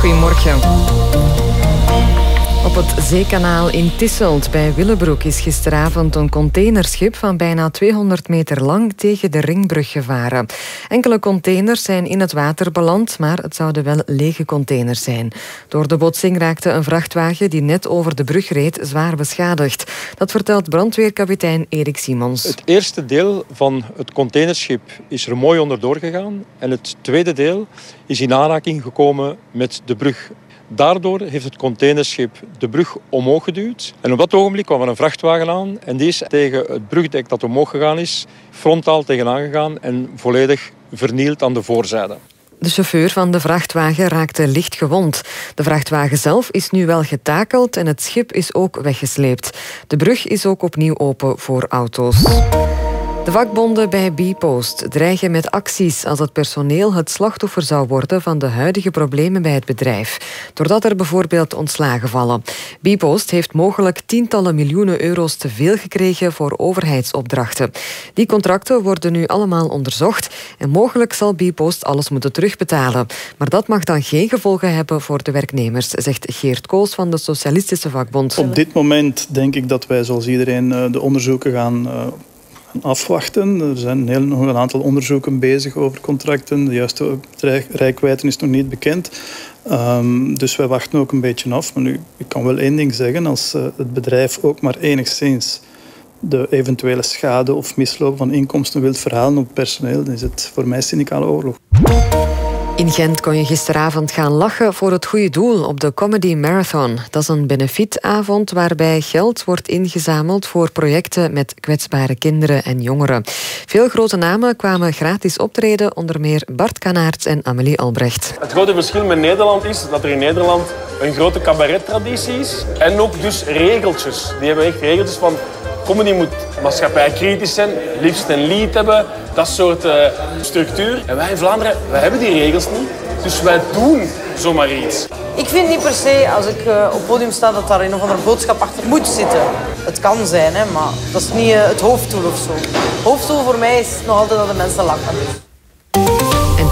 Goedemorgen. Op het zeekanaal in Tisselt bij Willebroek is gisteravond een containerschip van bijna 200 meter lang tegen de ringbrug gevaren. Enkele containers zijn in het water beland, maar het zouden wel lege containers zijn. Door de botsing raakte een vrachtwagen die net over de brug reed zwaar beschadigd. Dat vertelt brandweerkapitein Erik Simons. Het eerste deel van het containerschip is er mooi onderdoor gegaan en het tweede deel is in aanraking gekomen met de brug. Daardoor heeft het containerschip de brug omhoog geduwd. En op dat ogenblik kwam er een vrachtwagen aan en die is tegen het brugdek dat omhoog gegaan is, frontaal tegenaan gegaan en volledig vernield aan de voorzijde. De chauffeur van de vrachtwagen raakte licht gewond. De vrachtwagen zelf is nu wel getakeld en het schip is ook weggesleept. De brug is ook opnieuw open voor auto's. De vakbonden bij Bpost dreigen met acties als het personeel het slachtoffer zou worden van de huidige problemen bij het bedrijf. Doordat er bijvoorbeeld ontslagen vallen. Bpost heeft mogelijk tientallen miljoenen euro's te veel gekregen voor overheidsopdrachten. Die contracten worden nu allemaal onderzocht en mogelijk zal Bpost alles moeten terugbetalen. Maar dat mag dan geen gevolgen hebben voor de werknemers, zegt Geert Koos van de Socialistische Vakbond. Op dit moment denk ik dat wij zoals iedereen eh, de onderzoeken gaan eh, afwachten. Er zijn heel, nog een aantal onderzoeken bezig over contracten. De juiste rijkwijde is nog niet bekend. Um, dus wij wachten ook een beetje af. Maar nu, ik kan wel één ding zeggen. Als uh, het bedrijf ook maar enigszins de eventuele schade of misloop van inkomsten wilt verhalen op personeel, dan is het voor mij syndicale oorlog. In Gent kon je gisteravond gaan lachen voor het goede doel op de Comedy Marathon. Dat is een benefietavond waarbij geld wordt ingezameld voor projecten met kwetsbare kinderen en jongeren. Veel grote namen kwamen gratis optreden, onder meer Bart Kanaerts en Amelie Albrecht. Het grote verschil met Nederland is dat er in Nederland een grote cabarettraditie is en ook dus regeltjes. Die hebben echt regeltjes van comedy moet maatschappijkritisch zijn, liefst een lied hebben, dat soort uh, structuur. En wij in Vlaanderen, wij hebben die regels niet. Dus wij doen zomaar iets. Ik vind niet per se, als ik uh, op podium sta, dat daar een of andere boodschap achter moet zitten. Het kan zijn, hè, maar dat is niet uh, het hoofddoel of zo. Hoofddoel voor mij is nog altijd dat de mensen lachen.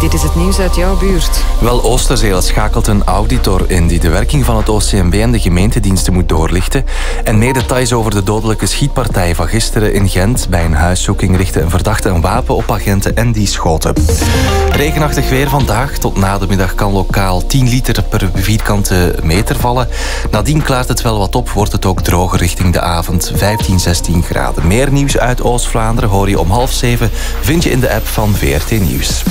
Dit is het nieuws uit jouw buurt. Wel, Oosterzeel schakelt een auditor in die de werking van het OCMW en de gemeentediensten moet doorlichten. En meer details over de dodelijke schietpartij van gisteren in Gent. Bij een huiszoeking richtte een verdachte een wapen op agenten en die schoten. Regenachtig weer vandaag. Tot na de middag kan lokaal 10 liter per vierkante meter vallen. Nadien klaart het wel wat op, wordt het ook droger richting de avond. 15, 16 graden. Meer nieuws uit Oost-Vlaanderen hoor je om half zeven. Vind je in de app van VRT Nieuws.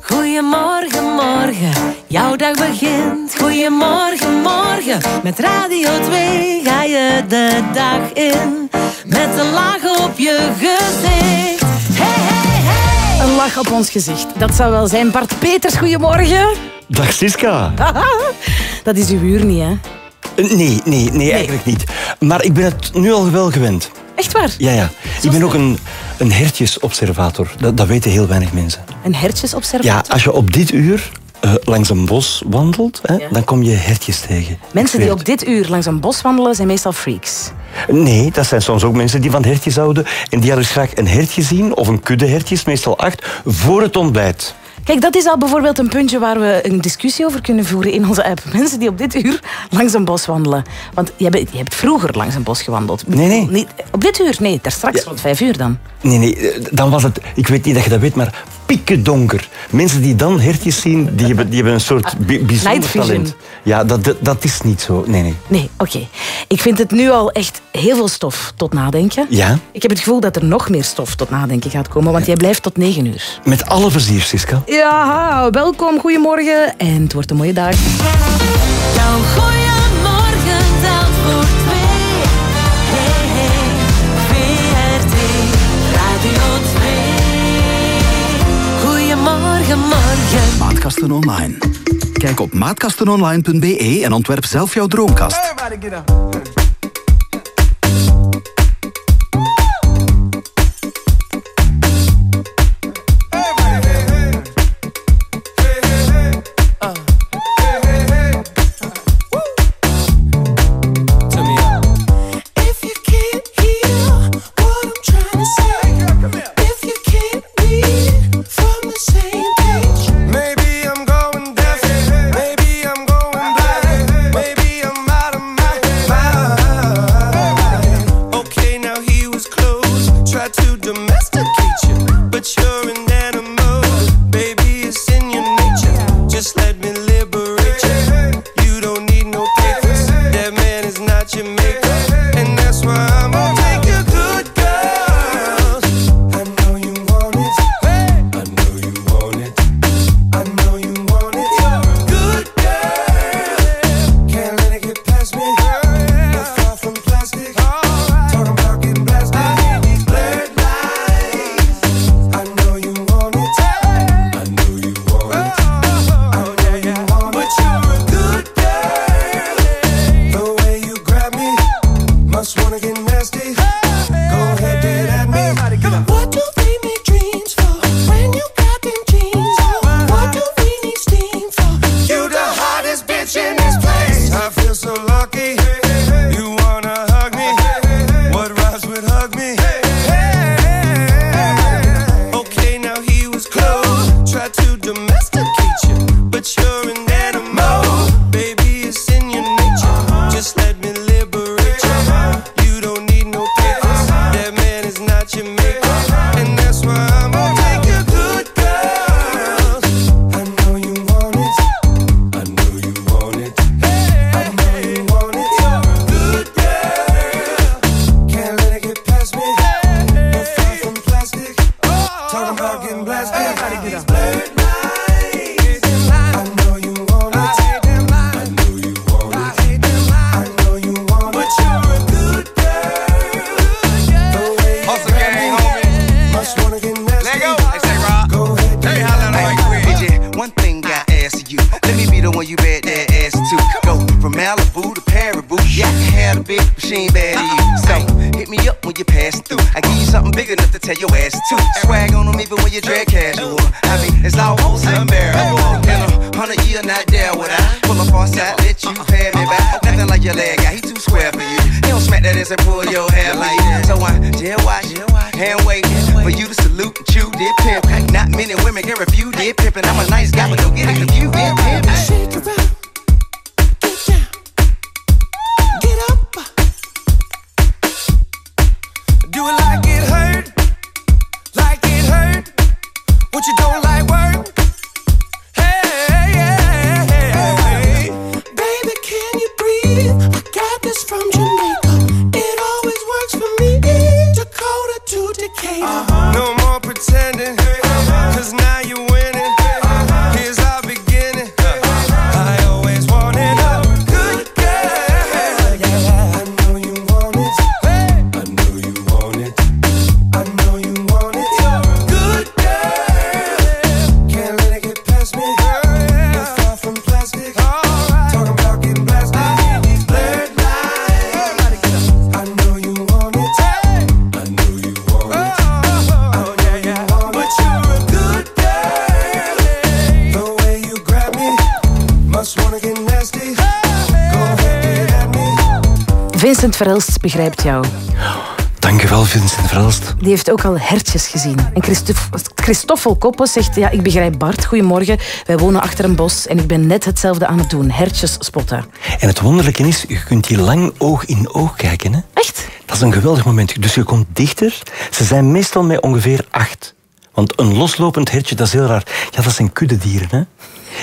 Goedemorgen, morgen, jouw dag begint. Goedemorgen, morgen, met Radio 2 ga je de dag in. Met een lach op je gezicht. Hey, hey, hey. Een lach op ons gezicht, dat zou wel zijn. Bart Peters, goedemorgen. Dag Siska. dat is uw uur niet, hè? Nee, nee, nee, nee, eigenlijk niet. Maar ik ben het nu al wel gewend. Echt waar? Ja, ja. Ik ben ook een, een hertjesobservator. Dat, dat weten heel weinig mensen. Een hertjesobservator? Ja, als je op dit uur uh, langs een bos wandelt, hè, dan kom je hertjes tegen. Mensen die op dit uur langs een bos wandelen, zijn meestal freaks. Nee, dat zijn soms ook mensen die van hertjes houden. En die hadden dus graag een hertje zien, of een kudde hertjes, meestal acht, voor het ontbijt. Kijk, dat is al bijvoorbeeld een puntje waar we een discussie over kunnen voeren in onze app. Mensen die op dit uur langs een bos wandelen. Want je hebt, je hebt vroeger langs een bos gewandeld. Nee, nee. Niet, op dit uur? Nee, daar straks, ja. rond vijf uur dan. Nee, nee, dan was het... Ik weet niet dat je dat weet, maar pikken donker. Mensen die dan hertjes zien, die hebben, die hebben een soort bijzonder talent. Ja, dat, dat, dat, is niet zo. Nee, nee. Nee, oké. Ik vind het nu al echt heel veel stof tot nadenken. Ja? Ik heb het gevoel dat er nog meer stof tot nadenken gaat komen, want jij blijft tot negen uur. Met alle plezier, Siska. Ja, welkom, goedemorgen en het wordt een mooie dag. Jouw morgen. Maatkasten Online. Kijk op maatkastenonline.be en ontwerp zelf jouw droomkast. Begrijpt jou. Dankjewel, Vincent Verelst. Die heeft ook al hertjes gezien. En Christof- Christoffel Koppes zegt, ja, ik begrijp Bart, goedemorgen. Wij wonen achter een bos en ik ben net hetzelfde aan het doen. Hertjes spotten. En het wonderlijke is, je kunt hier lang oog in oog kijken. Hè? Echt? Dat is een geweldig moment. Dus je komt dichter. Ze zijn meestal met ongeveer acht. Want een loslopend hertje, dat is heel raar. Ja, dat zijn kuddedieren. Hè?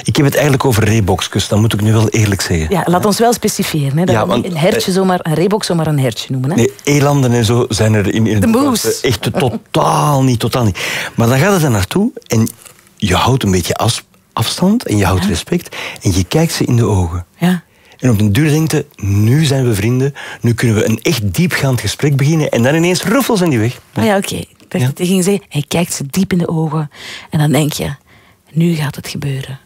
Ik heb het eigenlijk over reebokskus, dat moet ik nu wel eerlijk zeggen. Ja, laat ons wel specifieren. Hè, dat Ja, want- een hertje zomaar, een reebok zomaar een hertje noemen. Hè? Nee, elanden en zo zijn er in, in De moes. Echt totaal niet, totaal niet. Maar dan gaat het er naartoe en je houdt een beetje afstand en je houdt respect en je kijkt ze in de ogen. Ja. En op den duur denkt je, nu zijn we vrienden, nu kunnen we een echt diepgaand gesprek beginnen en dan ineens ruffel zijn die weg. Ah ja, oké. Dat ging zeggen, hij kijkt ze diep in de ogen. En dan denk je, nu gaat het gebeuren.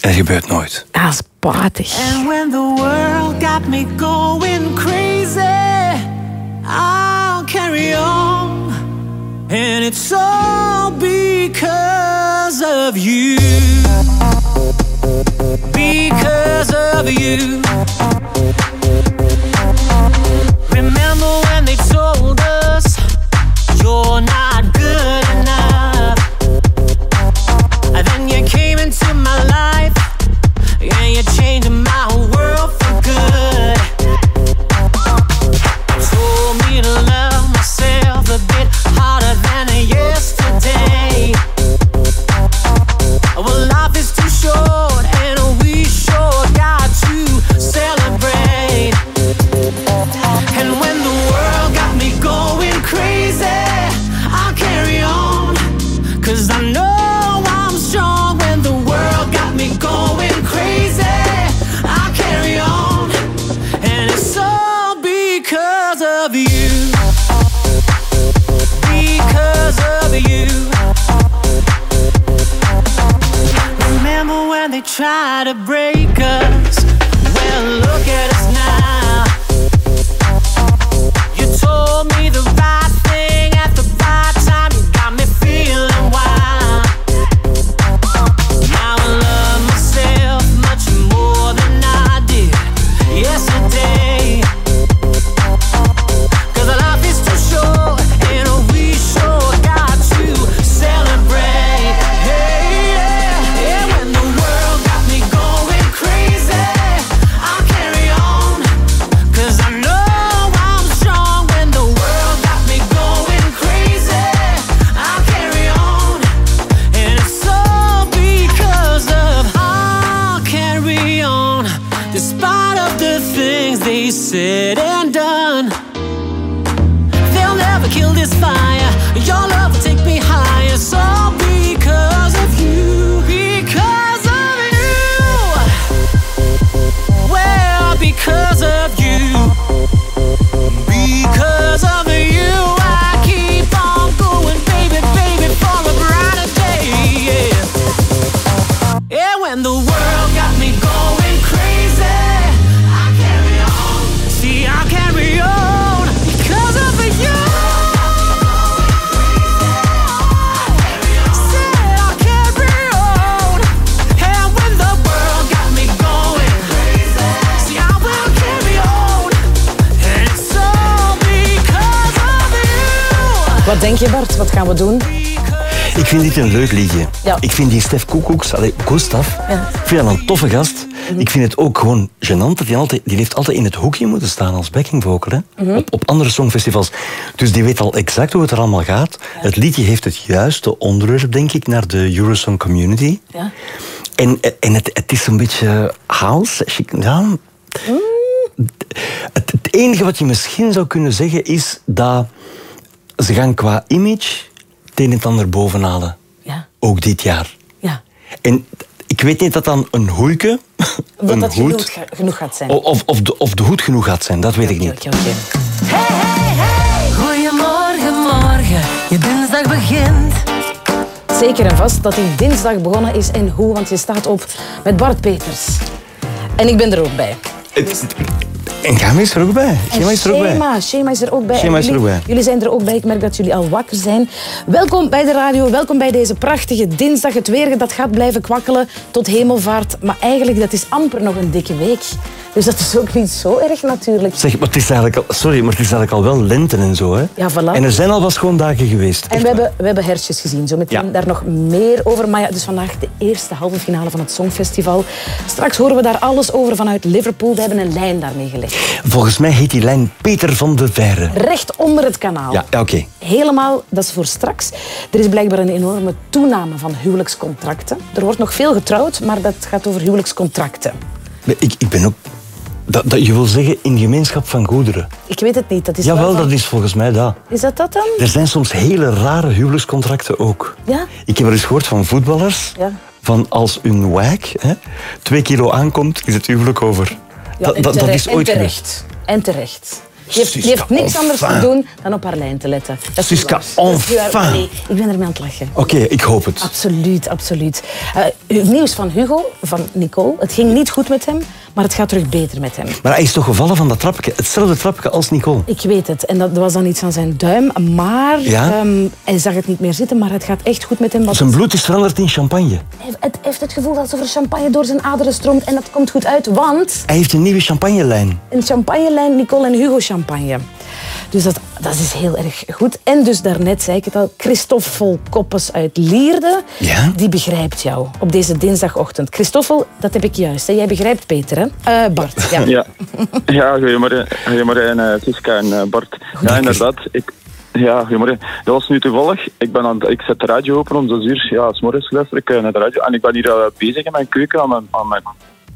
En dat gebeurt nooit. Ah, dat is prachtig. And when the world got me going crazy, I'll carry on. And it's all because of you. Because of you. Remember when they told us you're not good enough? And then you came into my life. You changed my world for good. Told me to love myself a bit when they tried to break us? Said and done. They'll never kill this fire. Your love Wat denk je Bart? Wat gaan we doen? Ik vind dit een leuk liedje. Ja. Ik vind die Stef Koekoeks, Gustav, Ja. ik vind dat een toffe gast. Ik vind het ook gewoon gênant dat hij altijd, die heeft altijd in het hoekje moeten staan als backing vocal, hè? Mhm. op, op andere songfestivals. Dus die weet al exact hoe het er allemaal gaat. Het liedje heeft het juiste onderwerp, denk ik, naar de Eurosong community. Ja. En, en het, het is een beetje house. Ja. Het, het enige wat je misschien zou kunnen zeggen is dat ze gaan qua image het een en het ander bovenhalen. Ja. Ook dit jaar. Ja. En ik weet niet dat dan een hoeike, Dat een dat hoed, genoeg, ga- genoeg gaat zijn. of, of, de, of de hoed genoeg gaat zijn, dat weet ik niet. Oké, oké. Goedemorgen, morgen, je dinsdag begint. Zeker en vast dat die dinsdag begonnen is en hoe, want je staat op met Bart Peters. En ik ben er ook bij. En Gama is er ook bij. Gema is er ook bij. Shema, Shema is er ook bij. Shema is er ook jullie, bij. jullie zijn er ook bij. Ik merk dat jullie al wakker zijn. Welkom bij de radio. Welkom bij deze prachtige dinsdag. Het weer dat gaat blijven kwakkelen tot hemelvaart. Maar eigenlijk, dat is amper nog een dikke week. Dus dat is ook niet zo erg natuurlijk. Zeg, maar het is eigenlijk al, sorry, maar het is eigenlijk al wel lente en zo, hè? Ja, voilà. En er zijn al wat schoondagen geweest. En we hebben, we hebben hersjes gezien. Zo meteen daar nog meer over. Maar ja, dus vandaag de eerste halve finale van het Songfestival. Straks horen we daar alles over vanuit Liverpool. We hebben een lijn daarmee gelegd. Volgens mij heet die lijn Peter van de Verre. Recht onder het kanaal. Ja, ja, oké. Helemaal, dat is voor straks. Er is blijkbaar een enorme toename van huwelijkscontracten. Er wordt nog veel getrouwd, maar dat gaat over huwelijkscontracten. Ik, ik ben ook... Dat, dat, je wil zeggen in gemeenschap van goederen. Ik weet het niet. Dat is Jawel, dat is volgens mij dat. Is dat dat dan? Er zijn soms hele rare huwelijkscontracten ook. Ja? Ik heb er eens gehoord van voetballers. Ja. Van als hun wijk hè, twee kilo aankomt, is het huwelijk over. Ja, dat, dat, is ooit en terecht. En terecht. Die heeft, die Siska, heeft niks anders te doen dan op haar lijn te letten. Dat is Siska, enfin. Nee, ik ben ermee aan het lachen. Oké, ik hoop het. Absoluut, absoluut. Het nieuws van Hugo, van Nicole. Het ging niet goed met hem, maar het gaat terug beter met hem. Maar hij is toch gevallen van dat trapje? Hetzelfde trapje als Nicole. Ik weet het. En dat was dan iets aan zijn duim. Maar Ja? ehm, hij zag het niet meer zitten. Maar het gaat echt goed met hem. Zijn bloed is veranderd in champagne. Hij heeft- heeft het gevoel alsof er champagne door zijn aderen stroomt. En dat komt goed uit, want Hij heeft een nieuwe champagnelijn. een champagnelijn Nicole en Hugo champagne. Dus dat, dat is heel erg goed. En dus daarnet zei ik het al, Christoffel Koppes uit Lierde, Ja? die begrijpt jou op deze dinsdagochtend. Christoffel, dat heb ik juist. Hè? Jij begrijpt Peter, hè? Eh, Bart, ja. Ja, ja goedemorgen, goedemorgen eh, Siska en eh, Bart. Ja, inderdaad. Ik, ja, goedemorgen. Dat was nu toevallig. Ik, ben aan, ik zet de radio open om zes uur. Ja, s morgens luister ik naar de radio. En ik ben hier bezig in mijn keuken aan mijn, aan mijn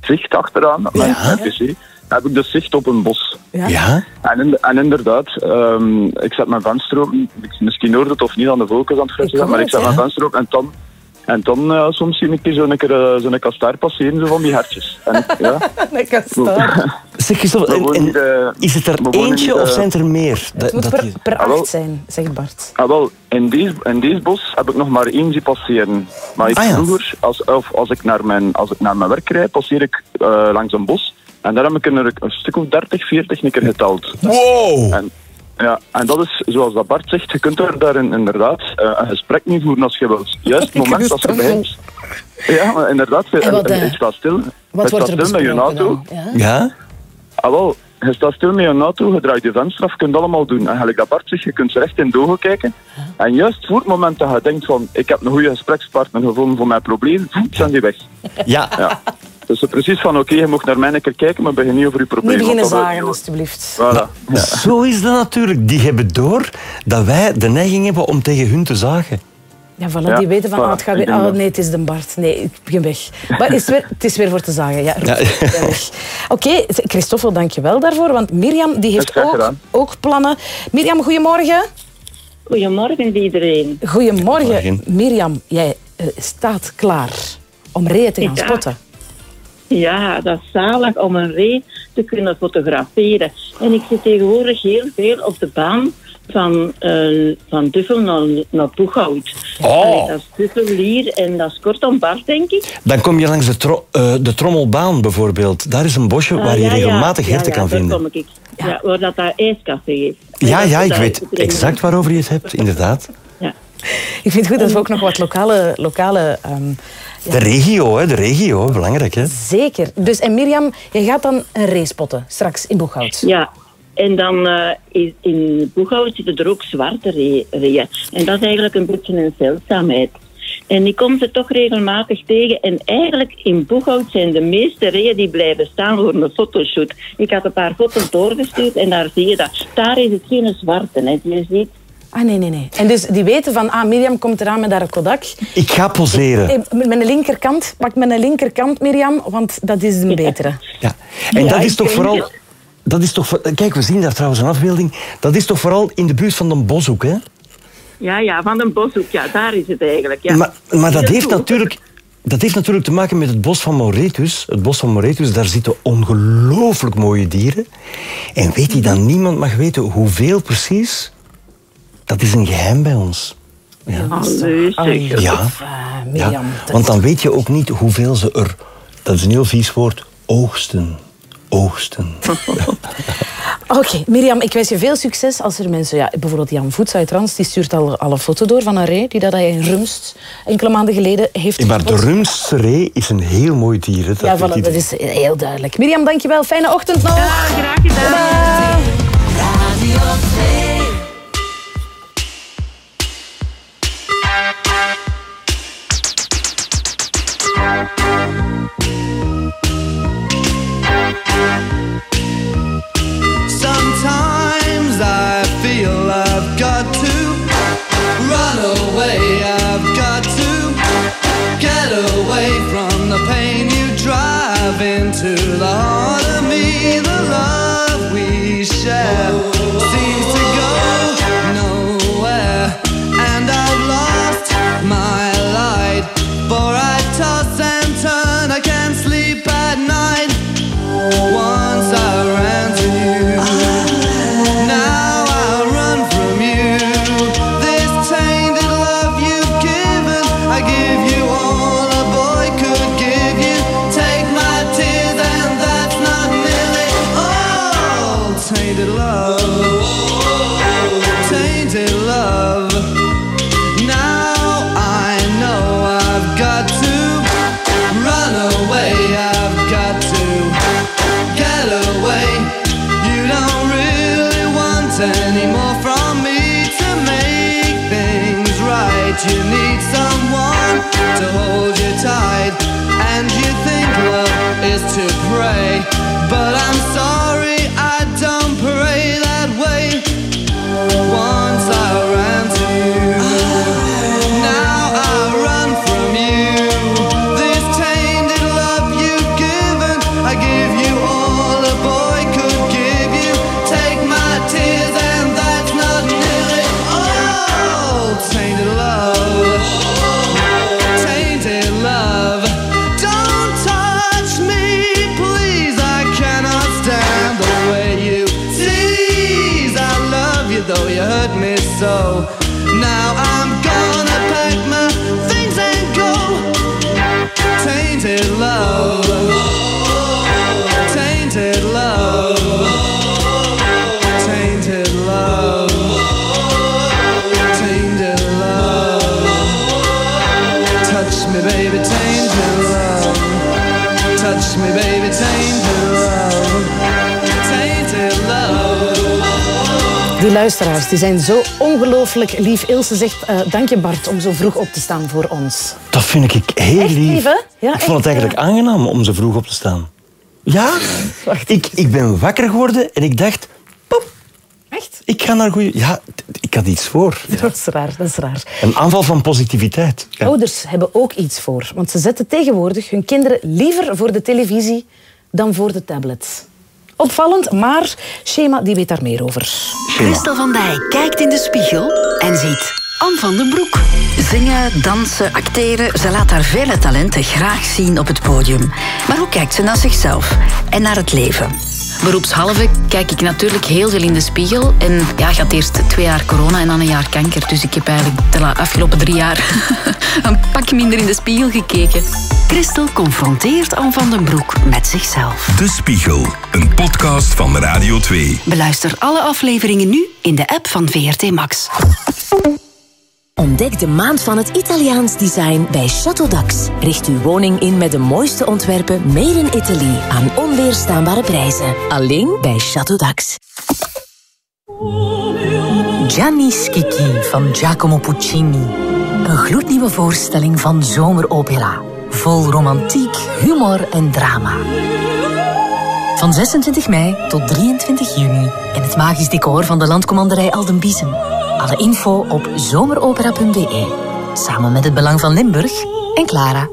zicht achteraan, op mijn pc. Heb ik dus zicht op een bos. Ja? En, in- en inderdaad, ehm, ik zet mijn venster open. Ik- Misschien hoort het of niet aan de vocals aan het maar ik zet ja. mijn venster open en dan... En dan eh, soms zie ik zo'n keer eh, kastaar passeren, zo van die hertjes. En, ja. Een kastaar. Zeg Christophe, en- en eh, is het er eentje of zijn er meer? Het moet per, per Ah, wel. acht zijn, zegt Bart. Ah, wel, in deze, in deze bos heb ik nog maar één zien passeren. Maar ik Ah, ja. vroeger, als, of als, ik naar mijn, als ik naar mijn werk rijd, passeer ik eh, langs een bos. En daar heb ik er een stuk of 30, 40 een keer geteld. Wow! En, ja, en dat is, zoals dat Bart zegt, je kunt er daarin inderdaad eh, een gesprek niet voeren als je wilt. Juist het moment als je begint. Ja, maar inderdaad, je, En wat, eh, je staat stil. Wat je wordt staat er stil met je auto. dan? Ja? Ja? Ah, wel, je staat stil met je auto, je draait je venster af, je kunt allemaal doen. En gelijk dat Bart zegt, je kunt ze recht in de ogen kijken. En juist voor het moment dat je denkt van, ik heb een goede gesprekspartner gevonden voor mijn probleem, zijn die weg. Ja. ja. Dus het precies van, oké, je mag naar mij een keer kijken, maar begin niet over je probleem. Niet beginnen zagen, alstublieft. Voilà. Ja. Zo is dat natuurlijk. Die hebben door dat wij de neiging hebben om tegen hun te zagen. Ja, voilà, Ja, die weten van, voilà, ah, het gaat weer, oh nee, het is de Bart. Nee, ik begin weg. Maar is het, weer, het is weer voor te zagen. Ja. Oké, Christoffel, dank je wel daarvoor. Want Mirjam die heeft ook, ook plannen. Mirjam, goedemorgen. Goedemorgen iedereen. Goedemorgen. Goedemorgen. Mirjam, jij eh, staat klaar om reeën te gaan Ja. spotten. Ja, dat is zalig om een ree te kunnen fotograferen. En ik zit tegenwoordig heel veel op de baan van, eh van Duffel naar, naar Boeghout. Oh. Allee, dat is Duffel hier en dat is Kortom Bart, denk ik. Dan kom je langs de, tro- eh, de Trommelbaan bijvoorbeeld. Daar is een bosje waar Ah, je ja, ja. regelmatig Ja, herten ja, kan daar vinden. Kom ik. Ja. waar dat daar ijscafé is. Ja, ja, ik weet exact waarover je het hebt, inderdaad. Ik vind het goed dat we ook nog wat lokale... lokale ehm, ja, De regio, hè, de regio, belangrijk hè. Zeker. Dus, en Mirjam, je gaat dan een race spotten straks in Boeghout. Ja, en dan eh, is in Boeghout zitten er ook zwarte re- reeën. En dat is eigenlijk een beetje een zeldzaamheid. En ik kom ze toch regelmatig tegen. En eigenlijk in Boeghout zijn de meeste reeën die blijven staan voor een fotoshoot. Ik had een paar foto's doorgestuurd en daar zie je dat. Daar is het geen zwarte. Hè. Je ziet Ah, nee, nee, nee. En dus die weten van, ah, Mirjam komt eraan met haar Kodak. Ik ga poseren. Eh, Met mijn linkerkant, pak mijn linkerkant, Mirjam, want dat is een betere. Ja. En Ja, dat is toch vooral... Dat is toch, kijk, we zien daar trouwens een afbeelding. Dat is toch vooral in de buurt van de Boshoek, hè? Ja, ja, van een boshoek. Ja, daar is het eigenlijk. Ja. Maar, maar dat, heeft natuurlijk, dat heeft natuurlijk te maken met het bos van Mauritius. Het bos van Mauritius, daar zitten ongelooflijk mooie dieren. En weet je dan niemand mag weten hoeveel precies? Dat is een geheim bij ons. Ja. Zeg. Ja. Ah, Mirjam, ja. Want dan weet je ook niet hoeveel ze er, dat is een heel vies woord, oogsten. Oogsten. Oké, Mirjam, ik wens je veel succes als er mensen... Ja, bijvoorbeeld Jan Voets uit Rans, die stuurt al, al een foto door van een ree die dat hij in Rumst enkele maanden geleden heeft Ja, maar de. Rumstse ree is een heel mooi dier. Dat Ja, voilà, dat is heel duidelijk. Mirjam, dankjewel. Fijne ochtend nog. graag gedaan. Die luisteraars die zijn zo ongelooflijk lief. Ilse zegt, eh, dank je Bart om zo vroeg op te staan voor ons. Dat vind ik heel Echt lief. Ja, ik vond het eigenlijk aangenaam om zo vroeg op te staan. Ja, ik, ik ben wakker geworden en ik dacht... Pop, Echt? ik ga naar goede... Ja, ik had iets voor. Dat is raar, dat is raar. Een aanval van positiviteit. Ja. Ouders hebben ook iets voor. Want ze zetten tegenwoordig hun kinderen liever voor de televisie dan voor de tablet. Opvallend, maar Schema die weet daar meer over. Christel van Dijk kijkt in de spiegel en ziet Anne van den Broek. Zingen, dansen, acteren, ze laat haar vele talenten graag zien op het podium. Maar hoe kijkt ze naar zichzelf en naar het leven? Beroepshalve kijk ik natuurlijk heel veel in de spiegel. En ja, je had eerst twee jaar corona en dan een jaar kanker. Dus ik heb eigenlijk de afgelopen drie jaar een pak minder in de spiegel gekeken. Christel confronteert Anne van den Broek met zichzelf. De Spiegel, een podcast van Radio 2. Beluister alle afleveringen nu in de app van VRT Max. Ontdek de maand van het Italiaans design bij Chateau Dax. Richt uw woning in met de mooiste ontwerpen made in Italy aan onweerstaanbare prijzen. Alleen bij Chateau Dax. Gianni Schicchi van Giacomo Puccini. Een gloednieuwe voorstelling van zomeropera. Vol romantiek, humor en drama. Van 26 mei tot 23 juni in het magisch decor van de landcommanderij Aldenbiesen. Alle info op zomeropera.be. Samen met het Belang van Limburg en Clara.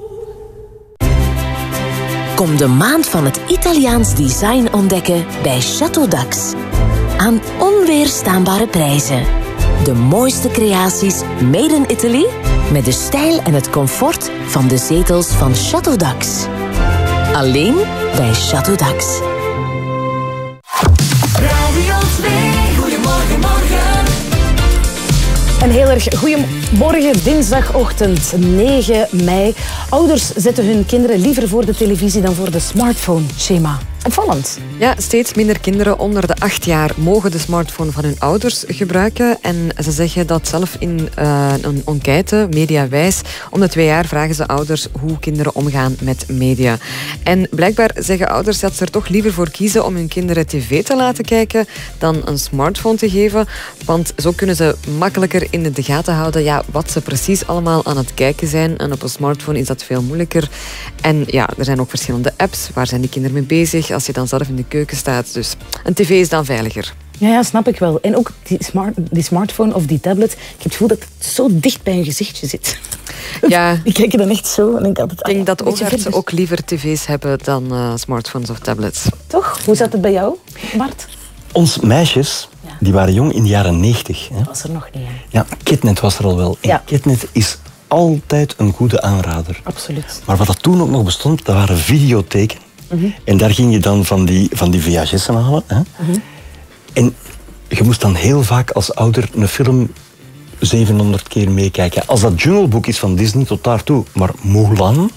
Kom de maand van het Italiaans design ontdekken bij Chateau Dax. Aan onweerstaanbare prijzen. De mooiste creaties made in Italy met de stijl en het comfort van de zetels van Chateau Dax. Alleen bij Chateau Dax. Goedemorgen, dinsdagochtend 9 mei. Ouders zetten hun kinderen liever voor de televisie dan voor de smartphone. Schema. Opvallend. Ja, steeds minder kinderen onder de acht jaar mogen de smartphone van hun ouders gebruiken. En ze zeggen dat zelf in eh, een enquête, Mediawijs. Om de twee jaar vragen ze ouders hoe kinderen omgaan met media. En blijkbaar zeggen ouders dat ze er toch liever voor kiezen om hun kinderen tv te laten kijken dan een smartphone te geven. Want zo kunnen ze makkelijker in de gaten houden ja, wat ze precies allemaal aan het kijken zijn. En op een smartphone is dat veel moeilijker. En ja, er zijn ook verschillende apps. Waar zijn die kinderen mee bezig? Als je dan zelf in de keuken staat. Dus een tv is dan veiliger. Ja, ja, snap ik wel. En ook die, smart, die smartphone of die tablet. Ik heb het gevoel dat het zo dicht bij hun gezichtje zit. Ja. Die kijken dan echt zo. En ik altijd, Ik denk dat oogartsen ook liever tv's hebben dan eh, smartphones of tablets. Toch? Hoe zat het bij jou, Bart? Ons meisjes, die waren jong in de jaren 90. Hè? Was er nog niet, hè? Ja, Kitnet was er al wel. En Ja. Kitnet is altijd een goede aanrader. Absoluut. Maar wat dat toen ook nog bestond, dat waren videotheken. Mhm. En daar ging je dan van die, van die VHS'en halen. Hè? Mhm. En je moest dan heel vaak als ouder een film 700 keer meekijken. Als dat Jungle Book is van Disney, tot daartoe. Maar Mulan,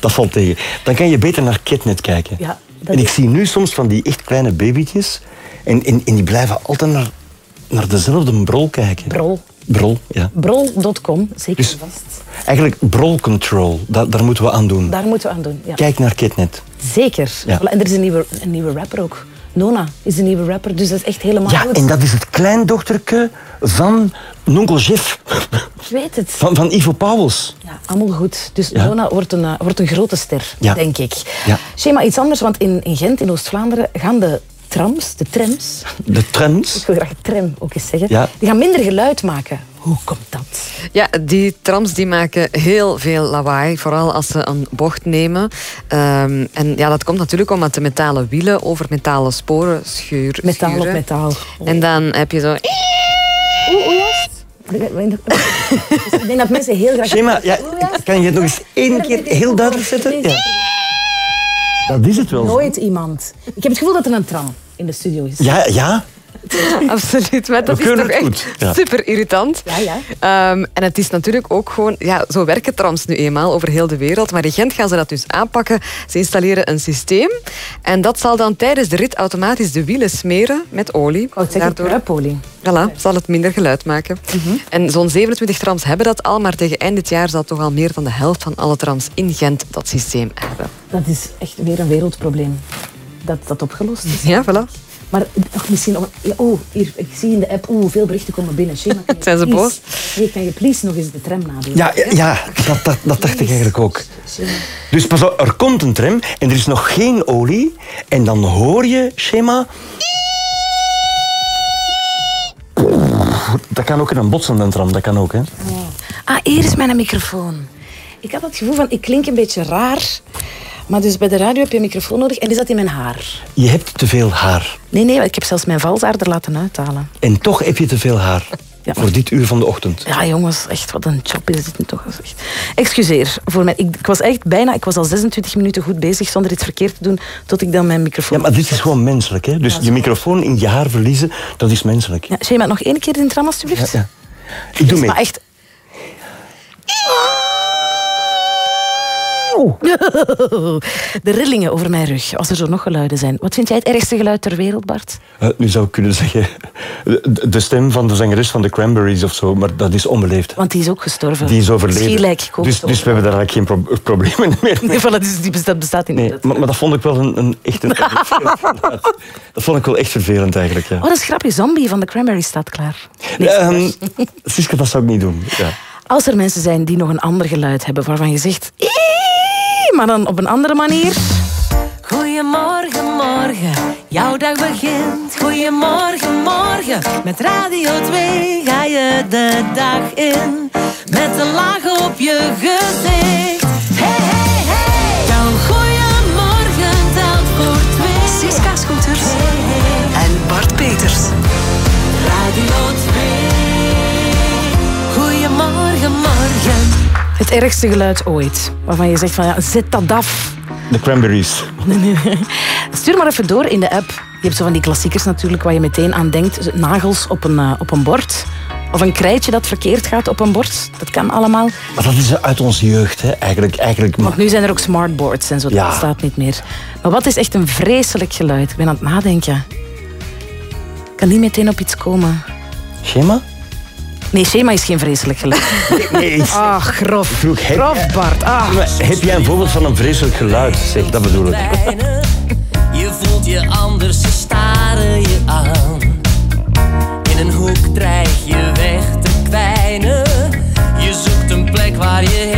dat valt tegen. Dan kan je beter naar Kitnet kijken. Ja, en ik is- zie nu soms van die echt kleine babytjes. En, en, en die blijven altijd naar, naar dezelfde brol kijken. Brol. Brol, ja. Brol.com, zeker Dus- vast. Eigenlijk brol control, daar, daar moeten we aan doen. Daar moeten we aan doen. Ja. Kijk naar Kitnet. Zeker. Ja. En er is een nieuwe, een nieuwe rapper ook. Nona is een nieuwe rapper, dus dat is echt helemaal Ja, goed. en dat is het kleindochterke van Nonkel Jeff, Ik weet het. van, van Ivo Pauwels. Ja, allemaal goed. Dus Ja. Nona wordt een, eh, wordt een grote ster, Ja. denk ik. Ja. Schema, iets anders, want in, in Gent, in Oost-Vlaanderen, gaan de trams, de trams, De trends. ik wil graag tram ook eens zeggen, Ja. die gaan minder geluid maken. Hoe komt dat? Ja, die trams die maken heel veel lawaai, vooral als ze een bocht nemen. Ehm, en ja, dat komt natuurlijk omdat de metalen wielen over metalen sporen scheuren. Metaal op schuren. metaal. En dan heb je zo... Oeh, juist? Dus ik denk dat mensen heel graag... Schema, ja, kan je het nog eens één keer heel duidelijk zetten? Ja. Dat is het wel. Nooit iemand. Ik heb het gevoel dat er een tram in de studio is. Ja, ja. Absoluut, maar dat We is toch echt ja. super irritant. Ja, ja. Ehm, en het is natuurlijk ook gewoon, ja, zo werken trams nu eenmaal over heel de wereld. Maar in Gent gaan ze dat dus aanpakken. Ze installeren een systeem en dat zal dan tijdens de rit automatisch de wielen smeren met olie. Het zeggen, kruipolie. Voilà, zal het minder geluid maken. En zo'n 27 trams hebben dat al, maar tegen eind dit jaar zal toch al meer dan de helft van alle trams in Gent dat systeem hebben. Dat is echt weer een wereldprobleem. Dat dat opgelost is. Ja, voilà. Maar ach, misschien Oh, hier, ik zie in de app, oeh, hoeveel berichten komen binnen. Shema, kan je Zijn ze please- boos? Nee, kan je please nog eens de tram nadoen? Ja, ja, ja dat, dat, dat dacht ik eigenlijk ook. Dus pas op, er komt een tram en er is nog geen olie. En dan hoor je, schema... Dat kan ook in een botsende tram, dat kan ook, hè. Ah, hier is mijn microfoon. Ik had het gevoel van, ik klink een beetje raar. Maar dus bij de radio heb je een microfoon nodig en die zat in mijn haar. Je hebt te veel haar. Nee, nee, ik heb zelfs mijn valsaar er laten uithalen. En toch heb je te veel haar. Voor dit uur van de ochtend. Ja, jongens, echt wat een job is dit nu toch. Echt. Excuseer voor mij. Ik, ik was echt bijna, ik was al 26 minuten goed bezig zonder iets verkeerd te doen, tot ik dan mijn microfoon... Ja, maar dit is gewoon menselijk. Hè? Dus je microfoon in je haar verliezen, dat is menselijk. Ja, Shema, nog één keer in het tram, alstublieft? Ja, Ik doe mee. Maar echt... De rillingen over mijn rug, als er zo nog geluiden zijn. Wat vind jij het ergste geluid ter wereld, Bart? Eh, nu zou ik kunnen zeggen de, de stem van de zangeres van de Cranberries of zo, maar dat is onbeleefd. Want die is ook gestorven. Die is overleden. Schierlijk, Dus, dus we hebben daar eigenlijk geen pro- problemen meer mee. Nee, voilà, dus die bestaat, bestaat niet. Nee, maar, maar dat vond ik wel een, een echt een, dat vond ik wel echt vervelend eigenlijk. Ja. Oh, dat is grappig. Zombie van de Cranberries staat klaar. Ehm, Siska, dat zou ik niet doen. Ja. Als er mensen zijn die nog een ander geluid hebben waarvan je zegt... maar dan op een andere manier... Goedemorgen, morgen, jouw dag begint. Goedemorgen, morgen, met Radio 2 ga je de dag in. Met een laag op je gezicht. Hey, hey, hey. Jouw goeiemorgen telt voor twee. Siska Scooters en Bart Peters. Radio 2. Goedemorgen, morgen. Het ergste geluid ooit. Waarvan je zegt van ja, zet dat af. De Cranberries. Stuur maar even door in de app. Je hebt zo van die klassiekers natuurlijk waar je meteen aan denkt. Nagels op een, eh, op een bord. Of een krijtje dat verkeerd gaat op een bord. Dat kan allemaal. Maar dat is uit onze jeugd, hè. Eigenlijk, eigenlijk Want nu zijn er ook smartboards en zo. Ja. Dat staat niet meer. Maar wat is echt een vreselijk geluid? Ik ben aan het nadenken. Ik kan niet meteen op iets komen. Schema? Nee, schema is geen vreselijk geluid. Nee, ik Ah, grof. vroeg, heb, Grof, Bart. Ah. Maar heb jij een voorbeeld van een vreselijk geluid? Zeg, dat bedoel ik. Je voelt je anders, ze staren je aan. In een hoek dreig je weg te kwijnen. Je zoekt een plek waar je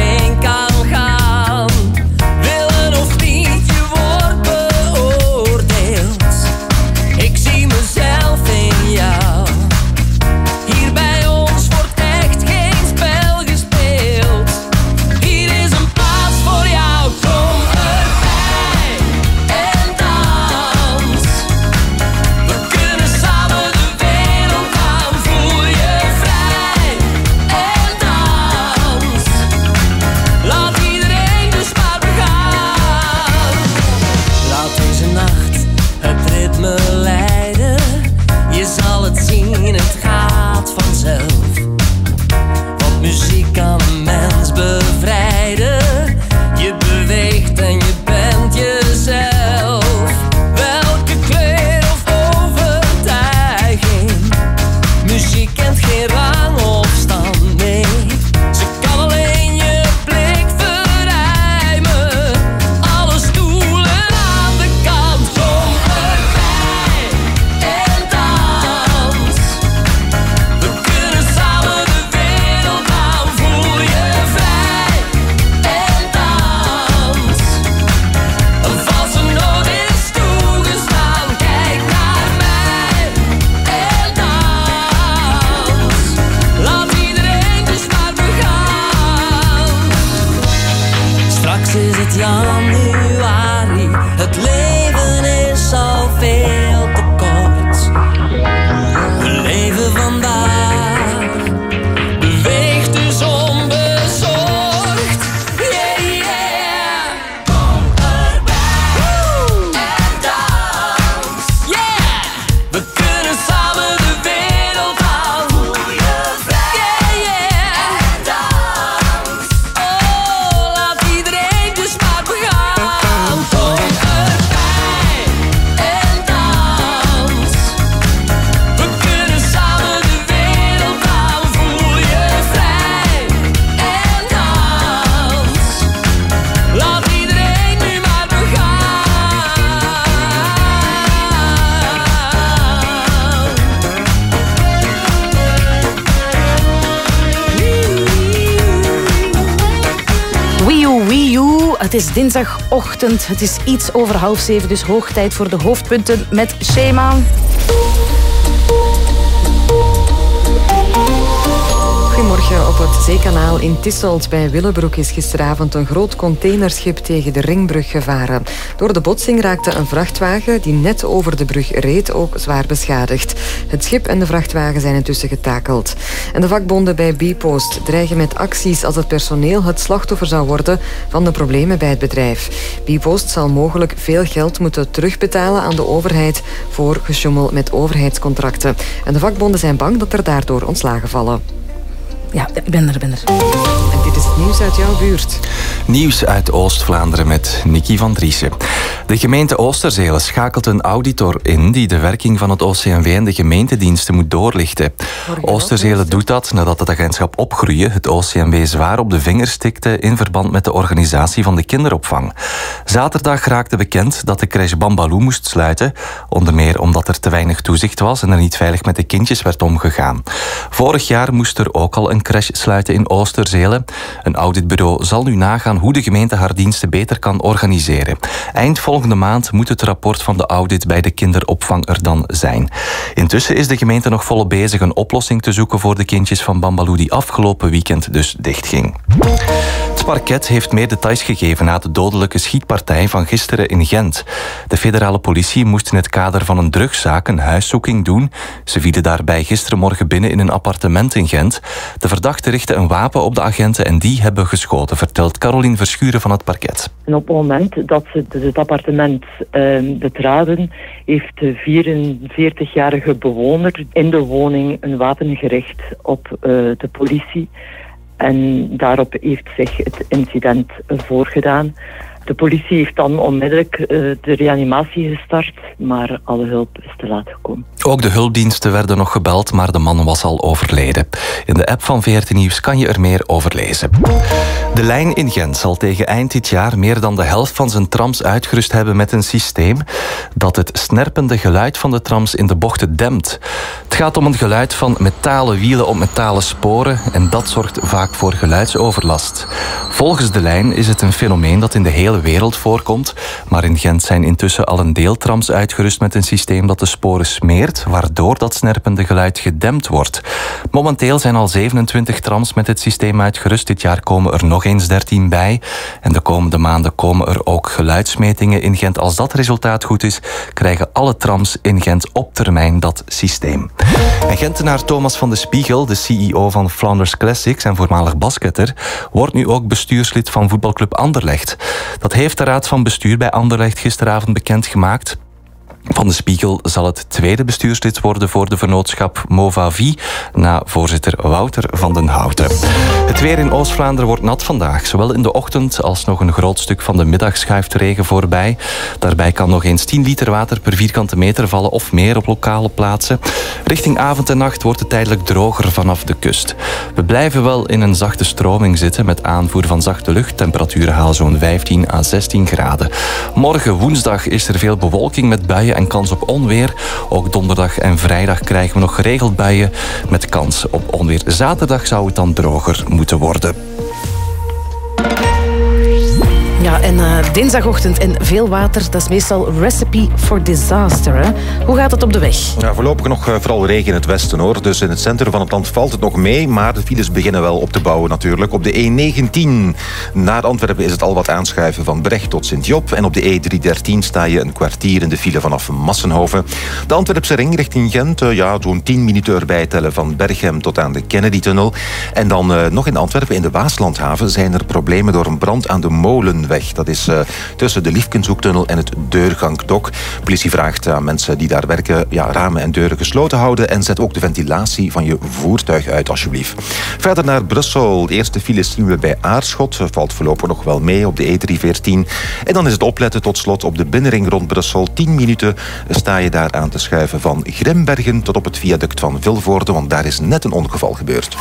Het is iets over half zeven, dus hoog tijd voor de hoofdpunten met Shema. Goedemorgen. Op het zeekanaal in Tisselt bij Willebroek is gisteravond een groot containerschip tegen de ringbrug gevaren. Door de botsing raakte een vrachtwagen die net over de brug reed ook zwaar beschadigd. Het schip en de vrachtwagen zijn intussen getakeld. En de vakbonden bij Bpost dreigen met acties als het personeel het slachtoffer zou worden van de problemen bij het bedrijf. Bpost zal mogelijk veel geld moeten terugbetalen aan de overheid voor gesjoemel met overheidscontracten. En de vakbonden zijn bang dat er daardoor ontslagen vallen. Ja, ik ben er, ik ben er. En dit is het nieuws uit jouw buurt. Nieuws uit Oost-Vlaanderen met Nicky van Driessen. De gemeente Oosterzelen schakelt een auditor in die de werking van het OCMW en de gemeentediensten moet doorlichten. Oosterzelen doet dat nadat het agentschap Opgroeien het OCMW zwaar op de vingers tikte in verband met de organisatie van de kinderopvang. Zaterdag raakte bekend dat de crash Bambaloo moest sluiten, onder meer omdat er te weinig toezicht was en er niet veilig met de kindjes werd omgegaan. Vorig jaar moest er ook al een crash sluiten in Oosterzelen. Een auditbureau zal nu nagaan hoe de gemeente haar diensten beter kan organiseren. Eind volgende maand moet het rapport van de audit bij de kinderopvang er dan zijn. Intussen is de gemeente nog volop bezig een oplossing te zoeken voor de kindjes van Bambaloo die afgelopen weekend dus dichtging. Het parket heeft meer details gegeven na de dodelijke schietpartij van gisteren in Gent. De federale politie moest in het kader van een drugszaak een huiszoeking doen. Ze vielen daarbij gisterenmorgen binnen in een appartement in Gent. De verdachte richtte een wapen op de agenten en die hebben geschoten, vertelt Caroline Verschuren van het parket. En op het moment dat ze dus het appartement eh, betraden, heeft de 44-jarige bewoner in de woning een wapen gericht op eh, de politie. En daarop heeft zich het incident voorgedaan. De politie heeft dan onmiddellijk eh, de reanimatie gestart, maar alle hulp is te laat gekomen. Ook de hulpdiensten werden nog gebeld, maar de man was al overleden. In de app van VRT Nieuws kan je er meer over lezen. De lijn in Gent zal tegen eind dit jaar meer dan de helft van zijn trams uitgerust hebben met een systeem dat het snerpende geluid van de trams in de bochten dempt. Het gaat om een geluid van metalen wielen op metalen sporen en dat zorgt vaak voor geluidsoverlast. Volgens de lijn is het een fenomeen dat in de hele wereld voorkomt, maar in Gent zijn intussen al een deel trams uitgerust met een systeem dat de sporen smeert, waardoor dat snerpende geluid gedempt wordt. Momenteel zijn al 27 trams met het systeem uitgerust. Dit jaar komen er nog eens 13 bij. En de komende maanden komen er ook geluidsmetingen in Gent. Als dat resultaat goed is, krijgen alle trams in Gent op termijn dat systeem. En Gentenaar Thomas van de Spiegel, de CEO van Flanders Classics en voormalig basketter, wordt nu ook bestuurslid van voetbalclub Anderlecht. Dat heeft de raad van bestuur bij Anderlecht gisteravond bekendgemaakt. Van de Spiegel zal het tweede bestuurslid worden voor de vernootschap Movavi, na voorzitter Wouter van den Houten. Het weer in Oost-Vlaanderen wordt nat vandaag. Zowel in de ochtend als nog een groot stuk van de middag schuift regen voorbij. Daarbij kan nog eens 10 liter water per vierkante meter vallen of meer op lokale plaatsen. Richting avond en nacht wordt het tijdelijk droger vanaf de kust. We blijven wel in een zachte stroming zitten met aanvoer van zachte lucht. Temperaturen halen zo'n 15 à 16 graden. Morgen woensdag is er veel bewolking met buien kans op onweer. Ook donderdag en vrijdag krijgen we nog geregeld buien met kans op onweer. Zaterdag zou het dan droger moeten worden. Ja, en eh, dinsdagochtend en veel water, dat is meestal recipe for disaster. Hè? Hoe gaat het op de weg? Ja, voorlopig nog eh, vooral regen in het westen hoor. Dus in het centrum van het land valt het nog mee. Maar de files beginnen wel op te bouwen natuurlijk. Op de E19 naar Antwerpen is het al wat aanschuiven van Brecht tot Sint-Job. En op de E313 sta je een kwartier in de file vanaf Massenhoven. De Antwerpse ring richting Gent. eh, ja, zo'n 10 minuten erbij tellen van Berchem tot aan de Kennedy-tunnel. En dan nog in Antwerpen in de Waaslandhaven zijn er problemen door een brand aan de Molenweg. Dat is eh, tussen de Liefkenshoektunnel en het Deurgangdok. Politie vraagt aan mensen die daar werken ja, ramen en deuren gesloten houden en zet ook de ventilatie van je voertuig uit alsjeblieft. Verder naar Brussel. De eerste files zien we bij Aarschot. Valt voorlopig nog wel mee op de E314. En dan is het opletten tot slot op de binnenring rond Brussel. 10 minuten sta je daar aan te schuiven van Grimbergen tot op het viaduct van Vilvoorde, want daar is net een ongeval gebeurd.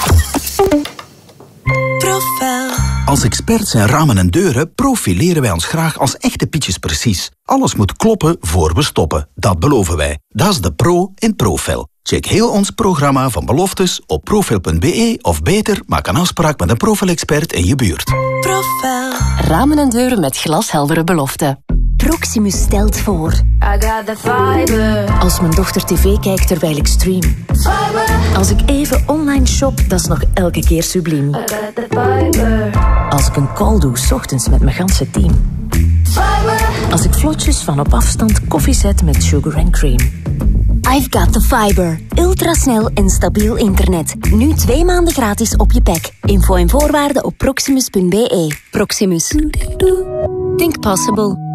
Als experts in ramen en deuren profileren wij ons graag als echte Pietjes Precies. Alles moet kloppen voor we stoppen. Dat beloven wij. Dat is de pro in Profil. Check heel ons programma van beloftes op profil.be of beter, maak een afspraak met een Profil-expert in je buurt. Profel. Ramen en deuren met glasheldere beloften. Proximus stelt voor. Als mijn dochter tv kijkt terwijl ik stream. Als ik even online shop, dat is nog elke keer subliem. Als ik een call doe, 's ochtends met mijn ganse team. Als ik vlotjes van op afstand koffie zet met sugar and cream. I've got the fiber. Ultrasnel en stabiel internet. Nu twee maanden gratis op je pack. Info en voorwaarden op proximus.be. Proximus. Think possible.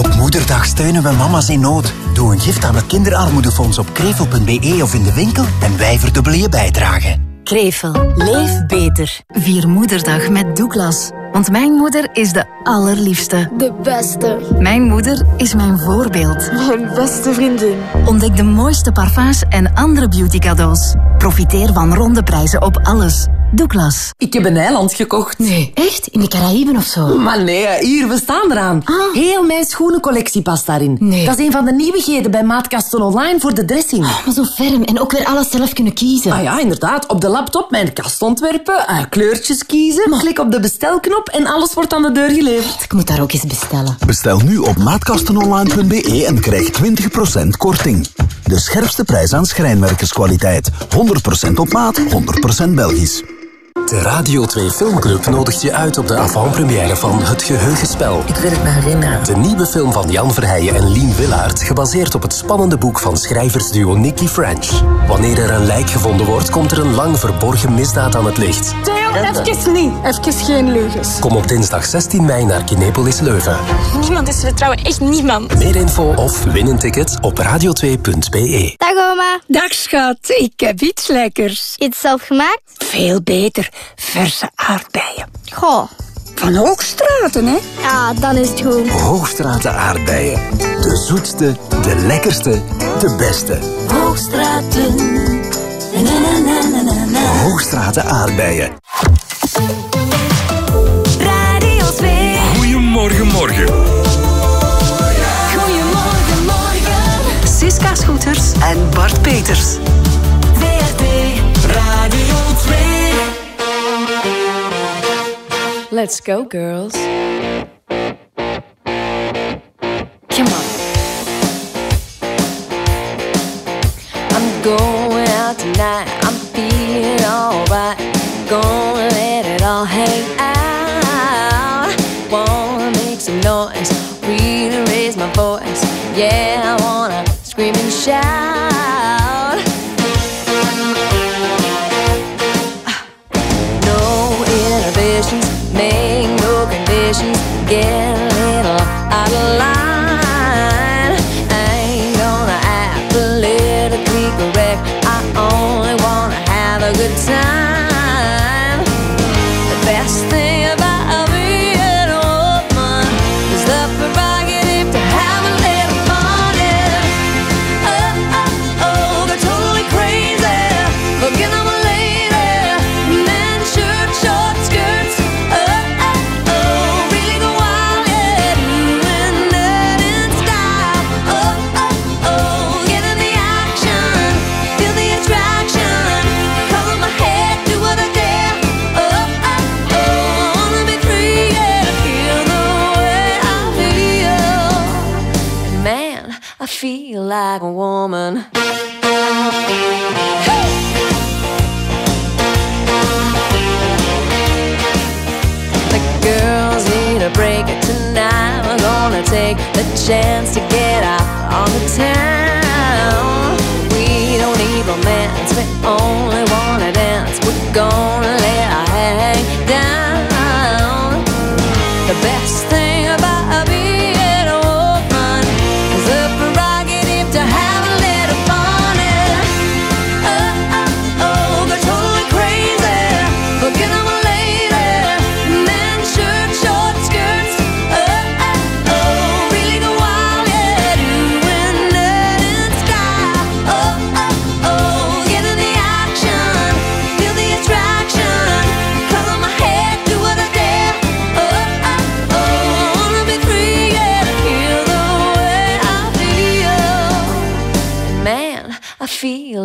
Op moederdag steunen we mama's in nood. Doe een gift aan het kinderarmoedefonds op krevel.be of in de winkel en wij verdubbelen je bijdrage. Krevel. Leef beter. Vier moederdag met Douglas. Want mijn moeder is de allerliefste. De beste. Mijn moeder is mijn voorbeeld. Mijn beste vriendin. Ontdek de mooiste parfums en andere beauty cadeaus. Profiteer van ronde prijzen op alles. Douglas. Ik heb een eiland gekocht. Nee. Echt? In de Caraïben of zo? Maar nee, hier, we staan eraan. Heel mijn schoenencollectie past daarin. Nee. Dat is een van de nieuwigheden bij Maatkasten Online voor de dressing. maar zo ferm en ook weer alles zelf kunnen kiezen. Ah ja, inderdaad. Op de laptop mijn kast ontwerpen, eh, kleurtjes kiezen, klik op de bestelknop en alles wordt aan de deur geleverd. Ik moet daar ook eens bestellen. Bestel nu op maatkastenonline.be en krijg 20% korting. De scherpste prijs aan schrijnwerkerskwaliteit. 100% op maat, 100% Belgisch. De Radio 2 Filmclub nodigt je uit op de avant-première van Het Geheugenspel. Ik wil het me herinneren. De nieuwe film van Jan Verheijen en Lien Willaert, gebaseerd op het spannende boek van schrijversduo Nicky French. Wanneer er een lijk gevonden wordt, komt er een lang verborgen misdaad aan het licht. Even niet. Even geen leugens. Kom op dinsdag 16 mei naar Kinepolis Leuven. Niemand is te vertrouwen. Echt niemand. Meer info of win een ticket op radio2.be. Dag oma. Dag schat. Ik heb iets lekkers. Iets zelf gemaakt? Veel beter. Verse aardbeien. Goh. Van Hoogstraten, hè? Ja, dan is het goed. Hoogstraten aardbeien. De zoetste, de lekkerste, de beste. Hoogstraten. Hoogstraten aardbeien. Radio 2. Goedemorgen, morgen. Goedemorgen, morgen. Siska Scooters en Bart Peters. VRT Radio 2. Let's go, girls. Come on. I'm going out tonight. Alright. Gonna let it all hang out. Wanna make some noise. Really raise my voice. Yeah, I wanna scream and shout. No inhibitions, make no conditions. Get a little out of line. I ain't gonna act politically correct. I only wanna a good time. Feel like a woman. The girls need a break tonight. We're gonna take the chance to get out on the town. We don't need romance, we only wanna dance. We're gonna let our hang down. The best thing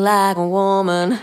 like a woman.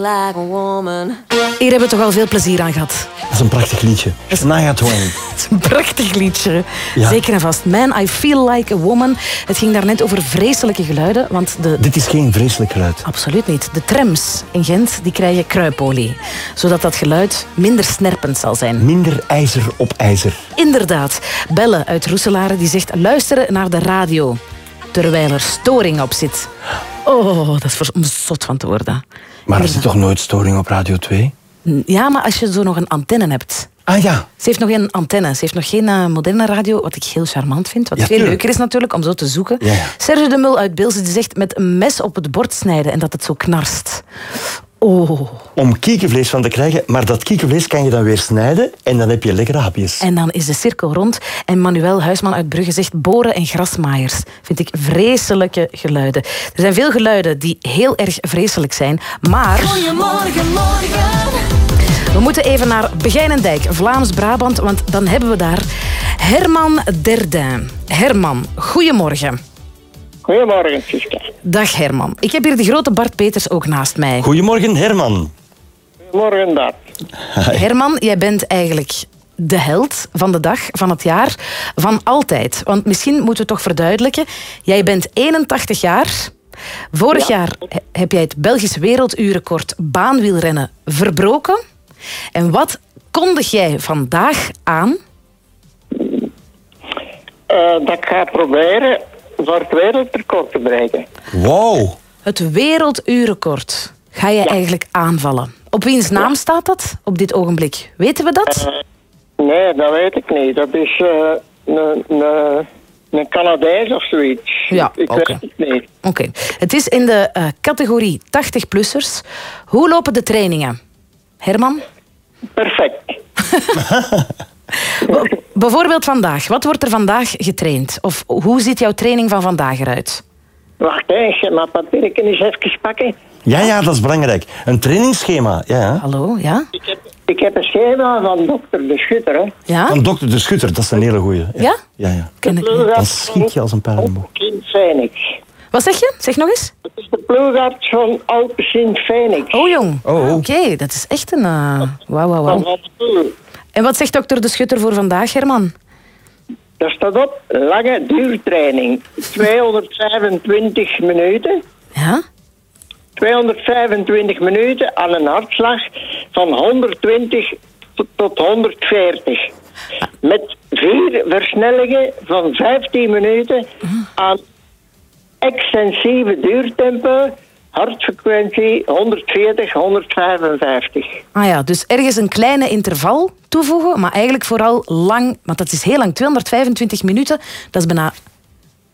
Like a woman. Hier hebben we toch al veel plezier aan gehad. Dat is een prachtig liedje. Shania Twain. Het is een prachtig liedje. Ja. Zeker en vast. Man, I feel like a woman. Het ging daarnet over vreselijke geluiden, want de... Dit is geen vreselijk geluid. Absoluut niet. De trams in Gent die krijgen kruipolie. Zodat dat geluid minder snerpend zal zijn. Minder ijzer op ijzer. Inderdaad. Belle uit Roeselare die zegt luisteren naar de radio. Terwijl er storing op zit. Oh, dat is voor om zot van te worden. Maar er zit toch nooit storing op Radio 2? Ja, maar als je zo nog een antenne hebt. Ah ja. Ze heeft nog geen antenne. Ze heeft nog geen eh, moderne radio, wat ik heel charmant vind. Wat Ja, veel tuurlijk. leuker is natuurlijk om zo te zoeken. Ja, ja. Serge de Mul uit Beelse die zegt met een mes op het bord snijden en dat het zo knarst. Oh. Om kiekenvlees van te krijgen, maar dat kiekenvlees kan je dan weer snijden en dan heb je lekkere hapjes. En dan is de cirkel rond. En Manuel Huisman uit Brugge zegt boren en grasmaaiers. Vind ik vreselijke geluiden. Er zijn veel geluiden die heel erg vreselijk zijn. Maar Goedemorgen, morgen. we moeten even naar Begijnendijk, Vlaams-Brabant. Want dan hebben we daar Herman Derdijn. Herman, goedemorgen. Goedemorgen, Siska. Dag Herman. Ik heb hier de grote Bart Peters ook naast mij. Goedemorgen, Herman. Goedemorgen, Bart. Herman, jij bent eigenlijk de held van de dag, van het jaar, van altijd. Want misschien moeten we toch verduidelijken. Jij bent 81 jaar. Vorig jaar he- heb jij het Belgisch werelduurrecord baanwielrennen verbroken. En wat kondig jij vandaag aan? Eh, dat ik ga proberen voor het wereldrecord te bereiken. Wow. Het werelduurrecord ga je eigenlijk aanvallen. Op wiens naam staat dat op dit ogenblik? Weten we dat? Eh, nee, dat weet ik niet. Dat is eh, een, een, een Canadees of zoiets. Ja, ik oké. weet het niet. Oké. Het is in de eh, categorie 80-plussers. Hoe lopen de trainingen? Herman? Perfect. Bijvoorbeeld vandaag. Wat wordt er vandaag getraind? Of hoe ziet jouw training van vandaag eruit? Wacht even, maar papierken eens even pakken. Ja, ja, dat is belangrijk. Een trainingsschema. Ja, ja. Hallo, ja? Ik heb, ik heb een schema van dokter De Schutter. Hè. Ja? Van dokter De Schutter, dat is een hele goeie. Ja? Ja, ja. Ken ik niet. Dan schiet je als een pijlenboog. Sint Phoenix. Wat zeg je? Zeg nog eens. Het is de ploegarts van Alpe Sint Phoenix. Oh, jong. Oh. Oké, dat is echt een... eh, Wauw, wauw, wauw. En wat zegt dokter De Schutter voor vandaag, Herman? Daar staat op lange duurtraining. 225 minuten. Ja? 225 minuten aan een hartslag van 120 tot- tot 140. Met vier versnellingen van 15 minuten aan extensieve duurtempo, hartfrequentie 140, 155. Ah ja, dus ergens een kleine interval toevoegen, maar eigenlijk vooral lang, want dat is heel lang, 225 minuten, dat is bijna...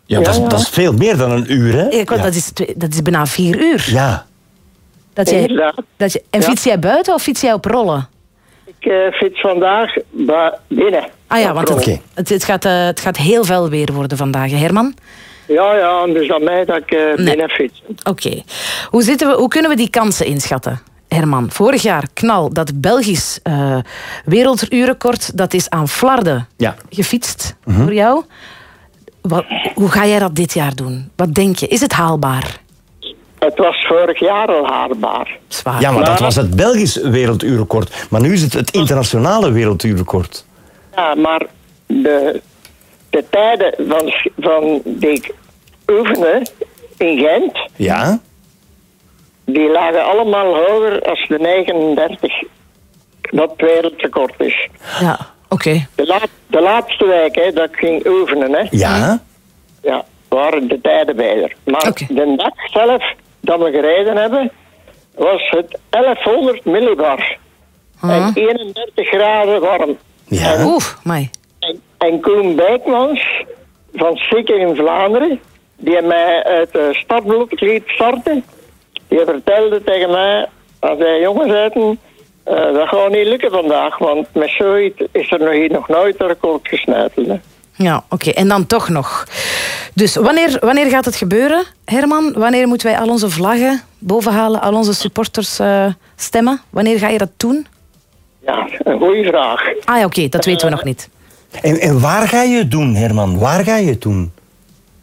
Ja, dat is, dat is veel meer dan een uur, hè? Ik, Ja. dat, is, dat is bijna vier uur. Ja. Dat jij, dat je, en Ja. fiets jij buiten of fiets jij op rollen? Ik eh, fiets vandaag binnen. Ah ja, want het, Oké. het, het, gaat, eh, het gaat heel veel weer worden vandaag, Herman. Ja, ja, dus aan mij dat ik binnen fiets. Oké. Hoe, zitten we- hoe kunnen we die kansen inschatten? Herman, vorig jaar knal dat Belgisch eh werelduurrecord, dat is aan Flarden Ja. gefietst Mhm. voor jou. Wat, hoe ga jij dat dit jaar doen? Wat denk je? Is het haalbaar? Het was vorig jaar al haalbaar. Zwaar. Ja, maar dat was het Belgisch werelduurrecord. Maar nu is het het internationale werelduurrecord. Ja, maar de, de tijden van, van die ik oefende in Gent, Ja? die lagen allemaal hoger als de 39. Dat het wereldrecord is. Ja, oké. De, laat, de laatste week hè, dat ik ging oefenen, hè, Ja? ja, waren de tijden beter. Maar de dag zelf dat we gereden hebben, was het 1100 millibar. En 31 graden warm. Ja. Oeh, mij. En, en Koen Bijkmans van Sikker in Vlaanderen, die mij uit de stadblok liet starten, die vertelde tegen mij, als hij jongens uiten, eh, dat gaat niet lukken vandaag, want met zoiets is er nog, hier nog nooit een record gesnuiteld. hè. Ja, oké. En dan toch nog. Dus wanneer, wanneer gaat het gebeuren, Herman? Wanneer moeten wij al onze vlaggen bovenhalen, al onze supporters eh, stemmen? Wanneer ga je dat doen? Ja, een goede vraag. Ah ja, oké, dat weten we nog niet. En, en waar ga je het doen, Herman? Waar ga je het doen?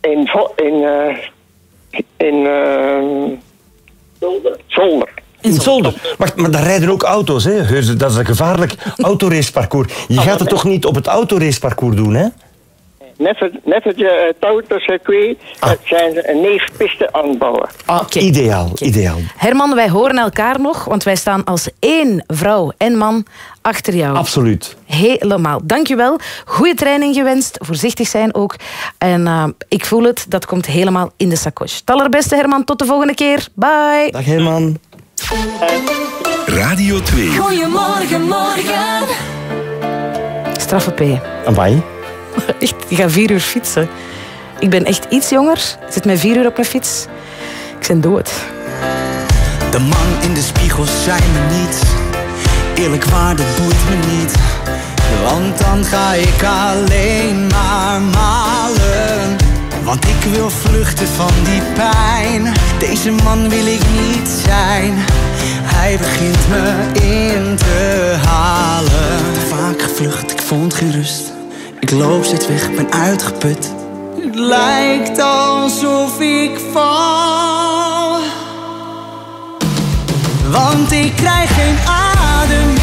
In, in, eh, in eh, Zolder. In Zolder. Wacht, maar daar rijden ook auto's, hè? Heus, Dat is een gevaarlijk autoraceparcours. Je gaat het toch niet op het autoraceparcours doen, hè? Het uh, Tautercircuit, Ah. dat zijn ze een neefpiste aan het bouwen. Oké. Ideaal, ideaal. Herman, wij horen elkaar nog, want wij staan als één vrouw en man achter jou. Absoluut. Helemaal. Dankjewel. Goede training gewenst. Voorzichtig zijn ook. En eh, ik voel het, dat komt helemaal in de sacoche. Het allerbeste, Herman. Tot de volgende keer. Bye. Dag Herman. Radio 2. Goedemorgen, morgen. Straffe P. Amai. Ik ga vier uur fietsen. Ik ben echt iets jonger. Ik zit met vier uur op mijn fiets. Ik ben dood. De man in de spiegel zei me niet Eerlijk waar, dat boeit me niet Want dan ga ik alleen maar malen Want ik wil vluchten van die pijn Deze man wil ik niet zijn Hij begint me in te halen vaak gevlucht, ik vond geen rust Ik loop steeds weg, ben uitgeput. Het lijkt alsof ik val. Want ik krijg geen adem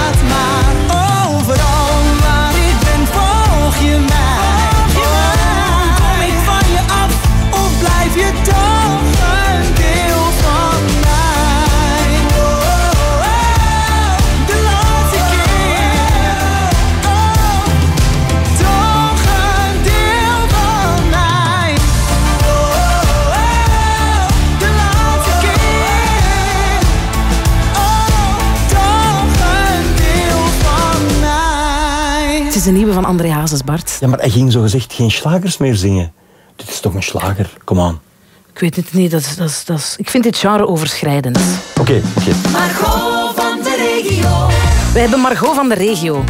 Is een nieuwe van André Hazes, Bart. Ja, maar hij ging zogezegd geen slagers meer zingen. Dit is toch een slager? Kom aan. Ik weet het niet. Dat is, dat is, dat is, ik vind dit genre overschrijdend. Oké, oké. Margot van de regio. Wij hebben Margot van de regio.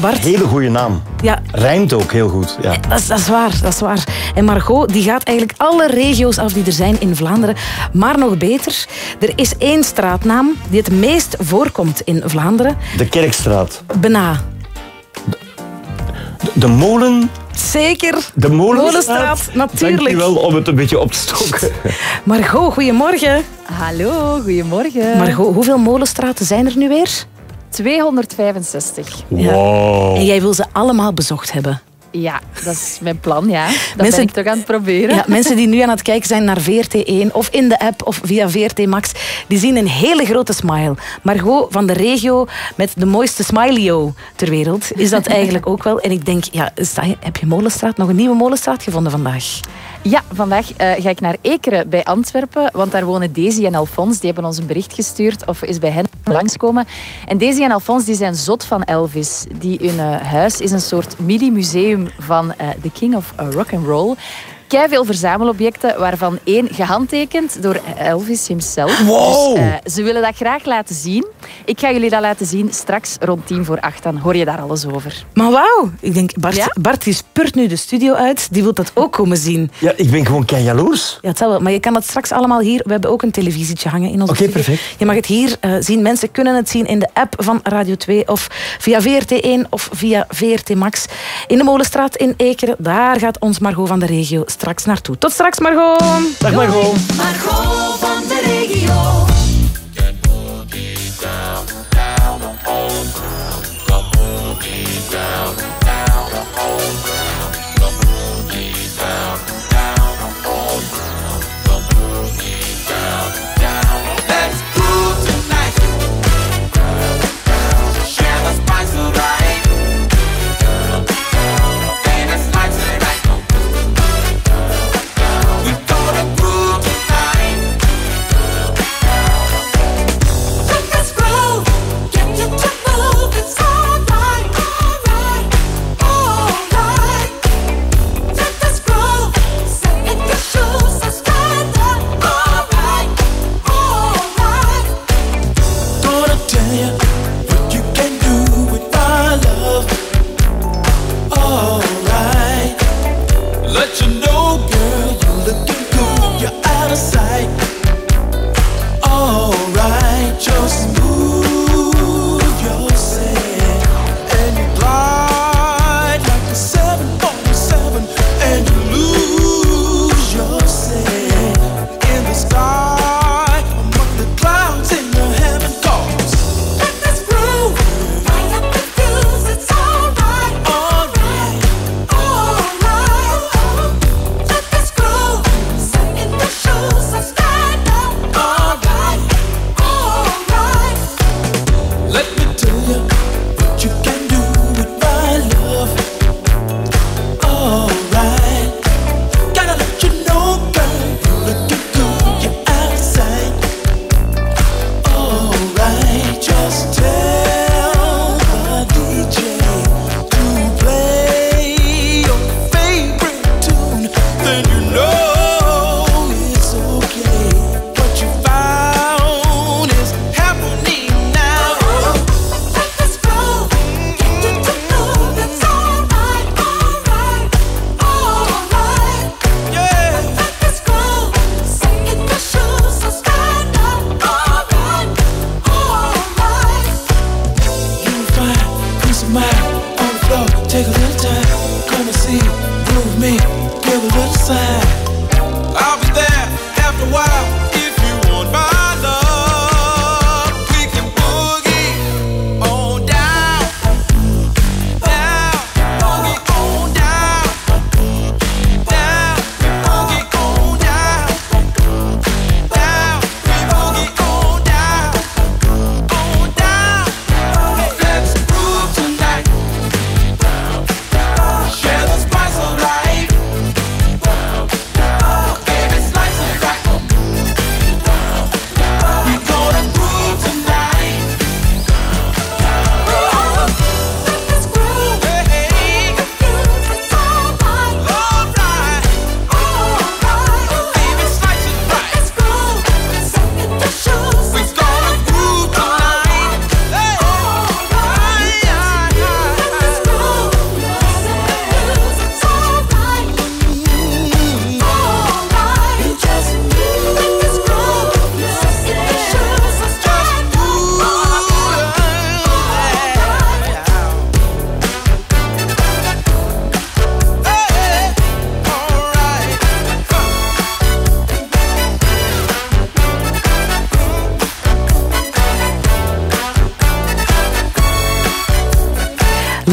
Bart, Hele goede naam. ja, Rijmt ook heel goed. Ja. dat is, dat is waar, dat is waar. En Margot die gaat eigenlijk alle regio's af die er zijn in Vlaanderen. Maar nog beter, er is één straatnaam die het meest voorkomt in Vlaanderen. De Kerkstraat. Bena. De, molen... Zeker. De molenstraat. Molenstraat, natuurlijk. Dankjewel om het een beetje op te stoken. Margot, goedemorgen. Hallo, goedemorgen. Margot, hoeveel molenstraten zijn er nu weer? 265. Wow. En jij wil ze allemaal bezocht hebben. Ja, dat is mijn plan, ja. Dat Mensen- ben ik toch aan het proberen. Ja, mensen die nu aan het kijken zijn naar VRT1 of in de app of via VRT Max, die zien een hele grote smile. Margot van de regio met de mooiste smiley ter wereld is dat eigenlijk ook wel. En ik denk, ja, sta je, heb je Molenstraat, nog een nieuwe Molenstraat gevonden vandaag? Ja, vandaag uh, ga ik naar Ekeren bij Antwerpen, want daar wonen Daisy en Alfons. Die hebben ons een bericht gestuurd of is bij hen langskomen. En Daisy en Alfons die zijn zot van Elvis. Die hun uh, huis is een soort mini-museum van uh, The King of Rock and Roll veel verzamelobjecten, waarvan één gehandtekend door Elvis himself. Wow. Dus, uh, ze willen dat graag laten zien. Ik ga jullie dat laten zien straks rond tien voor acht. Dan hoor je daar alles over. Maar wauw. Ik denk, Bart, ja? Bart die spurt nu de studio uit. Die wil dat ook komen zien. Ja, ik ben gewoon kei jaloers. Ja, het zal wel. Maar je kan dat straks allemaal hier... We hebben ook een televisietje hangen in onze Oké, okay, perfect. Je mag het hier uh, zien. Mensen kunnen het zien in de app van Radio 2 of via VRT1 of via VRT Max. In de Molenstraat in Ekeren. Daar gaat ons Margot van de regio straks naartoe. Tot straks, Margot. Dag, Margot. Margot van de regio.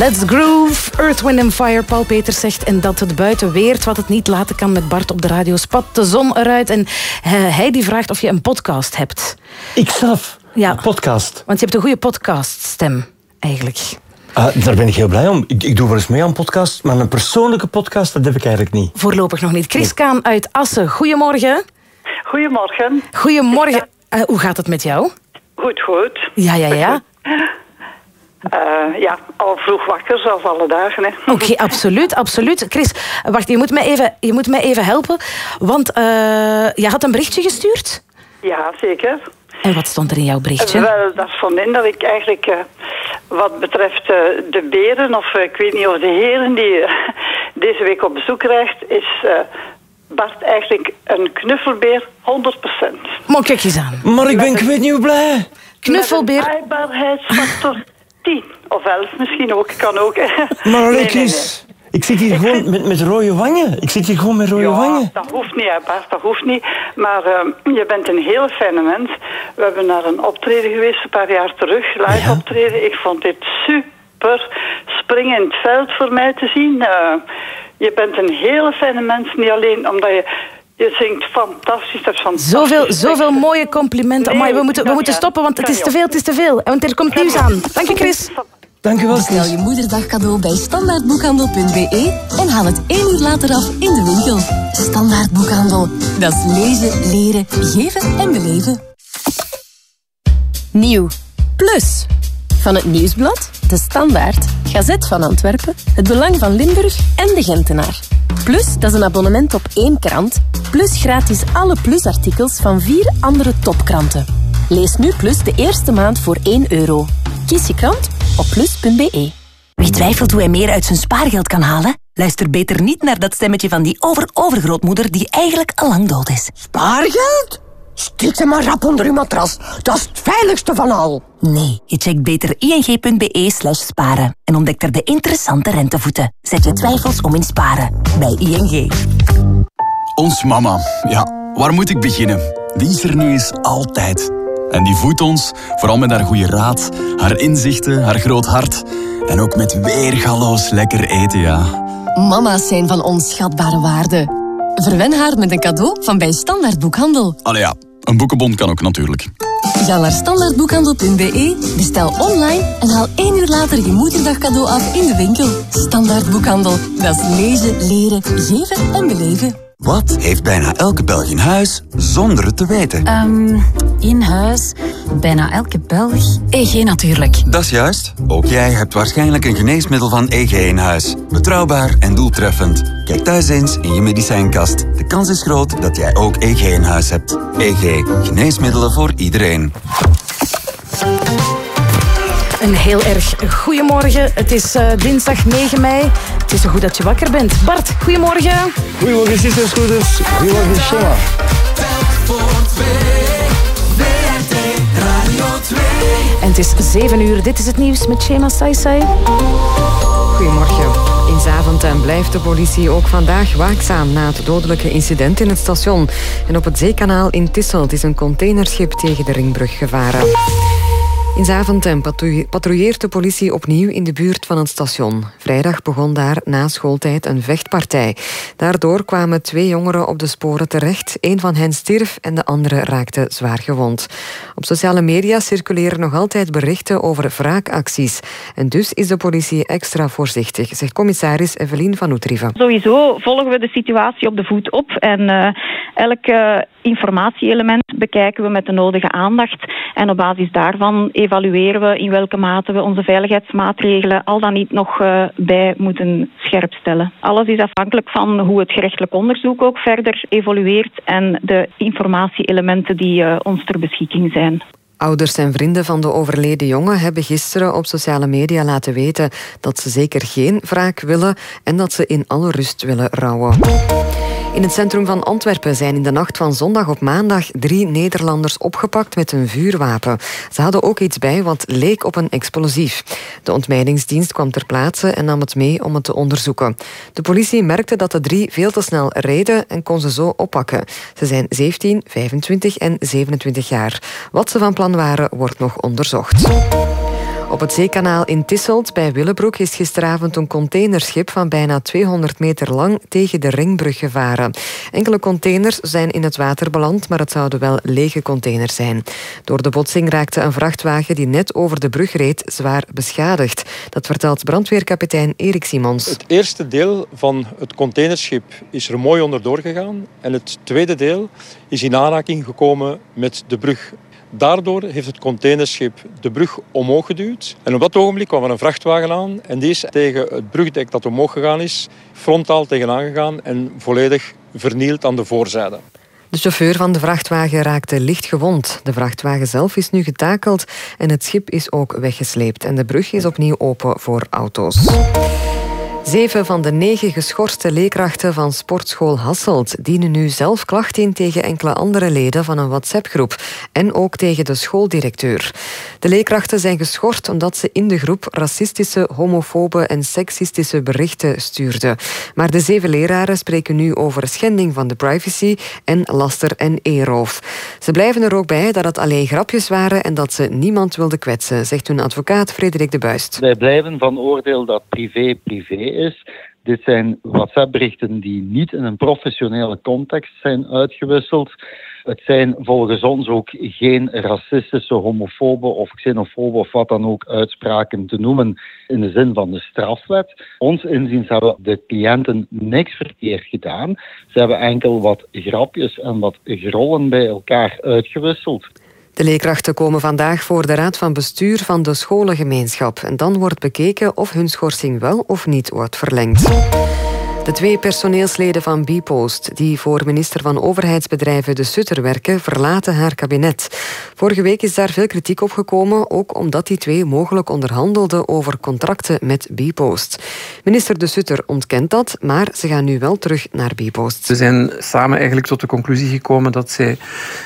Let's groove. Earth, Wind and Fire. Paul Peters zegt en dat het buiten weert wat het niet laten kan met Bart op de radio. Spat de zon eruit. En hij die vraagt of je een podcast hebt. Ikzelf? Ja. Een podcast? Want je hebt een goede podcaststem, eigenlijk. Ah, daar ben ik heel blij om. Ik, ik doe wel eens mee aan podcast, maar een persoonlijke podcast, dat heb ik eigenlijk niet. Voorlopig nog niet. Chris Kaan uit Assen, goedemorgen. Goedemorgen. Goedemorgen. Eh, hoe gaat het met jou? Goed, goed. Ja, ja, ja. Eh, ja, al vroeg wakker, zoals alle dagen. Oké, absoluut, absoluut. Chris, wacht, je moet mij even, je moet mij even helpen. Want eh je had een berichtje gestuurd. Ja, zeker. En wat stond er in jouw berichtje? Wel, dat stond in dat ik eigenlijk, eh, wat betreft eh, de beren, of ik weet niet of de heren die deze week op bezoek krijgt, is eh, Bart eigenlijk een knuffelbeer 100%. Maar kijk eens aan. Maar ik ben, ik weet niet hoe blij. Knuffelbeer. Met een 10 of 11 misschien ook, kan ook. Maar Nee, nee, Chris, ik zit hier gewoon met, met rode wangen. Ik zit hier gewoon met rode Ja, wangen. dat hoeft niet, hè, Bart, dat hoeft niet. Maar ehm, je bent een hele fijne mens. We hebben naar een optreden geweest een paar jaar terug, live optreden. Ik vond dit super. Springen in het veld voor mij te zien. Eh, je bent een hele fijne mens, niet alleen omdat je... Je zingt fantastisch, dat is fantastisch. Zoveel, zoveel mooie complimenten. Nee, Amai, we moeten, we moeten ja. stoppen, want het is je te veel, het is te veel. Want er komt nieuws aan. Dank je, Chris. Dank u wel, Bestel je moederdag cadeau bij standaardboekhandel.be en haal het één uur later af in de winkel. Standaard Boekhandel. Dat is lezen, leren, geven en beleven. Nieuw. Plus. Van het Nieuwsblad, De Standaard, Gazet van Antwerpen, Het Belang van Limburg en De Gentenaar. Plus, dat is een abonnement op één krant. Plus gratis alle Plus-artikels van vier andere topkranten. Lees nu Plus de eerste maand voor 1 euro. Kies je krant op plus.be. Wie twijfelt hoe hij meer uit zijn spaargeld kan halen? Luister beter niet naar dat stemmetje van die over-overgrootmoeder die eigenlijk al lang dood is. Spaargeld? Steek ze maar rap onder uw matras. Dat is het veiligste van al. Nee, je checkt beter ing.be slash sparen en ontdekt er de interessante rentevoeten. Zet je twijfels om in sparen bij ING. Ons mama. Ja, waar moet ik beginnen? Die is er nu eens altijd. En die voedt ons, vooral met haar goede raad, haar inzichten, haar groot hart. En ook met weergaloos lekker eten, ja. Mama's zijn van onschatbare waarde. Verwen haar met een cadeau van bij Standaard Boekhandel. Allee ja, een boekenbon kan ook natuurlijk. Ga naar standaardboekhandel.be, bestel online en haal één uur later je moederdag cadeau af in de winkel. Standaard Boekhandel, dat is lezen, leren, geven en beleven. Wat heeft bijna elke Belg in huis zonder het te weten? Ehm, in huis, bijna elke Belg. EG natuurlijk. Dat is juist. Ook jij hebt waarschijnlijk een geneesmiddel van EG in huis. Betrouwbaar en doeltreffend. Kijk thuis eens in je medicijnkast. De kans is groot dat jij ook EG in huis hebt. EG. Geneesmiddelen voor iedereen. Een heel erg goedemorgen. Het is eh, dinsdag 9 mei. Het is zo goed dat je wakker bent. Bart, goedemorgen. Goedemorgen, sisters, goeders. Goedemorgen, Shema. En het is 7 uur. Dit is het nieuws met Shema Saisai. Goedemorgen. In Zaventem blijft de politie ook vandaag waakzaam na het dodelijke incident in het station. En op het zeekanaal in Tisselt is een containerschip tegen de ringbrug gevaren. In Zaventem patrouille- patrouilleert de politie opnieuw in de buurt van het station. Vrijdag begon daar na schooltijd een vechtpartij. Daardoor kwamen twee jongeren op de sporen terecht. Een van hen stierf en de andere raakte zwaar gewond. Op sociale media circuleren nog altijd berichten over wraakacties. En dus is de politie extra voorzichtig, zegt commissaris Evelien van Oetrieve. Sowieso volgen we de situatie op de voet op en eh, elk eh, informatieelement bekijken we met de nodige aandacht. En op basis daarvan evalueren we in welke mate we onze veiligheidsmaatregelen al dan niet nog eh, bij moeten scherpstellen. Alles is afhankelijk van hoe het gerechtelijk onderzoek ook verder evolueert en de informatieelementen die eh, ons ter beschikking zijn. Ouders en vrienden van de overleden jongen hebben gisteren op sociale media laten weten dat ze zeker geen wraak willen en dat ze in alle rust willen rouwen. In het centrum van Antwerpen zijn in de nacht van zondag op maandag drie Nederlanders opgepakt met een vuurwapen. Ze hadden ook iets bij wat leek op een explosief. De ontmijningsdienst kwam ter plaatse en nam het mee om het te onderzoeken. De politie merkte dat de drie veel te snel reden en kon ze zo oppakken. Ze zijn 17, 25 en 27 jaar. Wat ze van plan waren, wordt nog onderzocht. Op het zeekanaal in Tisselt bij Willebroek is gisteravond een containerschip van bijna 200 meter lang tegen de ringbrug gevaren. Enkele containers zijn in het water beland, maar het zouden wel lege containers zijn. Door de botsing raakte een vrachtwagen die net over de brug reed zwaar beschadigd. Dat vertelt brandweerkapitein Erik Simons. Het eerste deel van het containerschip is er mooi onderdoor gegaan en het tweede deel is in aanraking gekomen met de brug. Daardoor heeft het containerschip de brug omhoog geduwd. En op dat ogenblik kwam er een vrachtwagen aan en die is tegen het brugdek dat omhoog gegaan is, frontaal tegenaan gegaan en volledig vernield aan de voorzijde. De chauffeur van de vrachtwagen raakte licht gewond. De vrachtwagen zelf is nu getakeld en het schip is ook weggesleept. En de brug is opnieuw open voor auto's. Zeven van de negen geschorste leerkrachten van sportschool Hasselt dienen nu zelf klacht in tegen enkele andere leden van een WhatsApp-groep en ook tegen de schooldirecteur. De leerkrachten zijn geschorst omdat ze in de groep racistische, homofobe en seksistische berichten stuurden. Maar de zeven leraren spreken nu over schending van de privacy en laster- en eeroof. Ze blijven er ook bij dat het alleen grapjes waren en dat ze niemand wilden kwetsen, zegt hun advocaat Frederik de Buist. Wij blijven van oordeel dat privé privé is. Dit zijn WhatsApp-berichten die niet in een professionele context zijn uitgewisseld. Het zijn volgens ons ook geen racistische, homofobe of xenofobe of wat dan ook uitspraken te noemen in de zin van de strafwet. Ons inziens hebben de cliënten niks verkeerd gedaan. Ze hebben enkel wat grapjes en wat grollen bij elkaar uitgewisseld. De leerkrachten komen vandaag voor de raad van bestuur van de scholengemeenschap. En dan wordt bekeken of hun schorsing wel of niet wordt verlengd. De twee personeelsleden van Bpost, die voor minister van Overheidsbedrijven De Sutter werken, verlaten haar kabinet. Vorige week is daar veel kritiek op gekomen, ook omdat die twee mogelijk onderhandelden over contracten met Bpost. Minister De Sutter ontkent dat, maar ze gaan nu wel terug naar Bpost. We zijn samen eigenlijk tot de conclusie gekomen dat zij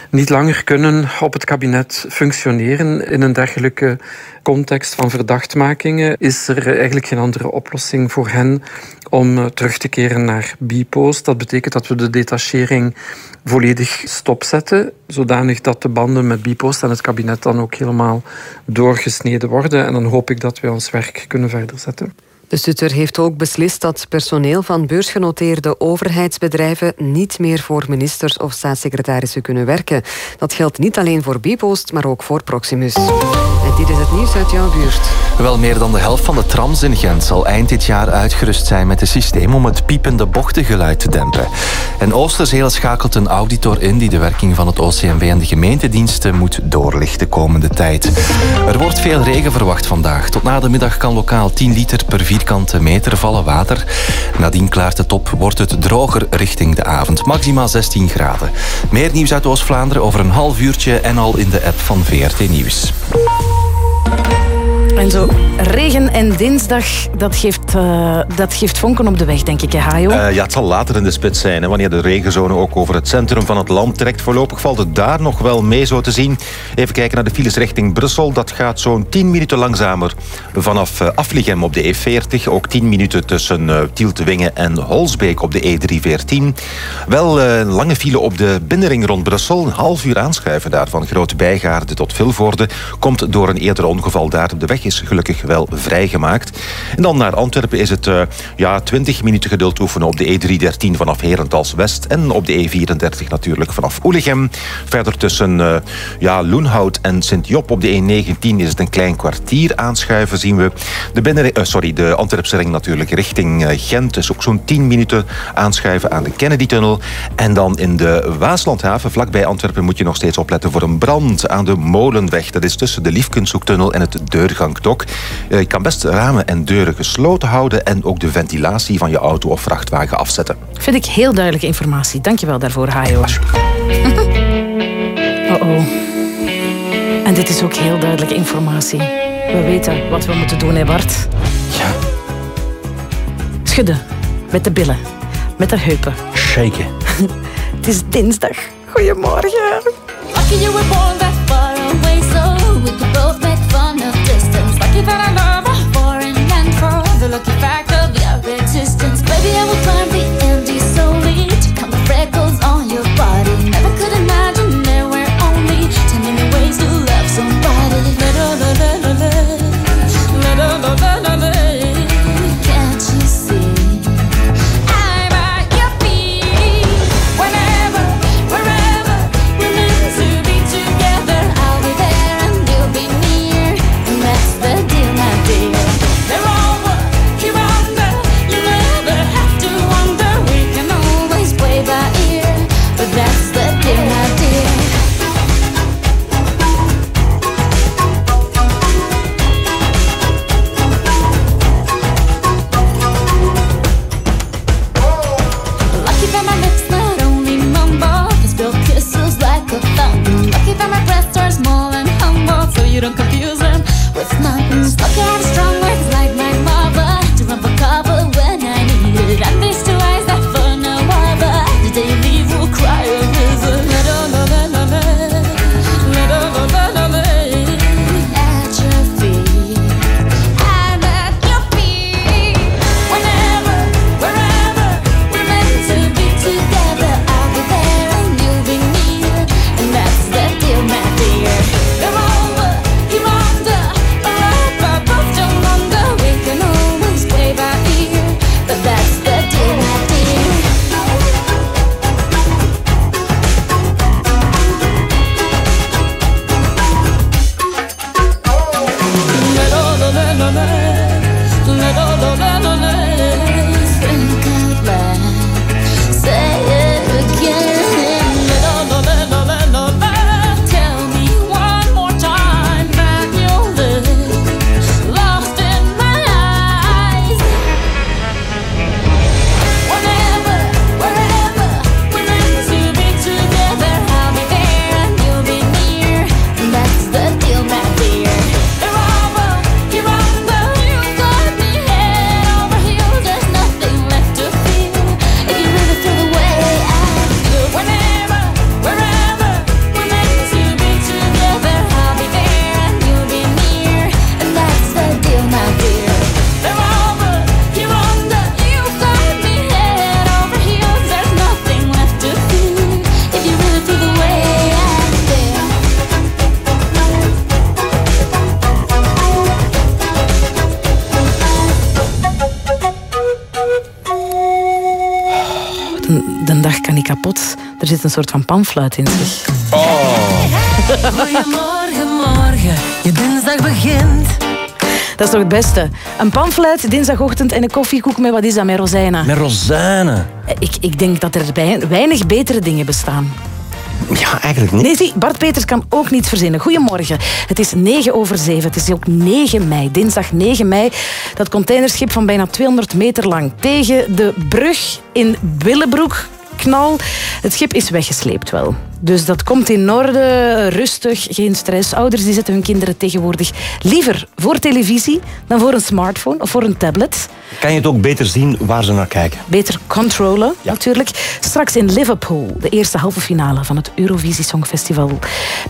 niet langer kunnen op het kabinet functioneren in een dergelijke context van verdachtmakingen. Is er eigenlijk geen andere oplossing voor hen om eh, terug te keren naar Bpost. Dat betekent dat we de detachering volledig stopzetten, zodanig dat de banden met Bpost en het kabinet dan ook helemaal doorgesneden worden. En dan hoop ik dat wij ons werk kunnen verder zetten. De Sutter heeft ook beslist dat personeel van beursgenoteerde overheidsbedrijven niet meer voor ministers of staatssecretarissen kunnen werken. Dat geldt niet alleen voor Bipost, maar ook voor Proximus. En dit is het nieuws uit jouw buurt. Wel meer dan de helft van de trams in Gent zal eind dit jaar uitgerust zijn met een systeem om het piepende bochtengeluid te dempen. En Oosterzeel schakelt een auditor in die de werking van het OCMW en de gemeentediensten moet doorlichten de komende tijd. Er wordt veel regen verwacht vandaag. Tot na de middag kan lokaal 10 liter per vierkante meter vallen water. Nadien klaart het op, wordt het droger richting de avond. Maximaal 16 graden. Meer nieuws uit Oost-Vlaanderen over een half uurtje en al in de app van VRT Nieuws. En zo, regen en dinsdag, dat geeft, uh, dat geeft vonken op de weg, denk ik, hè, Hajo? Uh, ja, het zal later in de spits zijn, hè, wanneer de regenzone ook over het centrum van het land trekt. Voorlopig valt het daar nog wel mee, zo te zien. Even kijken naar de files richting Brussel. Dat gaat zo'n 10 minuten langzamer vanaf uh, Afligem op de E40. Ook 10 minuten tussen uh, Tieltwingen en Holsbeek op de E314. Wel een lange file op de binnenring rond Brussel. Een half uur aanschuiven daar van Grote Bijgaarde tot Vilvoorde. Komt door een eerder ongeval daar. De weg is gelukkig wel vrijgemaakt. En dan naar Antwerpen is het uh, ja, 20 minuten geduld oefenen op de E313 vanaf Herentals West en op de E34 natuurlijk vanaf Oelegem. Verder tussen uh, ja, Loenhout en Sint-Job op de E19 is het een klein kwartier aanschuiven, zien we. De, binnen, uh, sorry, de natuurlijk richting Gent is ook zo'n 10 minuten aanschuiven aan de Kennedy-tunnel. En dan in de Waaslandhaven, vlakbij Antwerpen, moet je nog steeds opletten voor een brand aan de Molenweg. Dat is tussen de Liefkunsthoektunnel en het Deurgangdok. Je kan best ramen en deuren gesloten houden en ook de ventilatie van je auto of vrachtwagen afzetten. Vind ik heel duidelijke informatie. Dankjewel daarvoor, Hajo. Oh oh. En dit is ook heel duidelijke informatie. We weten wat we moeten doen, hè Bart? Ja. Schudden. Met de billen. Met de heupen. Shaken. Het is dinsdag. Goedemorgen. Lucky that I love a foreign man for the lucky fact of your existence. Baby, I will climb Estou querendo de, dag kan niet kapot. Er zit een soort van panfluit in zich. Goedemorgen, morgen, je dinsdag begint. Dat is toch het beste? Een panfluit, dinsdagochtend en een koffiekoek met wat is dat, met rozijnen. Met rozijnen. Ik, ik denk dat er bij- weinig betere dingen bestaan. Ja, eigenlijk niet. Nee, Bart Peters kan ook niet verzinnen. Goedemorgen. Het is 9 over 7. Het is ook 9 mei, dinsdag 9 mei. Dat containerschip van bijna 200 meter lang tegen de brug in Willebroek knal. Het schip is weggesleept wel. Dus dat komt in orde, rustig, geen stress. Ouders die zetten hun kinderen tegenwoordig liever voor televisie dan voor een smartphone of voor een tablet. Kan je het ook beter zien waar ze naar kijken? Beter controlen, natuurlijk. Straks in Liverpool, de eerste halve finale van het Eurovisie Songfestival.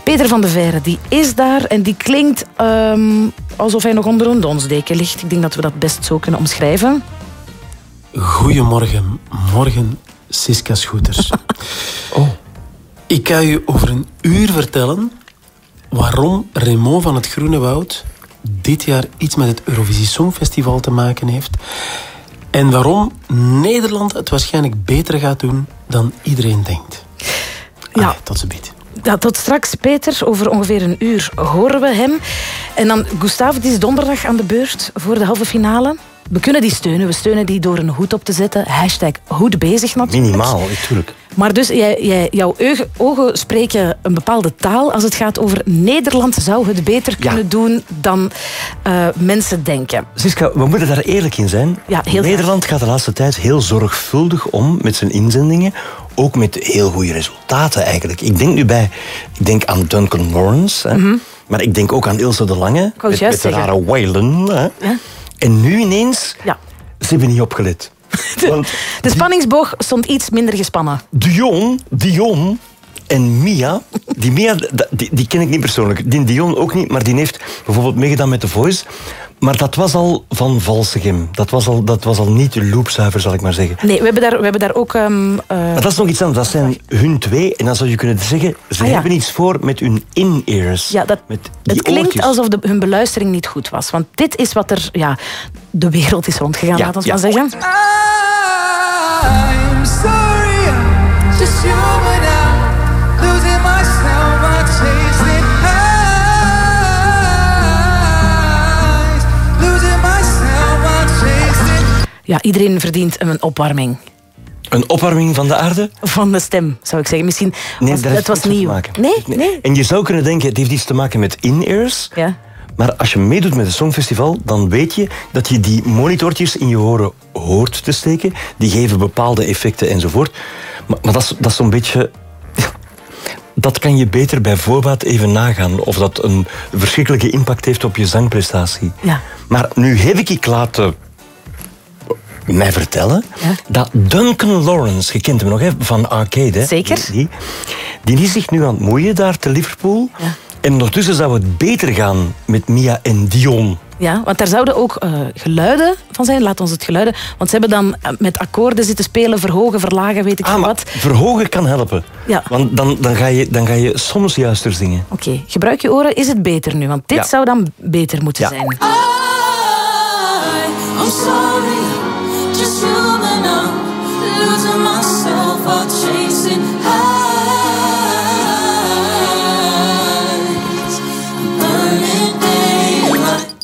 Peter van de Veire, die is daar en die klinkt ehm, alsof hij nog onder een donsdeken ligt. Ik denk dat we dat best zo kunnen omschrijven. Goedemorgen, morgen Siska Schoeters. oh. Ik ga u over een uur vertellen waarom Raymond van het Groene Woud dit jaar iets met het Eurovisie Songfestival te maken heeft. En waarom Nederland het waarschijnlijk beter gaat doen dan iedereen denkt. Ja. tot ze biedt. Ja, tot straks, Peter. Over ongeveer een uur horen we hem. En dan Gustave, die is donderdag aan de beurt voor de halve finale. We kunnen die steunen. We steunen die door een hoed op te zetten. Hashtag goed bezig natuurlijk. Minimaal, natuurlijk. Maar dus, jij, jij, jouw ogen, spreken een bepaalde taal als het gaat over Nederland zou het beter kunnen doen dan eh, mensen denken. Siska, we moeten daar eerlijk in zijn. Ja, heel Nederland gaat de laatste tijd heel zorgvuldig om met zijn inzendingen. Ook met heel goede resultaten eigenlijk. Ik denk nu bij, ik denk aan Duncan Lawrence. Hè. Maar ik denk ook aan Ilse de Lange. Mhm. met, met de rare Whalen. Hè. Ja. En nu ineens, Ja. ze hebben niet opgelet. Want De spanningsboog stond iets minder gespannen. Dion, Dion en Mia, die Mia, die, die ken ik niet persoonlijk. Die Dion ook niet, maar die heeft bijvoorbeeld meegedaan met The Voice. Maar dat was al van Valsegem. Dat was al, dat was al niet loopzuiver, zal ik maar zeggen. Nee, we hebben daar, we hebben daar ook... ehm, eh, Maar dat is nog iets anders. Dat zijn hun twee. En dan zou je kunnen zeggen, ze Ah, ja. hebben iets voor met hun in-ears. Ja, dat, met die het klinkt oortjes. alsof de, hun beluistering niet goed was. Want dit is wat er... Ja, de wereld is rondgegaan, Ja, laat ons ja. maar zeggen. I'm sorry, I'm just human Ja, iedereen verdient een opwarming. Een opwarming van de aarde? Van de stem, zou ik zeggen. Misschien Nee, was, het was nieuw. maken. Nee, nee. En je zou kunnen denken, het heeft iets te maken met in-ears. Ja. Maar als je meedoet met het Songfestival, dan weet je dat je die monitortjes in je oren hoort te steken. Die geven bepaalde effecten enzovoort. Maar, maar dat is, dat is zo'n beetje... Dat kan je beter bij voorbaat even nagaan. Of dat een verschrikkelijke impact heeft op je zangprestatie. Ja. Maar nu heb ik ik laten mij vertellen dat Duncan Lawrence, je kent hem nog hè, van Arcade, hè? Zeker. Die, die is zich nu aan het moeien daar te Liverpool. En ondertussen zou het beter gaan met Mia en Dion. Ja, want daar zouden ook eh, geluiden van zijn. Laat ons het geluiden. Want ze hebben dan eh, met akkoorden zitten spelen, verhogen, verlagen, weet ik veel wat. Verhogen kan helpen. Ja. Want dan, dan, ga je, dan ga je soms juister zingen. Oké, gebruik je oren, is het beter nu? Want dit Ja. zou dan beter moeten zijn. I'm sorry,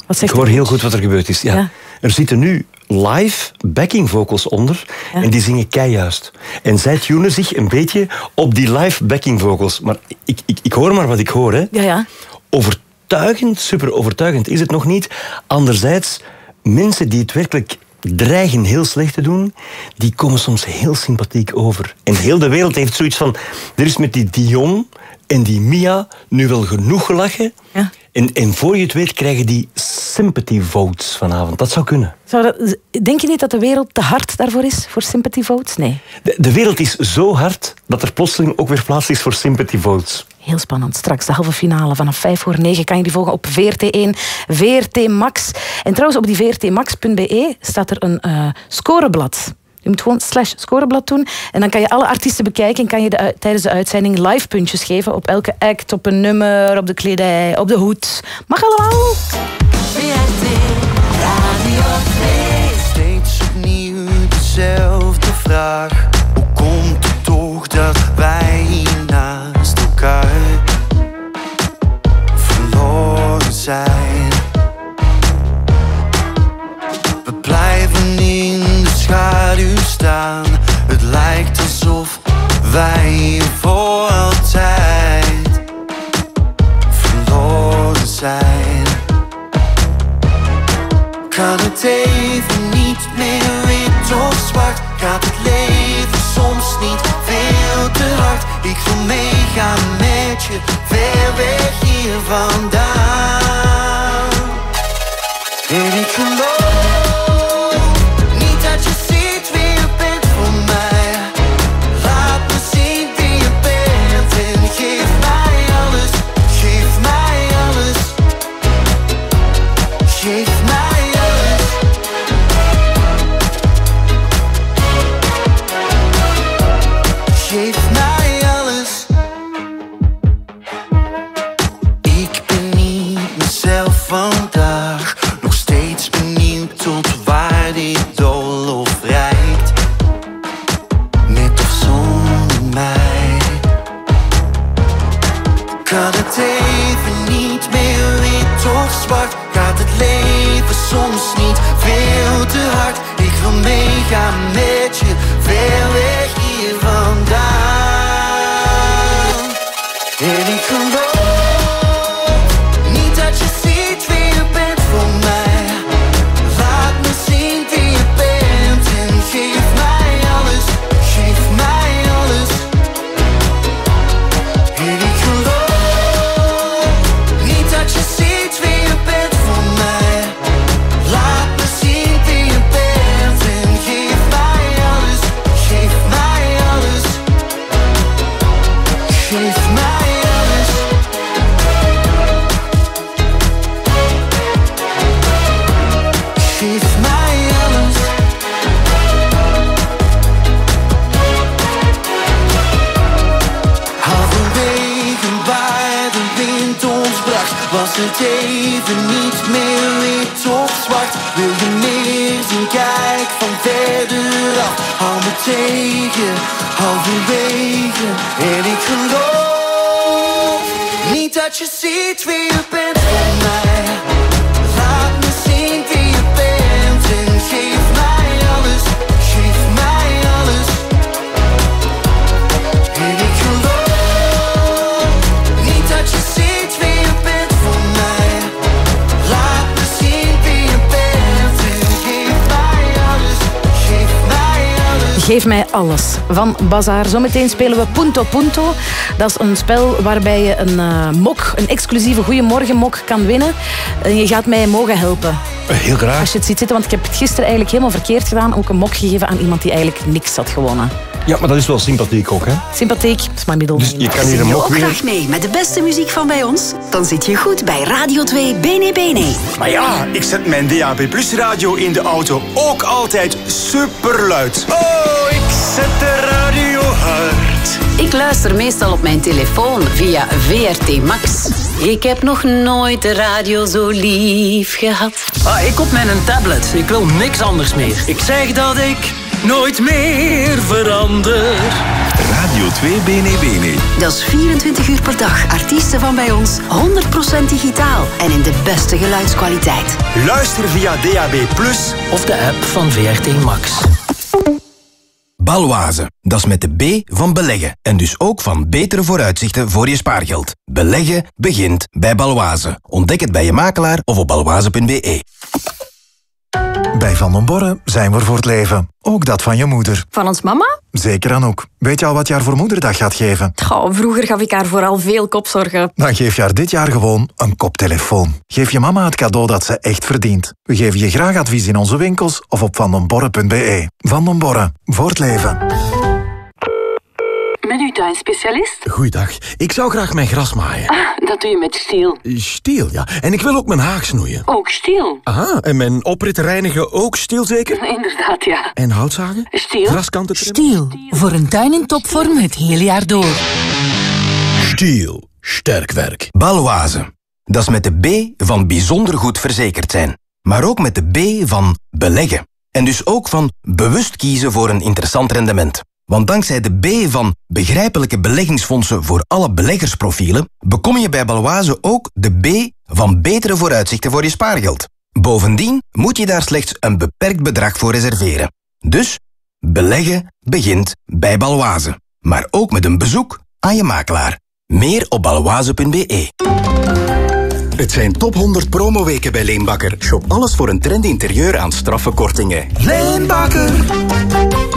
Wat zegt Ik hoor heel goed wat er gebeurd is. Ja. Ja. Er zitten nu live backing vocals onder en die zingen keijuist. En zij tunen zich een beetje op die live backing vocals. Maar ik, ik, ik hoor maar wat ik hoor. Hè. Ja, ja. Overtuigend, super overtuigend is het nog niet. Anderzijds, mensen die het werkelijk dreigen heel slecht te doen, die komen soms heel sympathiek over. En heel de wereld heeft zoiets van, er is met die Dion en die Mia nu wel genoeg gelachen. Ja. En, en voor je het weet krijgen die sympathy votes vanavond. Dat zou kunnen. Zou dat, denk je niet dat de wereld te hard daarvoor is, voor sympathy votes? Nee. De, de wereld is zo hard dat er plotseling ook weer plaats is voor sympathy votes. Heel spannend. Straks de halve finale vanaf 5 voor 9 kan je die volgen op VRT1, VRT Max. En trouwens, op die vrtmax.be staat er een eh, scoreblad. Je moet gewoon slash scoreblad doen. En dan kan je alle artiesten bekijken en kan je tijdens de uitzending live puntjes geven op elke act, op een nummer, op de kledij, op de hoed. Mag allemaal. VRT Radio 2. Steeds opnieuw dezelfde vraag. Hoe komt het toch dat wij hier naast elkaar verloren zijn? Het lijkt alsof wij hier voor altijd verloren zijn. Kan het even niet meer wit of zwart? Gaat het leven soms niet veel te hard? Ik wil meegaan met je, ver weg hier vandaan. En ik geloof. Van Bazaar. Zometeen spelen we Punto Punto. Dat is een spel waarbij je een eh, mok, een exclusieve Goeiemorgen mok kan winnen. En je gaat mij mogen helpen. Heel graag. Als je het ziet zitten, want ik heb het gisteren eigenlijk helemaal verkeerd gedaan. Ook een mok gegeven aan iemand die eigenlijk niks had gewonnen. Ja, maar dat is wel sympathiek ook, hè? Sympathiek, dat is mijn middel. Dus je kan hier een mok ook winnen. graag mee met de beste muziek van bij ons? Dan zit je goed bij Radio 2 Bene Bene. Maar ja, ik zet mijn DAB Plus radio in de auto ook altijd superluid. Oh, ik zet de Ik luister meestal op mijn telefoon via VRT Max. Ik heb nog nooit de radio zo lief gehad. Ah, ik op mijn tablet. Ik wil niks anders meer. Ik zeg dat ik nooit meer verander. Radio 2 Bene Bene. Dat is 24 uur per dag. Artiesten van bij ons, 100% digitaal en in de beste geluidskwaliteit. Luister via DAB Plus Of de app van VRT Max. Balwaze, dat is met de B van beleggen. En dus ook van betere vooruitzichten voor je spaargeld. Beleggen begint bij Balwaze. Ontdek het bij je makelaar of op balwaze.be. Bij Van den Borre zijn we voor het leven. Ook dat van je moeder. Van ons mama? Zeker Anouk. Weet je al wat je haar voor moederdag gaat geven? Goh, vroeger gaf ik haar vooral veel kopzorgen. Dan geef je haar dit jaar gewoon een koptelefoon. Geef je mama het cadeau dat ze echt verdient. We geven je graag advies in onze winkels of op vandenborre.be. Van den Borre, voor het leven. Met uw tuinspecialist? Goeiedag. Ik zou graag mijn gras maaien. Ah, dat doe je met stiel. Stiel, ja. En ik wil ook mijn haag snoeien. Ook stiel? Aha, en mijn oprit reinigen ook stiel zeker? Inderdaad, ja. En houtzagen? Stiel? Graskanten trimmen? Stiel, voor een tuin in topvorm het hele jaar door. Stiel. Sterk werk. Balwaze. Dat is met de B van bijzonder goed verzekerd zijn. Maar ook met de B van beleggen. En dus ook van bewust kiezen voor een interessant rendement. Want dankzij de B van begrijpelijke beleggingsfondsen voor alle beleggersprofielen, bekom je bij Balwaze ook de B van betere vooruitzichten voor je spaargeld. Bovendien moet je daar slechts een beperkt bedrag voor reserveren. Dus beleggen begint bij Balwaze. Maar ook met een bezoek aan je makelaar. Meer op balwaze.be. Het zijn top 100 promoweken bij Leenbakker. Shop alles voor een trend interieur aan straffe kortingen. Leenbakker.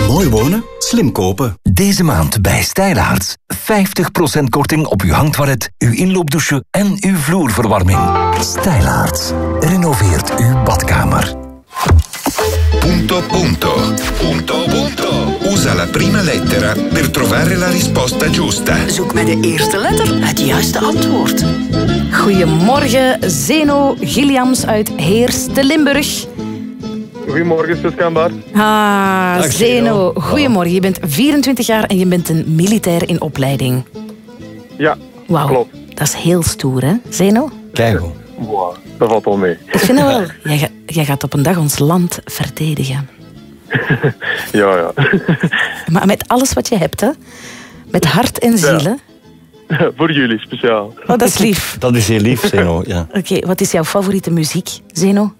Mooi wonen, slim kopen. Deze maand bij Stijlaarts. 50% korting op uw hangtoilet, uw inloopdouche en uw vloerverwarming. Stijlaarts. Renoveert uw badkamer. Punto punto. Punto punto. Usa la prima lettera per trovare la risposta giusta. Zoek met de eerste letter het juiste antwoord. Goedemorgen, Zeno Gilliams uit Heers te Limburg. Goedemorgen, Suska Bart. Ah, Dag, Zeno. Goedemorgen. Je bent 24 jaar en je bent een militair in opleiding. Ja, Wauw. klopt. Dat is heel stoer, hè, Zeno? Kijk Wow, dat valt wel mee. Ik vind het wel. Jij, ga- jij gaat op een dag ons land verdedigen. Ja, ja. Maar met alles wat je hebt, hè? Met hart en ziel, hè? Voor jullie speciaal. Oh, dat is lief. Dat is heel lief, Zeno. Ja. Oké, wat is jouw favoriete muziek, Zeno?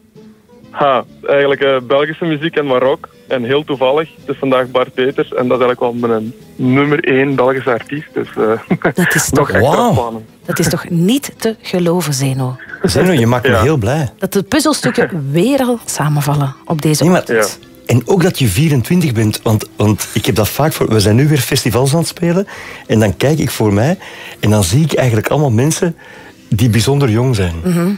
Ha, eigenlijk eh, Belgische muziek en Marok. En heel toevallig, het is vandaag Bart Peters. En dat is eigenlijk wel mijn nummer één Belgische artiest. Dus eh Dat is toch... extra spannend. Dat is toch niet te geloven, Zeno? Zeno, je maakt me heel blij. Dat de puzzelstukken weer al samenvallen op deze Nee, maar-. En ook dat je 24 bent, want, want ik heb dat vaak voor... We zijn nu weer festivals aan het spelen en dan kijk ik voor mij en dan zie ik eigenlijk allemaal mensen die bijzonder jong zijn. Mhm.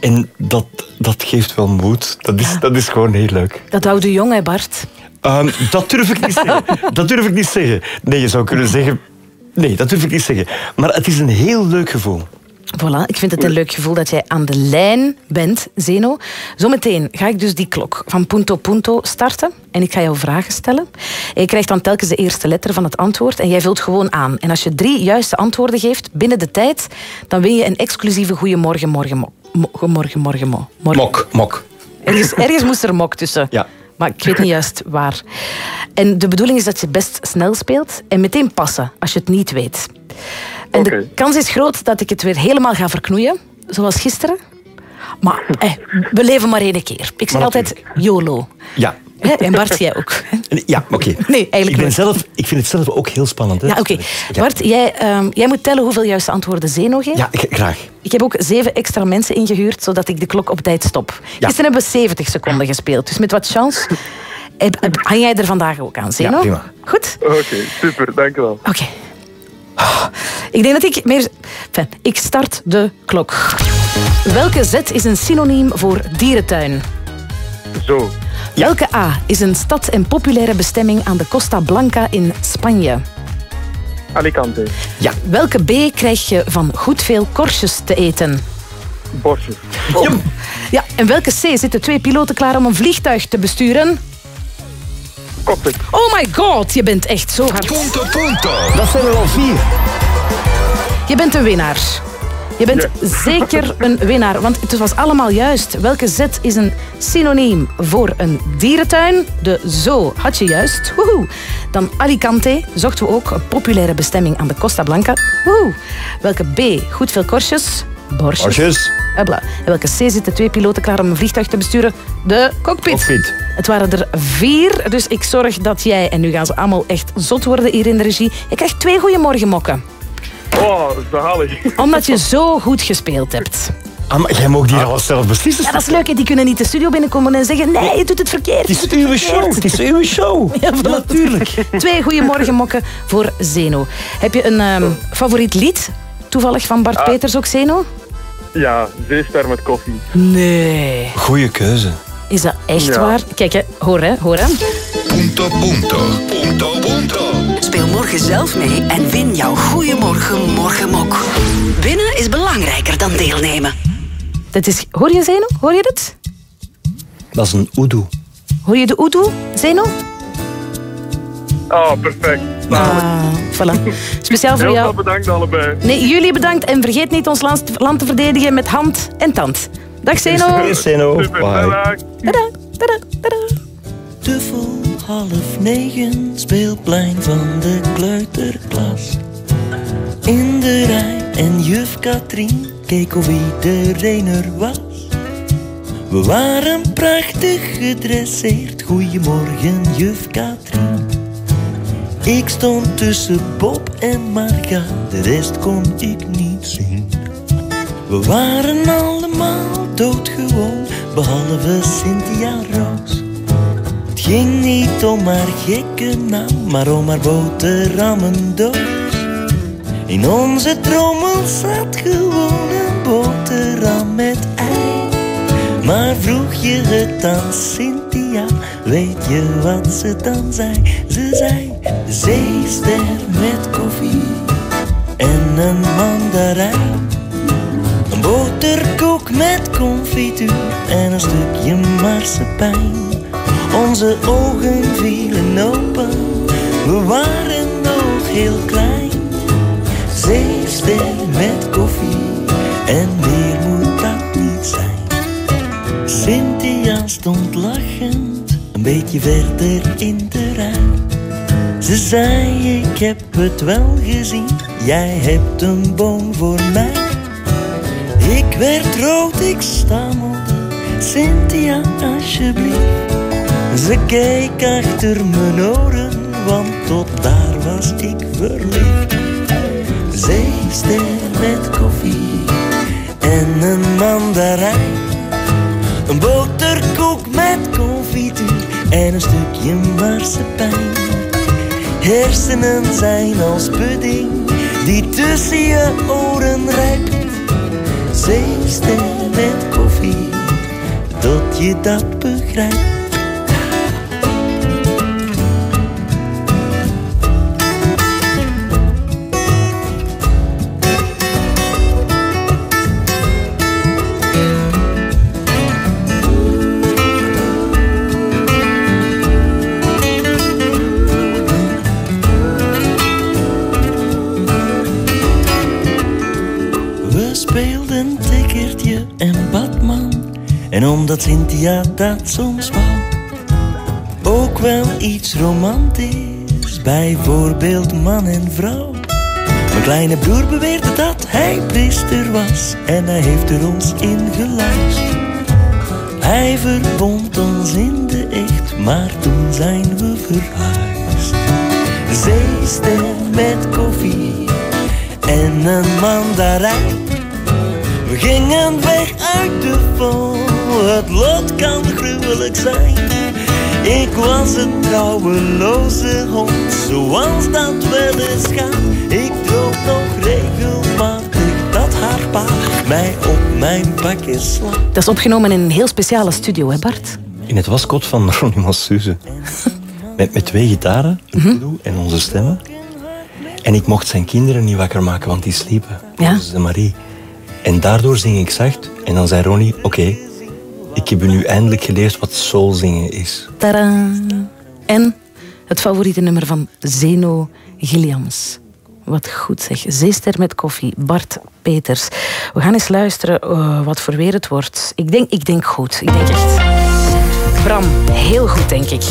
En dat, dat geeft wel moed. Dat is, dat is gewoon heel leuk. Dat oude jong, hè, Bart? Ehm, dat durf ik niet zeggen. Dat durf ik niet zeggen. Nee, je zou kunnen zeggen... Nee, dat durf ik niet zeggen. Maar het is een heel leuk gevoel. Voilà, ik vind het een leuk gevoel dat jij aan de lijn bent, Zeno. Zometeen ga ik dus die klok van Punto Punto starten en ik ga jou vragen stellen. En je krijgt dan telkens de eerste letter van het antwoord en jij vult gewoon aan. En als je drie juiste antwoorden geeft binnen de tijd, dan win je een exclusieve Goeiemorgen, morgen, mo- mo- morgen, morgen, mo- morgen. Mok, mok. Ergens, ergens moest er mok tussen. Ja. Maar ik weet niet juist waar. En de bedoeling is dat je best snel speelt en meteen passen als je het niet weet. En de kans is groot dat ik het weer helemaal ga verknoeien, zoals gisteren. Maar eh, we leven maar één keer. Ik zeg altijd YOLO. Ja. Hè, En Bart, jij ook. Ja, oké. Nee, eigenlijk ik, ben zelf, ik vind het zelf ook heel spannend. Hè? Ja, oké. Bart, jij, ehm, jij moet tellen hoeveel juiste antwoorden Zeno geeft. Ja, g- graag. Ik heb ook zeven extra mensen ingehuurd, zodat ik de klok op tijd stop. Gisteren hebben we 70 seconden gespeeld. Dus met wat chance hang jij er vandaag ook aan, Zeno? Ja, prima. Goed? Oké, super, dankjewel. Oké. Ik denk dat ik meer... Enfin, ik start de klok. Welke Z is een synoniem voor dierentuin? Zo. Welke A is een stad en populaire bestemming aan de Costa Blanca in Spanje? Alicante. Ja. Welke B krijg je van goed veel korstjes te eten? Borstjes. Ja. ja, en welke C zitten twee piloten klaar om een vliegtuig te besturen? Cockpit. Oh my god, je bent echt zo hard. Punto punto. Dat zijn er al vier. Je bent een winnaar. Je bent zeker een winnaar, want het was allemaal juist. Welke Z is een synoniem voor een dierentuin? De zoo had je juist. Woehoe. Dan Alicante zochten we ook een populaire bestemming aan de Costa Blanca. Woehoe. Welke B? Goed veel korstjes. Borstjes. Borstjes. En welke C zitten twee piloten klaar om een vliegtuig te besturen? De cockpit. Cockpit. Het waren er vier, dus ik zorg dat jij, en nu gaan ze allemaal echt zot worden hier in de regie, je krijgt twee goede morgenmokken. Oh, zalig. Omdat je zo goed gespeeld hebt. Ah, maar jij mag die alles zelf beslissen. Ja, dat is leuk. hè. Die kunnen niet de studio binnenkomen en zeggen... Nee, je doet het verkeerd. Het is uw show. Het is uw show. Ja, voilà. Natuurlijk. Twee goede morgenmokken voor Zeno. Heb je een ehm, favoriet lied? Toevallig van Bart Ah. Peters ook Zeno? Ja, zeester met koffie. Nee. Goeie keuze. Is dat echt Ja. waar? Kijk, hè. hoor hè, hoor hè. Punto punto. Punto punto. Morgen zelf mee en win jouw Goeiemorgen Morgenmok. Winnen is belangrijker dan deelnemen. Dat is... Hoor je Zeno? Hoor je het? Dat is een oedoe. Hoor je de oedoe, Zeno? Oh, perfect. Ah, voilà. Speciaal voor Heel jou. bedankt allebei. Nee, jullie bedankt en vergeet niet ons land, land te verdedigen met hand en tand. Dag Zeno. Dag, Zeno. Super, Bye. Tada, tada, tada. Half negen, speelplein van de kleuterklas. In de rij en juf Katrien keek of iedereen er was. We waren prachtig gedresseerd, goeiemorgen juf Katrien. Ik stond tussen Bob en Marga, de rest kon ik niet zien. We waren allemaal doodgewoon, behalve Cynthia ging niet om haar gekke naam, maar om haar boterhammendoos. In onze trommel zat gewoon een boterham met ei. Maar vroeg je het aan Cynthia, weet je wat ze dan zei? Ze zei, zeester met koffie en een mandarijn. Een boterkoek met confituur en een stukje marsepein. Onze ogen vielen open, we waren nog heel klein. Zeester met koffie en meer moet dat niet zijn. Cynthia stond lachend, een beetje verder in de rij. Ze zei, ik heb het wel gezien, jij hebt een boom voor mij. Ik werd rood, ik stamelde, Cynthia alsjeblieft. Ze keek achter mijn oren, want tot daar was ik verliefd. Zeester met koffie en een mandarijn. Een boterkoek met confituur en een stukje marsepein. Hersenen zijn als pudding die tussen je oren rijpt. Zeester met koffie, tot je dat begrijpt. Omdat Cynthia dat soms wou, ook wel iets romantisch, bijvoorbeeld man en vrouw. Mijn kleine broer beweerde dat hij priester was en hij heeft er ons in geluisterd. Hij verbond ons in de echt, maar toen zijn we verhuisd. Zeester met koffie en een mandarijn. We gingen weg uit de val, het lot kan gruwelijk zijn. Ik was een trouweloze hond, zoals dat wel eens gaat. Ik droom nog regelmatig dat haar pa mij op mijn bakje slaat. Dat is opgenomen in een heel speciale studio, hè Bart? In het waskot van Ronnie Massuze. Met, met twee gitaren, een kudu en onze stemmen. En ik mocht zijn kinderen niet wakker maken, want die sliepen. Ja. Dus de Marie. En daardoor zing ik zacht. En dan zei Ronnie, oké, ik heb u nu eindelijk geleerd wat soul zingen is. Tadaa. En het favoriete nummer van Zeno Gilliams. Wat goed zeg. Zeester met koffie, Bart Peters. We gaan eens luisteren eh, wat voor weer het wordt. Ik denk, ik denk goed. Ik denk echt... Bram, heel goed denk ik.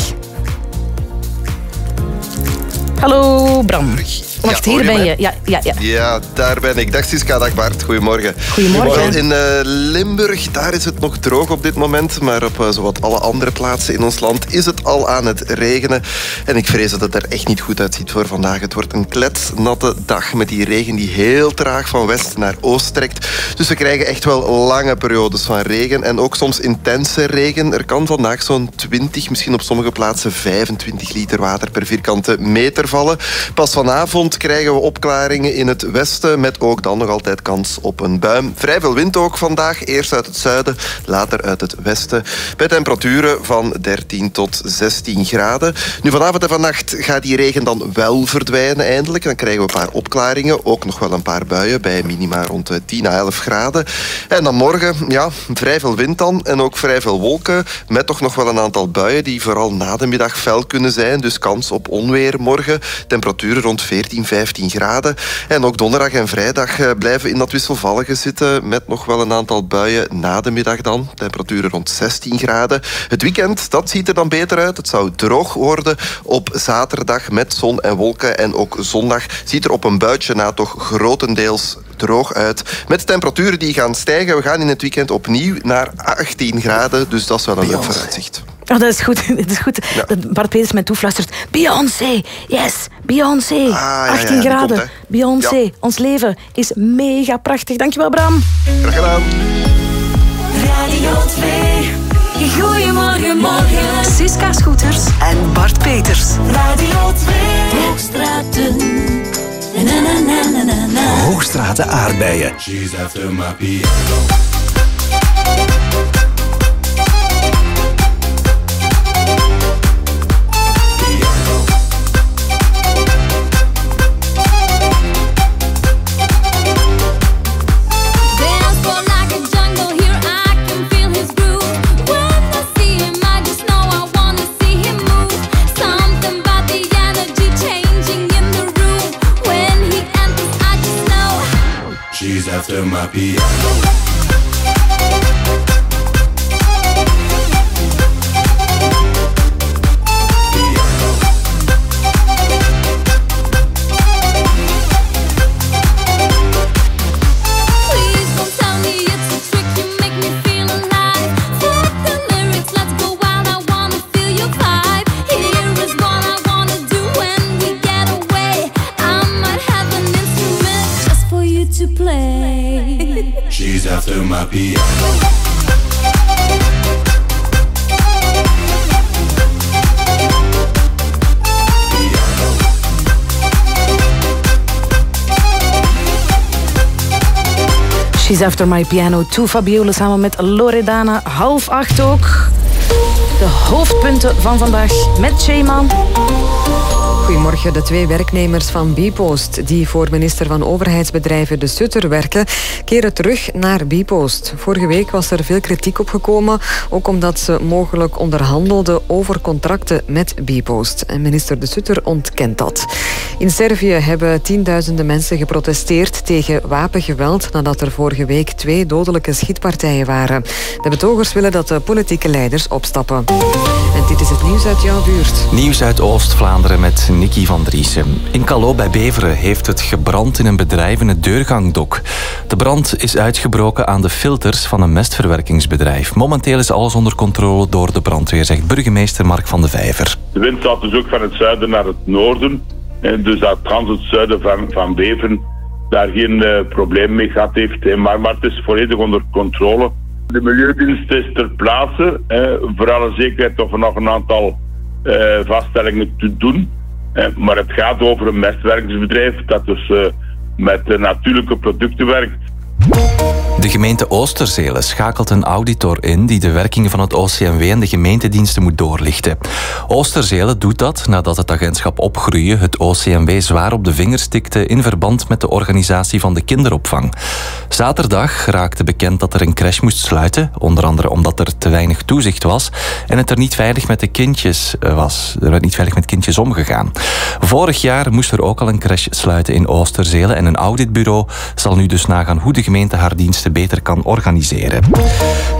Hallo Bram. Wacht, Ja, hier ben je. Ja, ja, ja. Ja, daar ben ik. Dag Siska, dag Bart. Goedemorgen. Goedemorgen. In eh, Limburg, daar is het nog droog op dit moment. Maar op eh, zowat alle andere plaatsen in ons land is het al aan het regenen. En ik vrees dat het er echt niet goed uitziet voor vandaag. Het wordt een kletsnatte dag met die regen die heel traag van west naar oost trekt. Dus we krijgen echt wel lange periodes van regen. En ook soms intense regen. Er kan vandaag zo'n 20, misschien op sommige plaatsen 25 liter water per vierkante meter vallen. Pas vanavond krijgen we opklaringen in het westen. Met ook dan nog altijd kans op een bui. Vrij veel wind ook vandaag. Eerst uit het zuiden, later uit het westen. Bij temperaturen van 13 tot 16 graden. Nu vanavond en vannacht gaat die regen dan wel verdwijnen eindelijk. Dan krijgen we een paar opklaringen. Ook nog wel een paar buien bij minima rond de 10 à 11 graden. En dan morgen, ja, vrij veel wind dan. En ook vrij veel wolken. Met toch nog wel een aantal buien die vooral na de middag fel kunnen zijn. Dus kans op onweer morgen. Temperaturen rond 14, 15 graden. En ook donderdag en vrijdag eh, blijven in dat wisselvallige zitten. Met nog wel een aantal buien na de middag dan. Temperaturen rond 16 graden. Het weekend, dat ziet er dan beter uit. Het zou droog worden op zaterdag met zon en wolken. En ook zondag ziet er op een buitje na toch grotendeels droog uit. Met temperaturen die gaan stijgen. We gaan in het weekend opnieuw naar 18 graden. Dus dat is wel een leuk vooruitzicht. Oh, dat is goed. Dat is goed dat Bart Peters mij toefluistert. Beyoncé, yes, Beyoncé. ja, 18 ja, die graden. komt. Beyoncé, ons leven is mega prachtig. Dankjewel, Bram. Graag gedaan. Radio 2. Goedemorgen, morgen. Siska Scooters en Bart Peters. Radio 2. Hoogstraten. Na, na, na. Hoogstraten aardbeien. She's after my piano. My piano. She's After My Piano 2 Fabiola samen met Loredana. Half acht ook. De hoofdpunten van vandaag met Sheyman. Goedemorgen. De twee werknemers van Bpost die voor minister van Overheidsbedrijven De Sutter werken, keren terug naar Bpost. Vorige week was er veel kritiek opgekomen, ook omdat ze mogelijk onderhandelden over contracten met Bpost. En minister De Sutter ontkent dat. In Servië hebben tienduizenden mensen geprotesteerd tegen wapengeweld nadat er vorige week twee dodelijke schietpartijen waren. De betogers willen dat de politieke leiders opstappen. En dit is het nieuws uit jouw buurt. Nieuws uit Oost-Vlaanderen met Nicky van Driessen. In Calot bij Beveren heeft het gebrand in een bedrijf in het deurgangdok. De brand is uitgebroken aan de filters van een mestverwerkingsbedrijf. Momenteel is alles onder controle door de brandweer, zegt burgemeester Mark van de Vijver. De wind staat dus ook van het zuiden naar het noorden. En dus dat trans het zuiden van, van Beveren daar geen eh, probleem mee gehad heeft. Maar, maar het is volledig onder controle. De Milieudienst is ter plaatse. hè, voor alle zekerheid of er nog een aantal eh, vaststellingen te doen. hè. maar het gaat over een mestwerkingsbedrijf dat dus eh, met eh, natuurlijke producten werkt. De gemeente Oosterzelen schakelt een auditor in die de werkingen van het OCMW en de gemeentediensten moet doorlichten. Oosterzelen doet dat nadat het agentschap Opgroeien het OCMW zwaar op de vingers tikte in verband met de organisatie van de kinderopvang. Zaterdag raakte bekend dat er een crash moest sluiten, onder andere omdat er te weinig toezicht was en het er niet veilig met de kindjes eh, was. Er werd niet veilig met kindjes omgegaan. Vorig jaar moest er ook al een crash sluiten in Oosterzelen en een auditbureau zal nu dus nagaan hoe de gemeente haar diensten beter kan organiseren.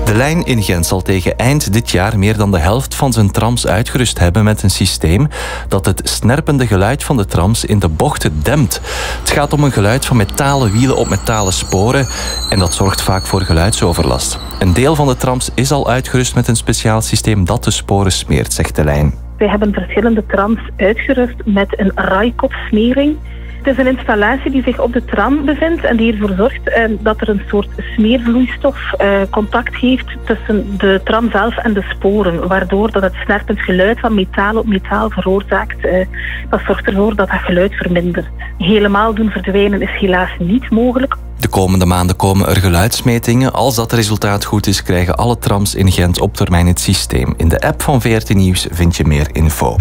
De lijn in Gent zal tegen eind dit jaar meer dan de helft van zijn trams uitgerust hebben met een systeem dat het snerpende geluid van de trams in de bochten dempt. Het gaat om een geluid van metalen wielen op metalen sporen en dat zorgt vaak voor geluidsoverlast. Een deel van de trams is al uitgerust met een speciaal systeem dat de sporen smeert, zegt de lijn. Wij hebben verschillende trams uitgerust met een raaikopsmering. Het is een installatie die zich op de tram bevindt en die ervoor zorgt eh, dat er een soort smeervloeistof eh, contact heeft tussen de tram zelf en de sporen, waardoor dat het snerpend geluid van metaal op metaal veroorzaakt. eh, dat zorgt ervoor dat dat geluid vermindert. Helemaal doen verdwijnen is helaas niet mogelijk. De komende maanden komen er geluidsmetingen. Als dat resultaat goed is, krijgen alle trams in Gent op termijn het systeem. In de app van VRT Nieuws vind je meer info.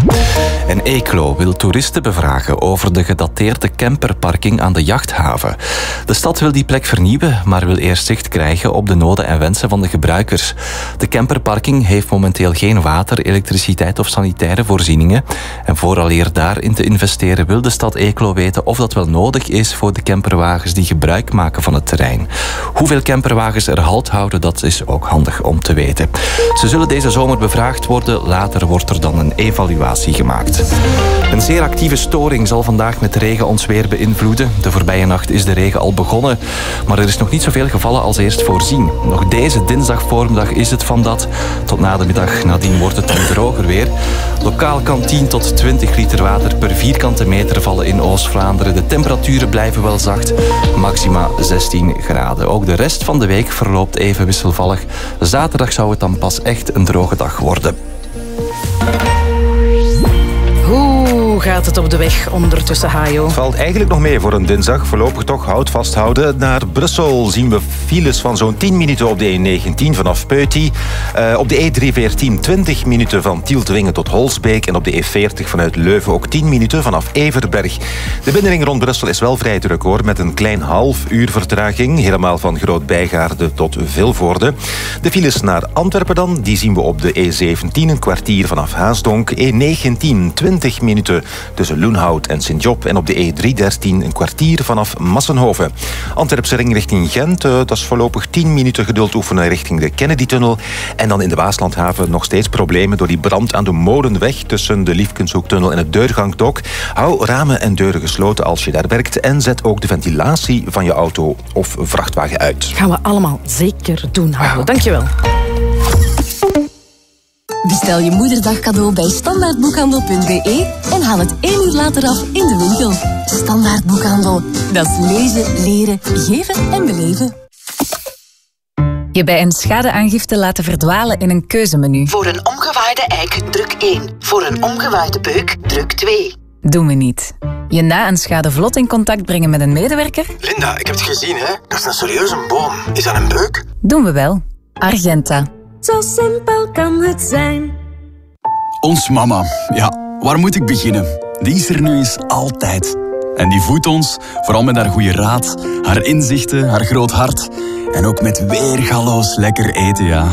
En Eeklo wil toeristen bevragen over de gedateerde camperparking aan de jachthaven. De stad wil die plek vernieuwen, maar wil eerst zicht krijgen op de noden en wensen van de gebruikers. De camperparking heeft momenteel geen water, elektriciteit of sanitaire voorzieningen. En vooraleer daarin te investeren wil de stad Eeklo weten of dat wel nodig is voor de camperwagens die gebruik maken van het terrein. Hoeveel camperwagens er halt houden, dat is ook handig om te weten. Ze zullen deze zomer bevraagd worden. Later wordt er dan een evaluatie gemaakt. Een zeer actieve storing zal vandaag met regen ons weer beïnvloeden. De voorbije nacht is de regen al begonnen, maar er is nog niet zoveel gevallen als eerst voorzien. Nog deze dinsdag voormiddag is het van dat. Tot na de middag nadien wordt het dan droger weer. Lokaal kan 10 tot 20 liter water per vierkante meter vallen in Oost-Vlaanderen. De temperaturen blijven wel zacht, maxima 16 graden. Ook de rest van de week verloopt even wisselvallig. Zaterdag zou het dan pas echt een droge dag worden. Gaat het op de weg ondertussen, Hajo? Valt eigenlijk nog mee voor een dinsdag. Voorlopig toch hout vasthouden. Naar Brussel zien we files van zo'n 10 minuten op de E19 vanaf Peuty. Eh, op de E314 20 minuten van Tieltwingen tot Holsbeek. En op de E40 vanuit Leuven ook 10 minuten vanaf Everberg. De binnenring rond Brussel is wel vrij druk hoor. Met een klein half uur vertraging. Helemaal van Groot Bijgaarde tot Vilvoorde. De files naar Antwerpen dan. Die zien we op de E17 een kwartier vanaf Haasdonk. E19 20 minuten tussen Loenhout en Sint-Job. En op de E313 een kwartier vanaf Massenhoven. Antwerpse ring richting Gent. eh, dat is voorlopig 10 minuten geduld oefenen richting de Kennedy-tunnel. En dan in de Waaslandhaven nog steeds problemen door die brand aan de Molenweg tussen de Liefkenshoektunnel en het Deurgangdok. Hou ramen en deuren gesloten als je daar werkt. En zet ook de ventilatie van je auto of vrachtwagen uit. Gaan we allemaal zeker doen, Hajo. Dankjewel. Bestel je moederdag cadeau bij standaardboekhandel.be en haal het één uur later af in de winkel. Standaard Boekhandel. Dat is lezen, leren, geven en beleven. Je bij een schadeaangifte laten verdwalen in een keuzemenu. Voor een omgewaaide eik, druk 1. Voor een omgewaaide beuk, druk 2. Doen we niet. Je na een schade vlot in contact brengen met een medewerker? Linda, ik heb het gezien, hè? Dat is een serieuze boom. Is dat een beuk? Doen we wel. Argenta. Zo simpel kan het zijn. Ons mama. Ja, waar moet ik beginnen? Die is er nu eens altijd. En die voedt ons, vooral met haar goede raad, haar inzichten, haar groot hart. En ook met weergaloos lekker eten, ja.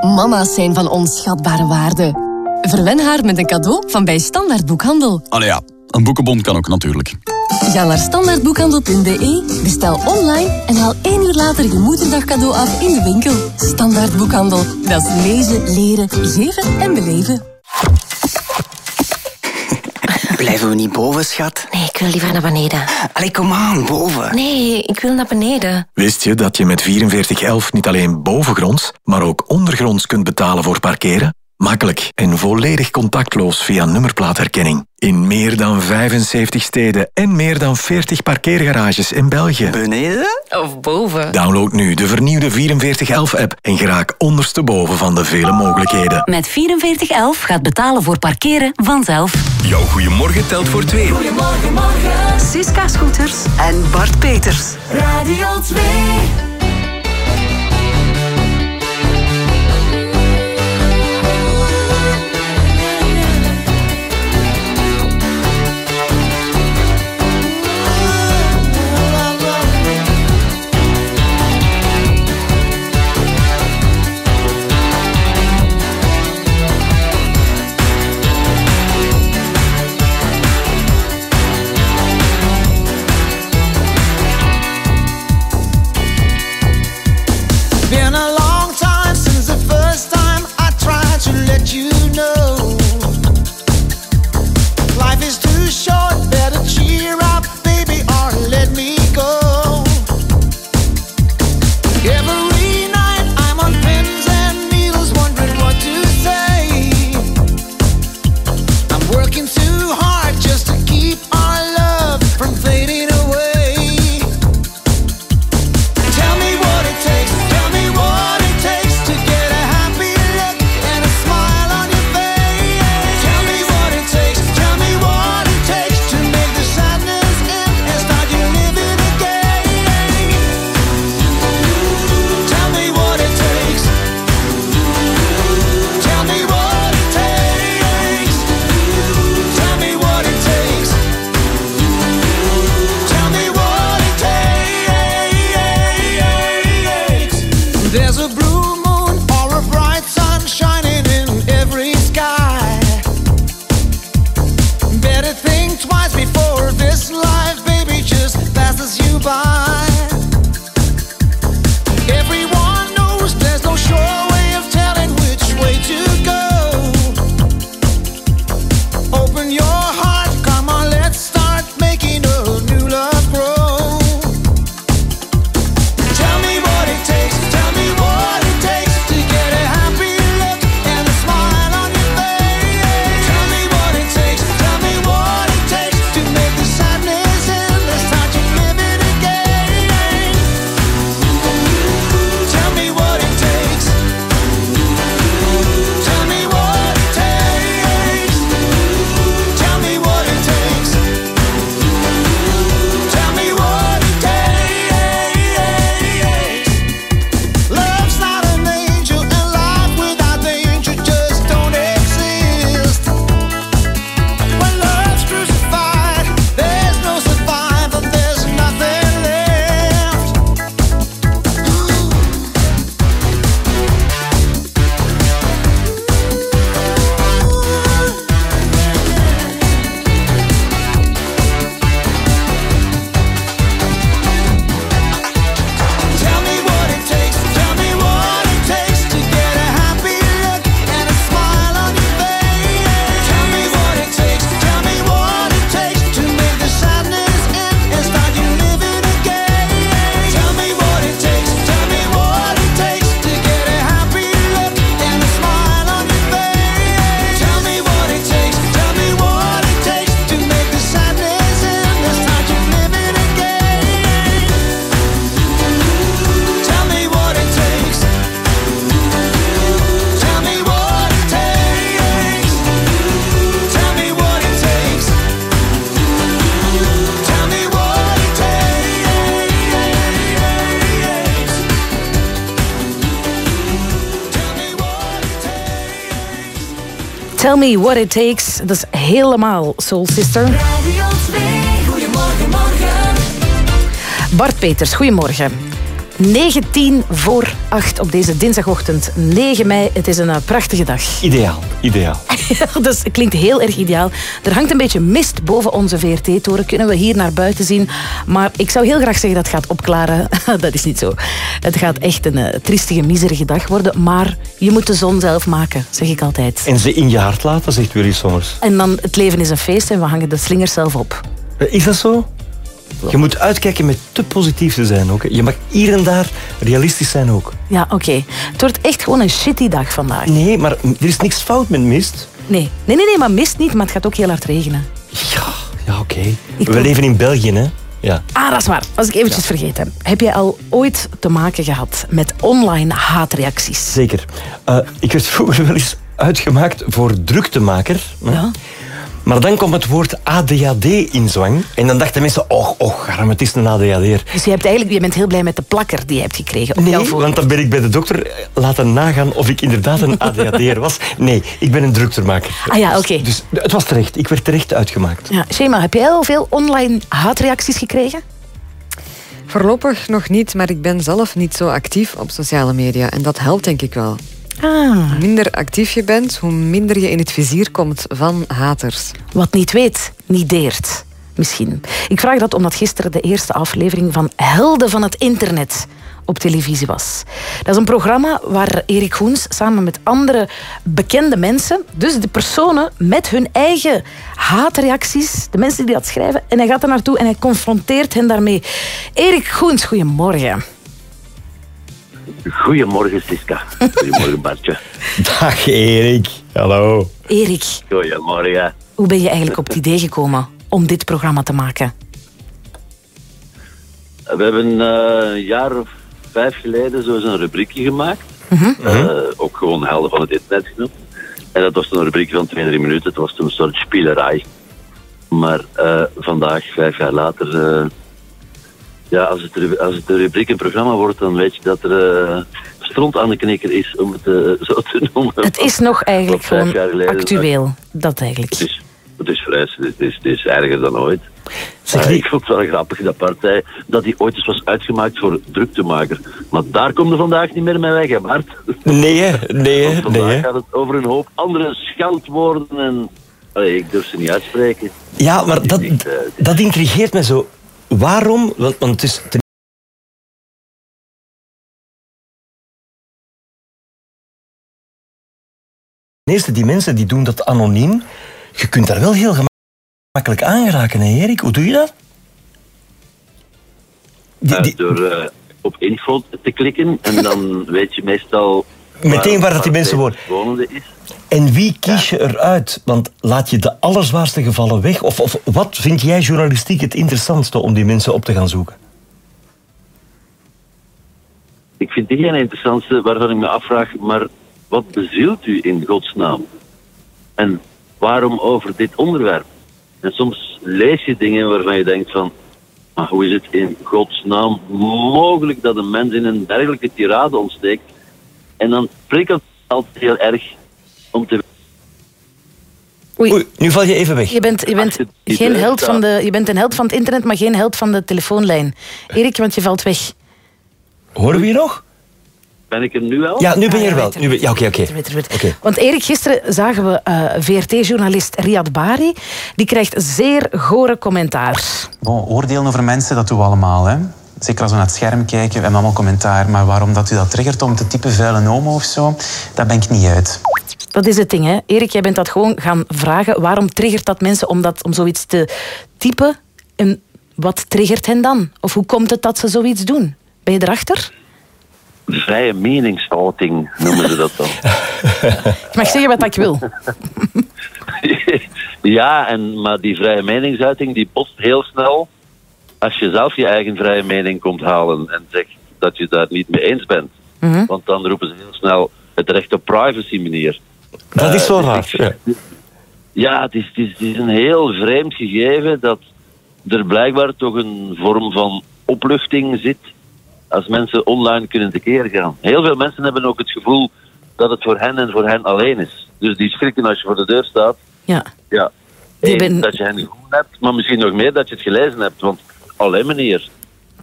Mama's zijn van onschatbare waarde. Verwen haar met een cadeau van bij Standaard Boekhandel. Allee ja, een boekenbon kan ook natuurlijk. Ga naar standaardboekhandel.be, bestel online en haal één uur later je moederdag cadeau af in de winkel. Standaard Boekhandel. Dat is lezen, leren, geven en beleven. Blijven we niet boven, schat? Nee, ik wil liever naar beneden. Allee, kom aan, boven. Nee, ik wil naar beneden. Wist je dat je met 4411 niet alleen bovengronds, maar ook ondergronds kunt betalen voor parkeren? Makkelijk en volledig contactloos via nummerplaatherkenning. In meer dan 75 steden en meer dan 40 parkeergarages in België. Beneden? Of boven. Download nu de vernieuwde 4411-app en geraak ondersteboven van de vele mogelijkheden. Met 4411 gaat betalen voor parkeren vanzelf. Jouw goeiemorgen telt voor twee. Goedemorgen, morgen. Siska Scooters en Bart Peters. Radio 2. Tell me what it takes. Dat is helemaal Soul Sister. Radio 2, goedemorgen, morgen. Bart Peters, goedemorgen. 19 voor 8 op deze dinsdagochtend, 9 mei. Het is een eh, prachtige dag. Ideaal, ideaal. dus het klinkt heel erg ideaal. Er hangt een beetje mist boven onze VRT-toren. Kunnen we hier naar buiten zien. Maar ik zou heel graag zeggen dat het gaat opklaren. dat is niet zo. Het gaat echt een eh, triestige, miserige dag worden. Maar je moet de zon zelf maken, zeg ik altijd. En ze in je hart laten, zegt Willy Sommers. En dan, het leven is een feest en we hangen de slingers zelf op. Eh, Is dat zo? Je moet uitkijken met te positief te zijn ook. Je mag hier en daar realistisch zijn ook. Ja, oké. Het wordt echt gewoon een shitty dag vandaag. Nee, maar er is niks fout met mist. Nee, nee, nee, nee maar mist niet, maar het gaat ook heel hard regenen. Ja, oké. Ik We leven in België, hè? Ja. Ah, dat is waar. Was ik eventjes vergeten. Heb jij al ooit te maken gehad met online haatreacties? Zeker. Eh, ik werd vroeger wel eens uitgemaakt voor druktemaker. hè. Maar dan kwam het woord ADHD in zwang. En dan dachten mensen, och, och, arm, het is een ADHD'er. Dus je, hebt eigenlijk, je bent heel blij met de plakker die je hebt gekregen Nee, want dan ben ik bij de dokter eh, laten nagaan of ik inderdaad een ADHD'er was. Nee, ik ben een druktermaker. Ah ja, oké. Dus het was terecht. Ik werd terecht uitgemaakt. Ja, Shema, heb jij al veel online haatreacties gekregen? Voorlopig nog niet, maar ik ben zelf niet zo actief op sociale media. En dat helpt denk ik wel. Ah. Hoe minder actief je bent, hoe minder je in het vizier komt van haters. Wat niet weet, niet deert. Misschien. Ik vraag dat omdat gisteren de eerste aflevering van Helden van het Internet op televisie was. Dat is een programma waar Erik Goens samen met andere bekende mensen, dus de personen met hun eigen haatreacties, de mensen die dat schrijven, en hij gaat er naartoe en hij confronteert hen daarmee. Erik Goens, goedemorgen. Goedemorgen, Siska. Goedemorgen, Bartje. Dag Erik. Hallo. Erik, Goedemorgen. hoe ben je eigenlijk op het idee gekomen om dit programma te maken? We hebben eh, een jaar of vijf geleden zo eens een rubriekje gemaakt. Eh, ook gewoon helden van het internet genoemd. En dat was een rubriek van twee, drie minuten. Het was toen een soort spielerij. Maar eh, vandaag, vijf jaar later... eh, ja, als het, als het een rubriek een programma wordt, dan weet je dat er eh, stront aan de knikker is, om het eh, zo te noemen. Het is nog eigenlijk Vijf jaar gewoon geleden. actueel. Dat eigenlijk. Het is, het is vrij, het is, het is erger dan ooit. Zeg, Eh, die- ik vond het wel grappig dat partij dat hij ooit eens was uitgemaakt voor druktemaker. Maar daar komt er vandaag niet meer mee weg, hè Bart? Nee, hè? Nee, hè? Want vandaag Nee, hè? gaat het over een hoop andere scheldwoorden en... Allee, ik durf ze niet uitspreken. Ja, maar dat, dat intrigeert me zo. Waarom? Want, want het is ten eerste, die mensen die doen dat anoniem. Je kunt daar wel heel gemakkelijk aan geraken, hè Erik? Hoe doe je dat? Eh, door eh, op info te klikken en dan weet je meestal... Meteen waar dat die mensen wonen. wonende is. En wie kies je eruit? Want laat je de allerzwaarste gevallen weg? Of, of wat vind jij journalistiek het interessantste om die mensen op te gaan zoeken? Ik vind die geen interessantste waarvan ik me afvraag, maar wat bezielt u in godsnaam? En waarom over dit onderwerp? En soms lees je dingen waarvan je denkt van, maar hoe is het in godsnaam mogelijk dat een mens in een dergelijke tirade ontsteekt? En dan prikkelt het altijd heel erg om te Oei. nu val je even weg. Je bent, je bent, geen held van de, je bent een held van het internet, maar geen held van de telefoonlijn. Erik, want je valt weg. Horen we je nog? Ben ik er nu al? Ja, nu ben je er wel. Nu ben- Ja, oké, oké. Oké. Want Erik, gisteren zagen we eh, VRT-journalist Riyad Bari. Die krijgt zeer gore commentaar. Bon, oordelen over mensen, dat doen we allemaal. Hè? Zeker als we naar het scherm kijken, we hebben allemaal commentaar. Maar waarom dat u dat triggert om te typen vuile homo of zo, daar ben ik niet uit. Dat is het ding, hè. Erik, jij bent dat gewoon gaan vragen. Waarom triggert dat mensen om, dat, om zoiets te typen? En wat triggert hen dan? Of hoe komt het dat ze zoiets doen? Ben je erachter? Vrije meningsuiting noemen ze dat dan. Ik mag zeggen wat ik wil. ja, en, maar die vrije meningsuiting die botst heel snel als je zelf je eigen vrije mening komt halen en zegt dat je daar niet mee eens bent. Mhm. Want dan roepen ze heel snel het recht op privacy, meneer. Dat is Eh, wel dus raar. ik- Ja, het is, het, is, het is een heel vreemd gegeven dat er blijkbaar toch een vorm van opluchting zit als mensen online kunnen tekeer gaan. Heel veel mensen hebben ook het gevoel dat het voor hen en voor hen alleen is. Dus die schrikken als je voor de deur staat. Ja. Ja. Die Eén, ben- dat je hen gevonden hebt, maar misschien nog meer dat je het gelezen hebt. Want alleen meneer.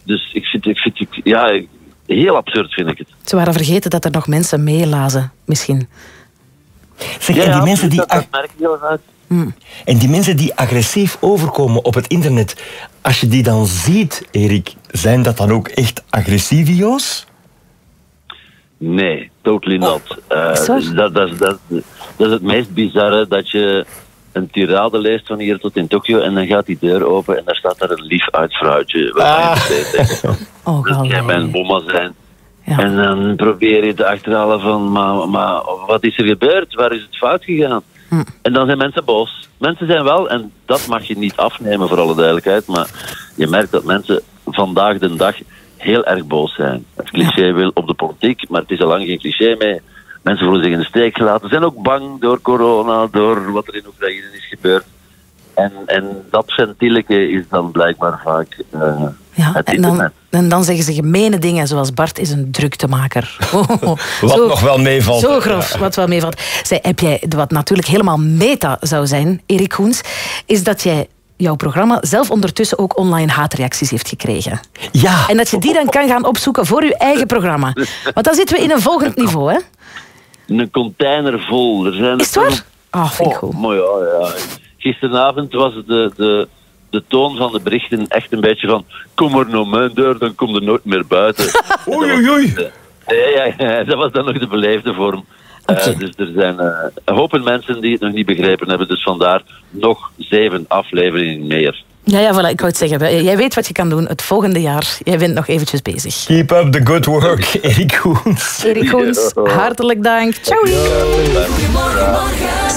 Dus ik vind, ik vind ik, ja, heel absurd vind ik het. Ze waren vergeten dat er nog mensen meelazen, misschien. Zeg, Ja, en die ja, mensen die, dat, dat merk ik heel uit. En die mensen die agressief overkomen op het internet, als je die dan ziet, Erik, zijn dat dan ook echt agressivio's? Nee, totally not. Eh, Is waar? dat, dat, dat, dat is het meest bizarre, dat je een tirade leest van hier tot in Tokio en dan gaat die deur open en daar staat daar een lief uit vrouwtje. waarvan je meteen denkt, Oh, dat jij mijn bomma zijn. En dan probeer je te achterhalen van, maar, maar wat is er gebeurd? Waar is het fout gegaan? En dan zijn mensen boos. Mensen zijn wel, en dat mag je niet afnemen voor alle duidelijkheid, maar je merkt dat mensen vandaag de dag heel erg boos zijn. Het cliché wil op de politiek, maar het is al lang geen cliché meer. Mensen voelen zich in de steek gelaten, zijn ook bang door corona, door wat er in Oekraïne is gebeurd. En, en dat ventieleke is dan blijkbaar vaak eh, het En internet. dan, en dan zeggen ze gemene dingen, zoals Bart is een druktemaker. Wat Zo- nog wel meevalt. Zo grof, wat wel meevalt. Zij, heb jij, wat natuurlijk helemaal meta zou zijn, Erik Koens, is dat jij jouw programma zelf ondertussen ook online haatreacties heeft gekregen. Ja. En dat je die dan kan gaan opzoeken voor je eigen programma. Want dan zitten we in een volgend niveau, hè? Een container vol. Er zijn Is het waar? Ah, vind ik goed. Mooi, ja, ja. Gisteravond was de, de, de toon van de berichten echt een beetje van... Kom er naar mijn deur, dan kom er nooit meer buiten. oei, oei, oei. Ja, ja, ja, dat was dan nog de beleefde vorm. Eh, dus er zijn eh, een hoop mensen die het nog niet begrepen hebben. Dus vandaar nog zeven afleveringen meer. Ja, ja, voilà, ik wou het zeggen. Jij weet wat je kan doen het volgende jaar. Jij bent nog eventjes bezig. Keep up the good work, Erik Koens. Erik Koens, hartelijk dank. Ciao.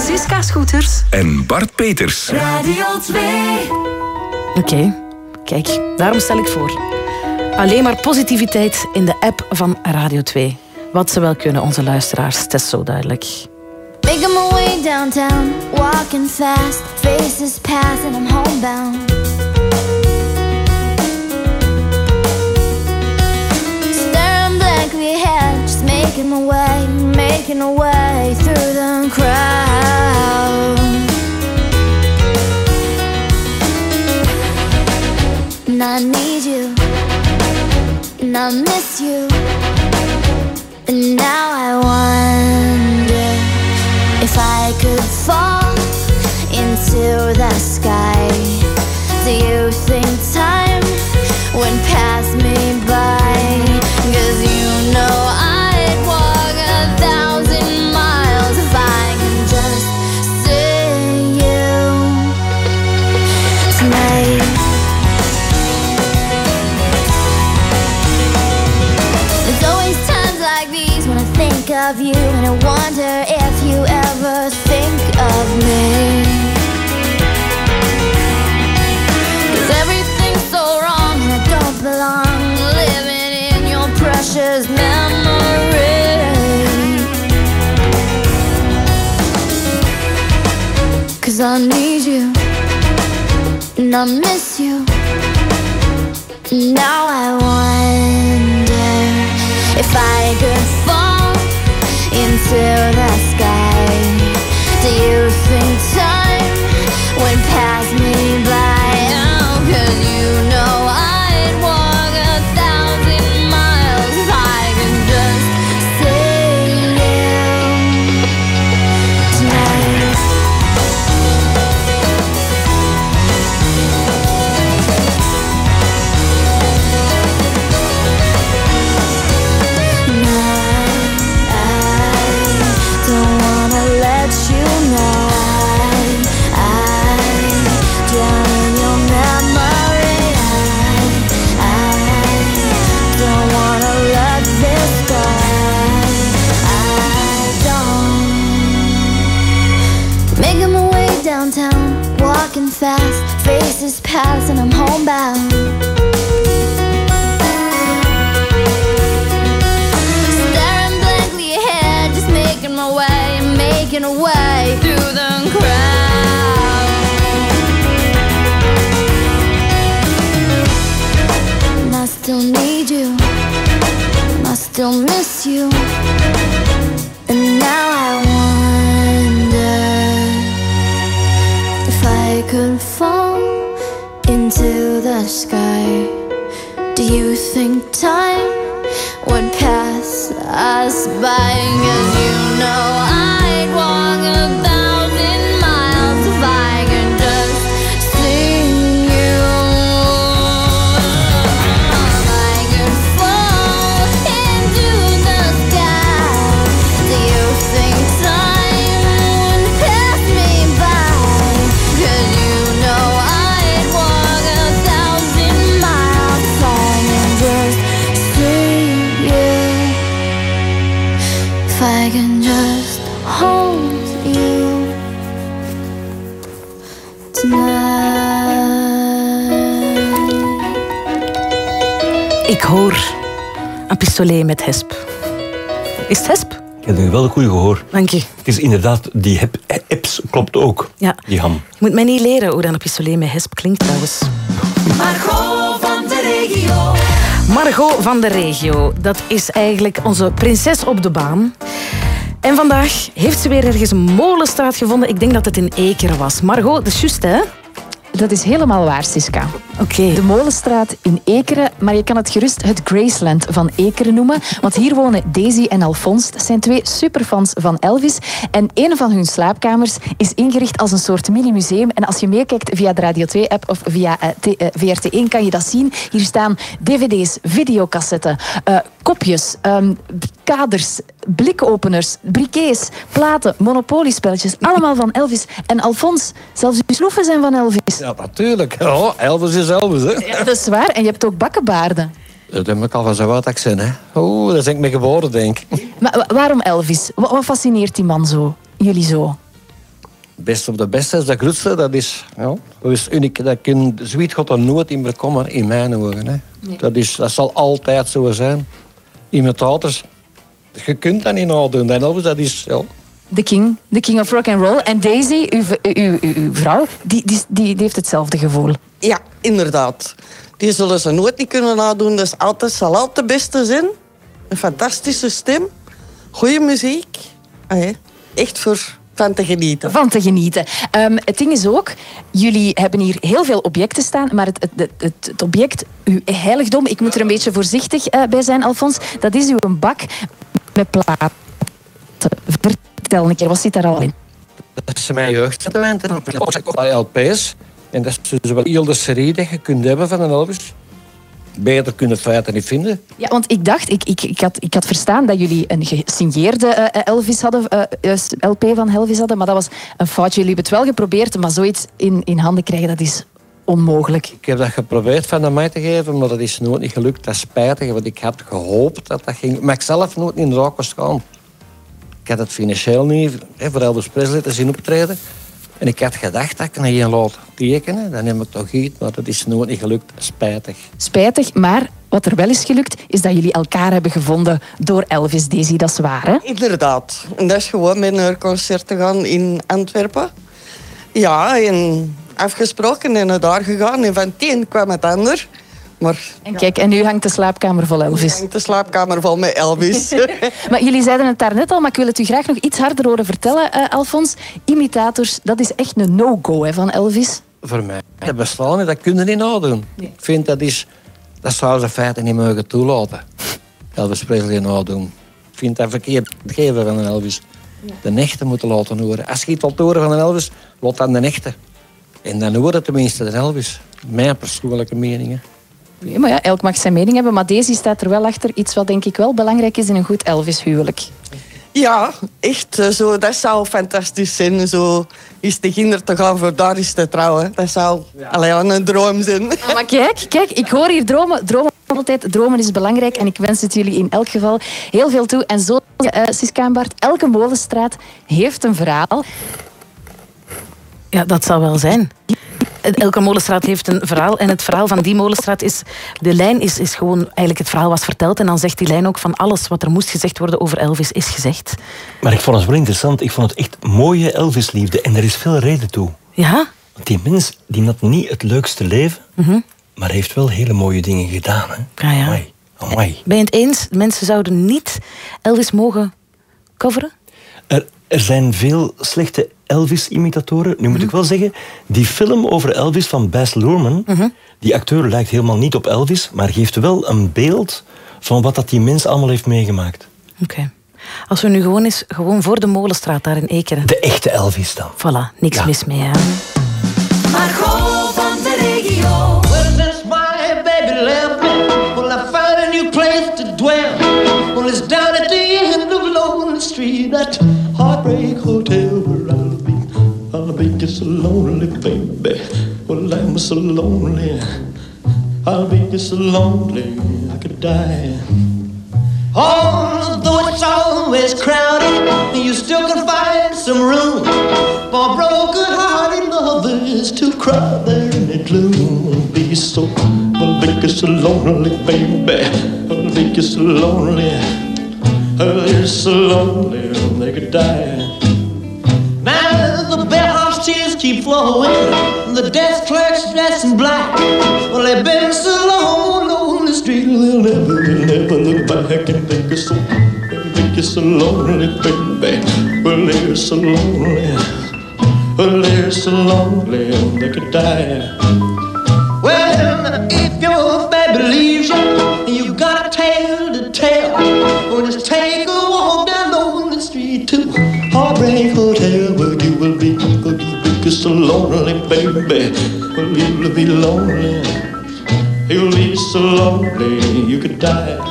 Siska Scooters. En Bart Peters. Radio 2. Oké, kijk, daarom stel ik voor. Alleen maar positiviteit in de app van Radio 2. Wat ze wel kunnen, onze luisteraars. Het is zo duidelijk. Making downtown, walking fast, faces pass and I'm homebound. Staring blankly ahead, just making my way, making my way through the crowd. And I need you, and I miss you, and now I wonder sky. Do you think time would pass need you and I miss you. Een pistolet met hesp. Is het hesp? Je hebt een wel een goede gehoor. Dank je. Het is inderdaad, die hep, eps klopt ook. Ja. Die ham. Je moet mij niet leren hoe dan een pistolet met hesp klinkt trouwens. Margot van de regio. Margot van de regio, dat is eigenlijk onze prinses op de baan. En vandaag heeft ze weer ergens een molenstraat gevonden. Ik denk dat het in Ekeren was. Margot, dat is juist, hè? Dat is helemaal waar, Siska. Oké. De Molenstraat in Ekeren, maar je kan het gerust het Graceland van Ekeren noemen. Want hier wonen Daisy en Alphonse. Dat zijn twee superfans van Elvis. En een van hun slaapkamers is ingericht als een soort mini-museum. En als je meekijkt via de Radio 2-app of via eh, eh, VRT1 kan je dat zien. Hier staan dvd's, videocassetten, eh, kopjes, ehm, kaders, blikopeners, briquets, platen, monopoliespelletjes. Allemaal van Elvis en Alphonse. Zelfs uw sloeven zijn van Elvis. Ja, natuurlijk. Oh, Elvis is Elvis, hè. Ja, dat is waar. En je hebt ook bakkenbaarden. Dat heb ik al van zo oud ik ben, hè. Oeh, daar ben ik mee geboren, denk ik. Maar wa- waarom Elvis? Wat, wat fascineert die man zo? Jullie zo? Best op de beste is de grootste, dat is, ja, dat is uniek. Dat kan, zoiets gaat er nooit in meer komen, in mijn ogen. Hè. Dat, is, dat zal altijd zo zijn. Iemand anders, je kunt dat niet nadoen. En Elvis, dat is, ja, De king, de king of rock and roll. En Daisy, uw, uw, uw, uw vrouw, die, die, die, heeft hetzelfde gevoel. Ja, inderdaad. Die zullen ze nooit niet kunnen nadoen. Dus altijd zal altijd de beste zijn. Een fantastische stem. Goede muziek. Echt voor van te genieten. Van te genieten. Ehm, het ding is ook, jullie hebben hier heel veel objecten staan, maar het, het, het, het, het object, uw heiligdom, ik moet er een beetje voorzichtig eh, bij zijn, Alfons, dat is uw bak met platen. Vertel een keer, wat zit daar al in? dat is mijn jeugdsentiment. En dan ik ook LP's. En dat is dus wel heel de serie dat je kunt hebben van een Elvis. Beter kunnen feiten niet vinden. Ja, want ik dacht, ik, ik, ik, had, ik had verstaan dat jullie een gesigneerde eh, Elvis hadden, eh, juist LP van Elvis hadden, maar dat was een foutje. Jullie hebben het wel geprobeerd, maar zoiets in, in handen krijgen, dat is onmogelijk. Ik heb dat geprobeerd van aan mij te geven, maar dat is nooit niet gelukt. Dat is spijtig, want ik had gehoopt dat dat ging. Maar ik zelf nooit in de raak was gaan. Ik had het financieel niet hè, voor Elvis Presley te zien optreden. En ik had gedacht dat ik een hier laat tekenen. Dan heb ik toch iets, maar dat is nooit niet gelukt. Spijtig. Spijtig, maar wat er wel is gelukt, is dat jullie elkaar hebben gevonden door Elvis Daisy. Dat is waar, hè? Inderdaad. En dat is gewoon met naar concert te gaan in Antwerpen. Ja, en afgesproken en naar daar gegaan. En van het een kwam het ander. Maar En kijk, en nu hangt de slaapkamer vol Elvis. hangt de slaapkamer vol met Elvis. Maar jullie zeiden het daarnet al, maar ik wil het u graag nog iets harder horen vertellen, eh, Alfons. Imitators, dat is echt een no-go hè, van Elvis. Voor mij. Dat bestaat niet, dat kun je niet nadoen. Ik vind dat is... Dat zou ze in feite niet mogen toelaten. Elvis Presley nadoen. Ik vind dat verkeerd geven van een Elvis. De echte moeten laten horen. Als je iets wilt horen van een Elvis, laat dan de echte. En dan horen tenminste de Elvis. Mijn persoonlijke meningen. Ja, maar ja, elk mag zijn mening hebben, maar Daisy staat er wel achter. Iets wat denk ik wel belangrijk is in een goed Elvis-huwelijk. Ja, echt. eh, Zo, dat zou fantastisch zijn. Zo is de kinder te gaan voor daar is te trouwen. Dat zou alleen een droom zijn. Maar kijk, kijk, ik hoor hier dromen. Dromen altijd. Dromen is belangrijk en ik wens het jullie in elk geval heel veel toe. En zo, uh, Siska en Bart, elke molenstraat heeft een verhaal. Ja, dat zal wel zijn. Elke molenstraat heeft een verhaal. En het verhaal van die molenstraat is... De lijn is, is gewoon... Eigenlijk het verhaal was verteld. En dan zegt die lijn ook van alles wat er moest gezegd worden over Elvis is gezegd. Maar ik vond het wel interessant. Ik vond het echt mooie Elvis-liefde. En er is veel reden toe. Ja? Want die mens die had niet het leukste leven, Mhm. maar heeft wel hele mooie dingen gedaan. Hè? Ja, ja. Amai. Amai. Ben je het eens? Mensen zouden niet Elvis mogen coveren? Er, er zijn veel slechte Elvis-imitatoren. Nu moet ik wel zeggen, die film over Elvis van Baz Luhrmann, die acteur lijkt helemaal niet op Elvis, maar geeft wel een beeld van wat dat die mens allemaal heeft meegemaakt. Oké. Als we nu gewoon eens gewoon voor de molenstraat daar in Ekeren. De echte Elvis dan. Voilà, niks Ja. mis mee. Hè? Margot van de regio. Well, since my baby left me, well, I found a new place to dwell. Well, it's down at the end of Lonely Street, that heartbreak hotel. I'll be just so lonely, baby. Well, I'm so lonely. I'll be just so lonely, I could die. Although it's always crowded, you still can find some room for broken-hearted lovers to cry there in the gloom. Be so, I'll be so lonely, baby. I'll be so lonely. Oh, they're so lonely, they could die. Now the bellhop's tears keep flowing, the desk clerk's dressed in black. Well, they've been so long on the street, they'll never, they'll never look back and think it's so, think it's so lonely, baby. Well, they're so lonely, well, they're so lonely, they could die. Well, if your baby leaves you, so lonely, baby. Well, you'll be lonely, you'll be so lonely, you could die.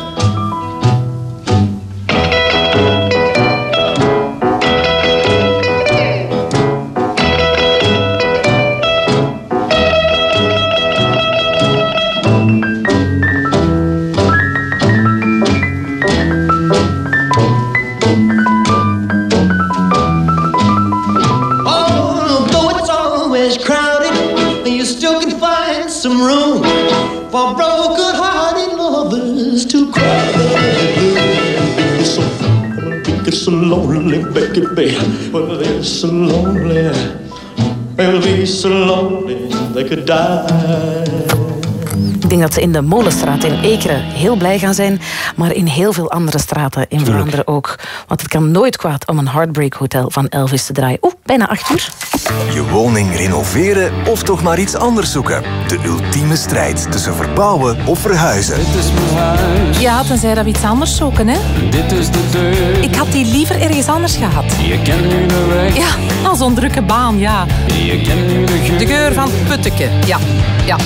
Lonely, baby. Well, they're so lonely. They'll be so lonely they could die. Ik denk dat ze in de Molenstraat in Ekeren heel blij gaan zijn, maar in heel veel andere straten in Vlaanderen ook. Want het kan nooit kwaad om een Heartbreak Hotel van Elvis te draaien. Oeh, bijna acht uur. Je woning renoveren of toch maar iets anders zoeken. De ultieme strijd tussen verbouwen of verhuizen. Ja, tenzij dat we iets anders zoeken, hè? Dit is de deur. Ik had die liever ergens anders gehad. Je kent nu de weg. Ja, al zo'n drukke baan, ja. Je kent nu de geur. De geur van Putteke, ja. ja.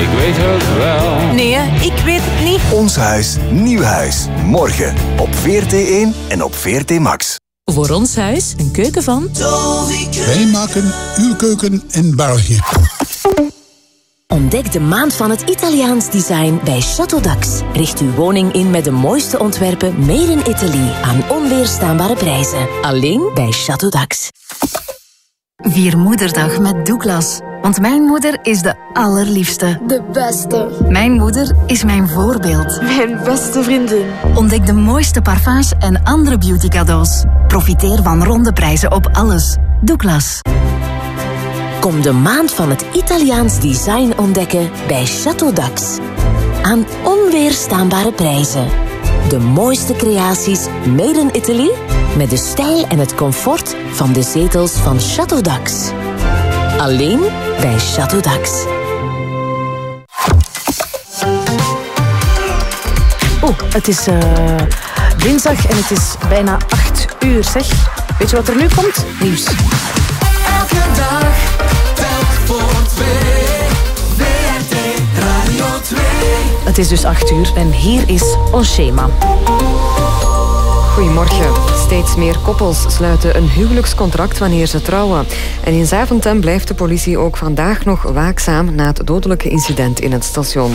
Ik weet het wel. Nee, ik weet het niet. Ons huis, nieuw huis. Morgen op VRT1 en op VRT Max. Voor ons huis een keuken van... Wij maken uw keuken in België. Ontdek de maand van het Italiaans design bij Chateau Dax. Richt uw woning in met de mooiste ontwerpen made in Italy aan onweerstaanbare prijzen. Alleen bij Chateau Dax. Vier moederdag met Douglas. Want mijn moeder is de allerliefste. De beste. Mijn moeder is mijn voorbeeld. Mijn beste vriendin. Ontdek de mooiste parfums en andere beauty cadeaus. Profiteer van ronde prijzen op alles. Douglas. Kom de maand van het Italiaans design ontdekken bij Chateau Dax. Aan onweerstaanbare prijzen. De mooiste creaties made in Italy met de stijl en het comfort van de zetels van Chateau Dax. Alleen bij Chateau Dax. Oeh, het is eh, dinsdag en het is bijna acht uur, zeg. Weet je wat er nu komt? Nieuws. Elke dag, telk voor twee. Het is dus acht uur en hier is ons schema. Goedemorgen. Steeds meer koppels sluiten een huwelijkscontract wanneer ze trouwen. En in Zaventem blijft de politie ook vandaag nog waakzaam na het dodelijke incident in het station.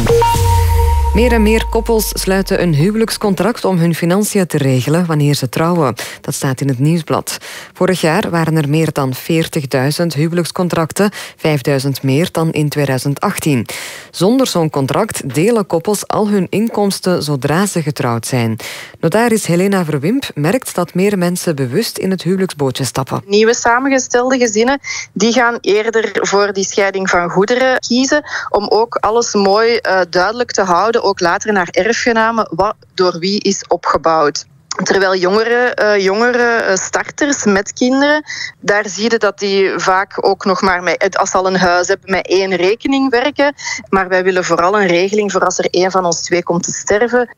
Meer en meer koppels sluiten een huwelijkscontract om hun financiën te regelen wanneer ze trouwen. Dat staat in het nieuwsblad. Vorig jaar waren er meer dan 40.000 huwelijkscontracten, 5.000 meer dan in 2018. Zonder zo'n contract delen koppels al hun inkomsten zodra ze getrouwd zijn. Notaris Helena Verwimp merkt dat meer mensen bewust in het huwelijksbootje stappen. Nieuwe samengestelde gezinnen die gaan eerder voor die scheiding van goederen kiezen om ook alles mooi eh, duidelijk te houden, ook later naar erfgenamen, wat door wie is opgebouwd. Terwijl jongere, eh, jongere eh, starters met kinderen, daar zie je dat die vaak ook nog maar met, als ze al een huis hebben, met één rekening werken. Maar wij willen vooral een regeling voor als er één van ons twee komt te sterven.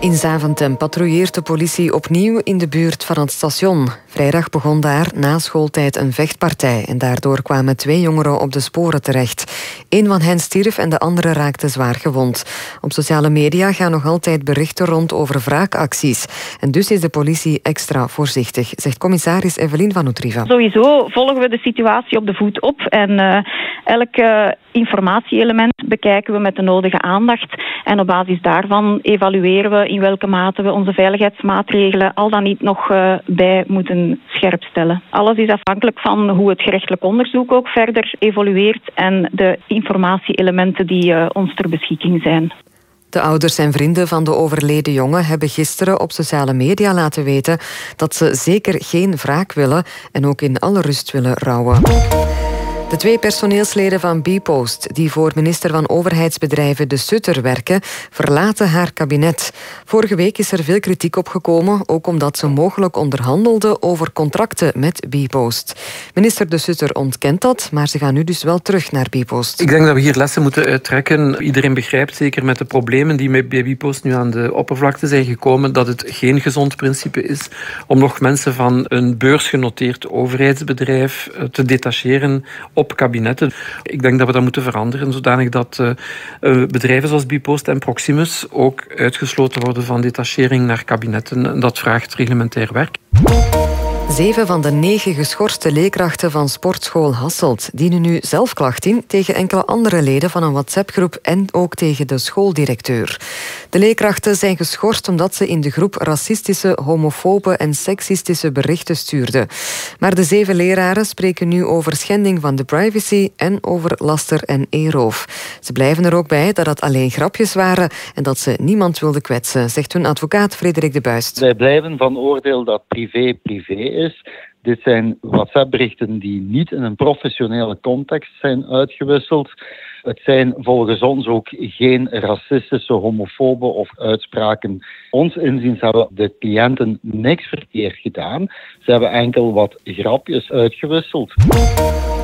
In Zaventem patrouilleert de politie opnieuw in de buurt van het station. Vrijdag begon daar na schooltijd een vechtpartij en daardoor kwamen twee jongeren op de sporen terecht. Een van hen stierf en de andere raakte zwaar gewond. Op sociale media gaan nog altijd berichten rond over wraakacties. En dus is de politie extra voorzichtig, zegt commissaris Evelien van Utriva. Sowieso volgen we de situatie op de voet op en eh, elk eh, informatieelement bekijken we met de nodige aandacht. En op basis daarvan evalueren we in welke mate we onze veiligheidsmaatregelen al dan niet nog eh, bij moeten scherpstellen. Alles is afhankelijk van hoe het gerechtelijk onderzoek ook verder evolueert en de informatieelementen die eh, ons ter beschikking zijn. De ouders en vrienden van de overleden jongen hebben gisteren op sociale media laten weten dat ze zeker geen wraak willen en ook in alle rust willen rouwen. De twee personeelsleden van Bpost, die voor minister van Overheidsbedrijven De Sutter werken, verlaten haar kabinet. Vorige week is er veel kritiek opgekomen, ook omdat ze mogelijk onderhandelden over contracten met Bpost. Minister De Sutter ontkent dat, maar ze gaan nu dus wel terug naar Bpost. Ik denk dat we hier lessen moeten uittrekken. Iedereen begrijpt zeker met de problemen die met Babypost nu aan de oppervlakte zijn gekomen, dat het geen gezond principe is om nog mensen van een beursgenoteerd overheidsbedrijf eh, te detacheren op kabinetten. Ik denk dat we dat moeten veranderen, zodanig dat uh, uh, bedrijven zoals Bipost en Proximus ook uitgesloten worden van detachering naar kabinetten. En dat vraagt reglementair werk. Zeven van de negen geschorste leerkrachten van sportschool Hasselt dienen nu zelf klacht in tegen enkele andere leden van een WhatsApp-groep en ook tegen de schooldirecteur. De leerkrachten zijn geschorst omdat ze in de groep racistische, homofobe en seksistische berichten stuurden. Maar de zeven leraren spreken nu over schending van de privacy en over laster en eeroof. Ze blijven er ook bij dat het alleen grapjes waren en dat ze niemand wilden kwetsen, zegt hun advocaat Frederik de Buist. Wij blijven van oordeel dat privé privé is. Dit zijn WhatsApp-berichten die niet in een professionele context zijn uitgewisseld. Het zijn volgens ons ook geen racistische, homofobe of uitspraken. Ons inziens hebben de cliënten niks verkeerd gedaan. Ze hebben enkel wat grapjes uitgewisseld.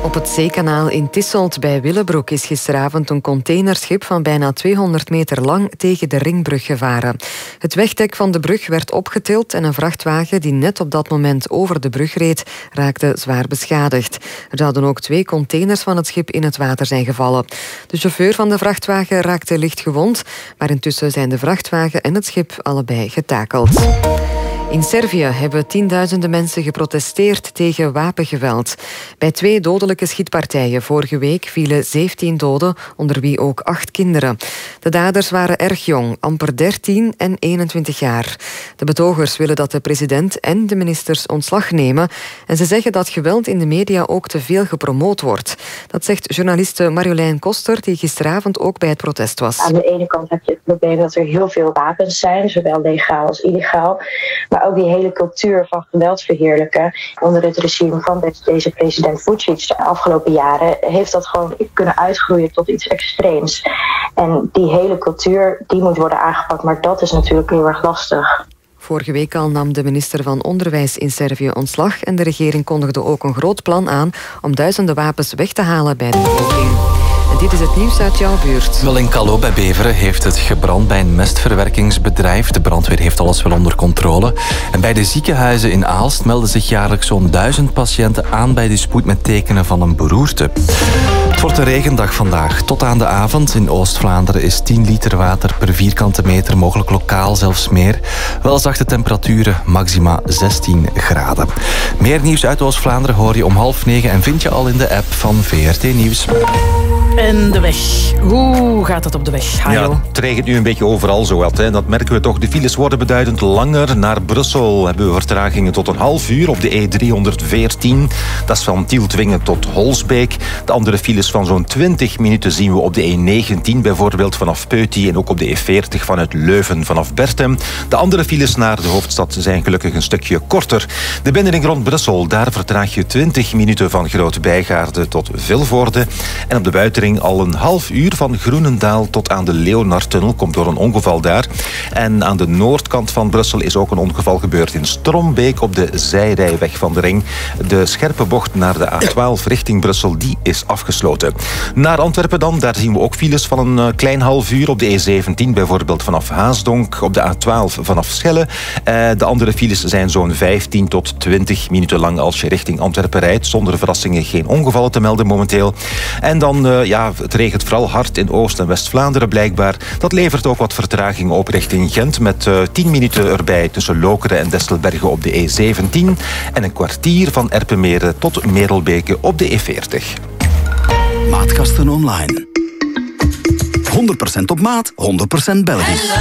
Op het zeekanaal in Tisselt bij Willebroek is gisteravond een containerschip van bijna 200 meter lang tegen de ringbrug gevaren. Het wegdek van de brug werd opgetild en een vrachtwagen die net op dat moment over de brug reed, raakte zwaar beschadigd. Er zouden ook twee containers van het schip in het water zijn gevallen. De chauffeur van de vrachtwagen raakte licht gewond, maar intussen zijn de vrachtwagen en het schip allebei getakeld. In Servië hebben tienduizenden mensen geprotesteerd tegen wapengeweld. Bij twee dodelijke schietpartijen vorige week vielen 17 doden, onder wie ook acht kinderen. De daders waren erg jong, amper 13 en 21 jaar. De betogers willen dat de president en de ministers ontslag nemen. En ze zeggen dat geweld in de media ook te veel gepromoot wordt. Dat zegt journaliste Marjolein Koster, die gisteravond ook bij het protest was. Aan de ene kant heb je het probleem dat er heel veel wapens zijn, zowel legaal als illegaal. Maar ook die hele cultuur van geweldsverheerlijken. Onder het regime van deze president Vucic de afgelopen jaren heeft dat gewoon kunnen uitgroeien tot iets extreems. En die hele cultuur die moet worden aangepakt, maar dat is natuurlijk heel erg lastig. Vorige week al nam de minister van Onderwijs in Servië ontslag en de regering kondigde ook een groot plan aan om duizenden wapens weg te halen bij de bevolking. Dit is het nieuws uit jouw buurt. Wel in Callo bij Beveren heeft het gebrand bij een mestverwerkingsbedrijf. De brandweer heeft alles wel onder controle. En bij de ziekenhuizen in Aalst melden zich jaarlijks zo'n duizend patiënten aan bij de spoed met tekenen van een beroerte. Het wordt een regendag vandaag. Tot aan de avond in Oost-Vlaanderen is 10 liter water per vierkante meter, mogelijk lokaal zelfs meer. Wel zachte temperaturen, maxima 16 graden. Meer nieuws uit Oost-Vlaanderen hoor je om half negen en vind je al in de app van VRT Nieuws. En de weg. Hoe gaat het op de weg, Hajo? Ja, het regent nu een beetje overal zo wat. Hè. Dat merken we toch. De files worden beduidend langer. Naar Brussel hebben we vertragingen tot een half uur op de E314. Dat is van Tieltwingen tot Holsbeek. De andere files van zo'n 20 minuten zien we op de E19, bijvoorbeeld vanaf Peuty en ook op de E40 vanuit Leuven vanaf Bertem. De andere files naar de hoofdstad zijn gelukkig een stukje korter. De binnenring rond Brussel, daar vertraag je 20 minuten van Groot Bijgaarde tot Vilvoorde. En op de buitenring al een half uur van Groenendaal tot aan de Leonardtunnel. Komt door een ongeval daar. En aan de noordkant van Brussel is ook een ongeval gebeurd in Strombeek op de zijrijweg van de ring. De scherpe bocht naar de A12 richting Brussel, die is afgesloten. Naar Antwerpen dan, daar zien we ook files van een eh, klein half uur op de E17, bijvoorbeeld vanaf Haasdonk, op de A12 vanaf Schelle. Eh, de andere files zijn zo'n 15 tot 20 minuten lang als je richting Antwerpen rijdt. Zonder verrassingen geen ongevallen te melden momenteel. En dan, eh, ja, het regent vooral hard in Oost- en West-Vlaanderen blijkbaar. Dat levert ook wat vertraging op richting Gent met eh, 10 minuten erbij tussen Lokeren en Destelbergen op de E17 en een kwartier van Erpenmeren tot Merelbeke op de E40. Maatkasten online. 100% op maat, 100% Belgisch.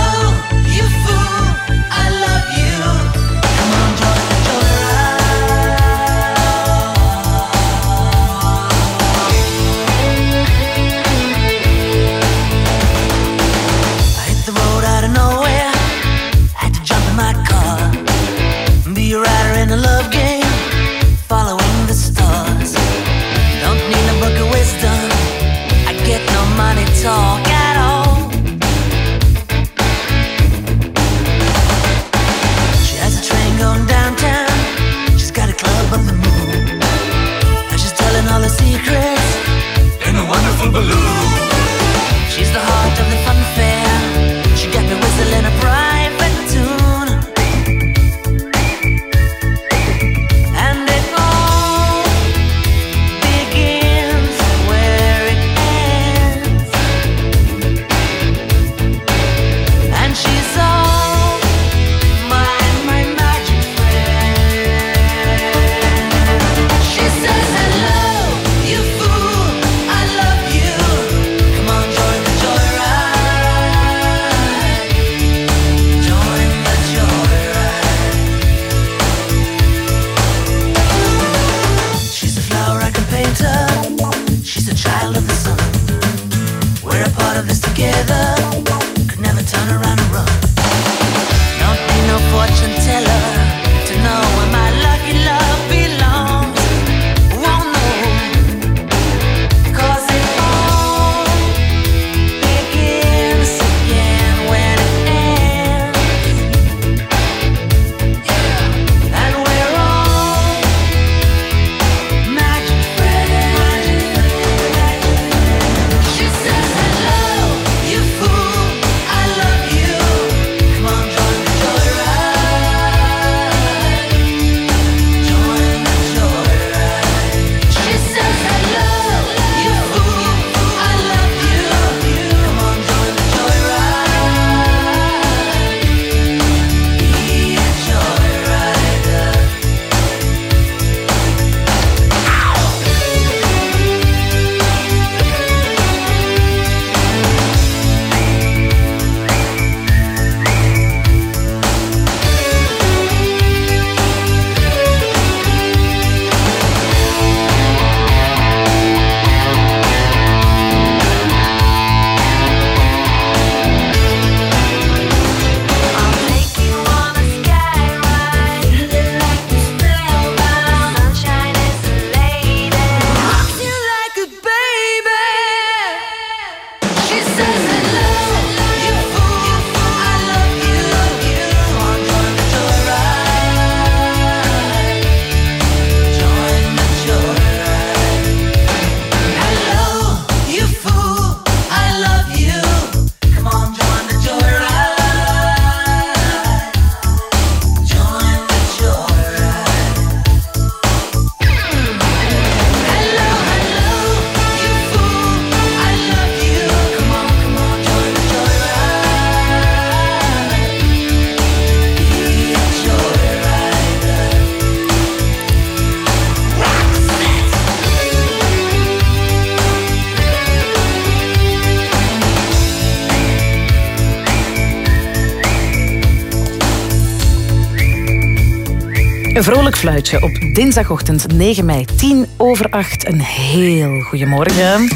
Vrolijk fluitje op dinsdagochtend 9 mei, 10 over 8. Een heel goedemorgen.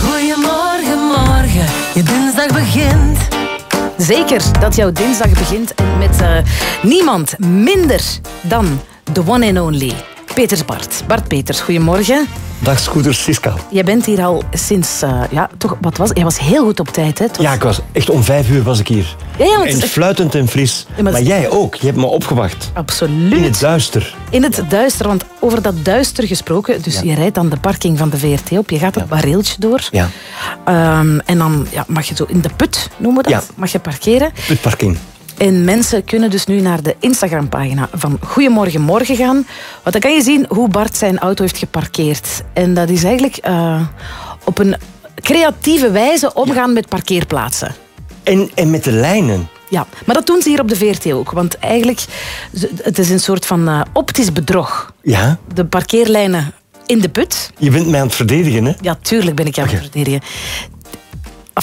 Goedemorgen, morgen. Je dinsdag begint. Zeker dat jouw dinsdag begint en met eh, niemand minder dan the one and only Peters Bart. Bart Peters, goedemorgen. Dag Scooter Siska. Jij bent hier al sinds, eh, ja, toch, wat was Jij was heel goed op tijd, hè? Ja, ik was echt om vijf uur was ik hier. Ja, ja, en fluitend en fris. Ja, maar jij ook. Je hebt me opgewacht. Absoluut. In het duister. In het duister, want over dat duister gesproken, dus je rijdt dan de parking van de VRT op, je gaat het bareeltje door. Ja. Ehm, en dan ja, mag je zo in de put, noemen we dat, mag je parkeren. Putparking. En mensen kunnen dus nu naar de Instagram-pagina van Goedemorgen Morgen gaan. Want dan kan je zien hoe Bart zijn auto heeft geparkeerd. En dat is eigenlijk eh, op een creatieve wijze omgaan met parkeerplaatsen. En, en met de lijnen. Ja, maar dat doen ze hier op de VRT ook. Want eigenlijk, het is een soort van eh, optisch bedrog. Ja, De parkeerlijnen in de put. je bent mij aan het verdedigen, hè? Ja, tuurlijk ben ik jou aan het verdedigen.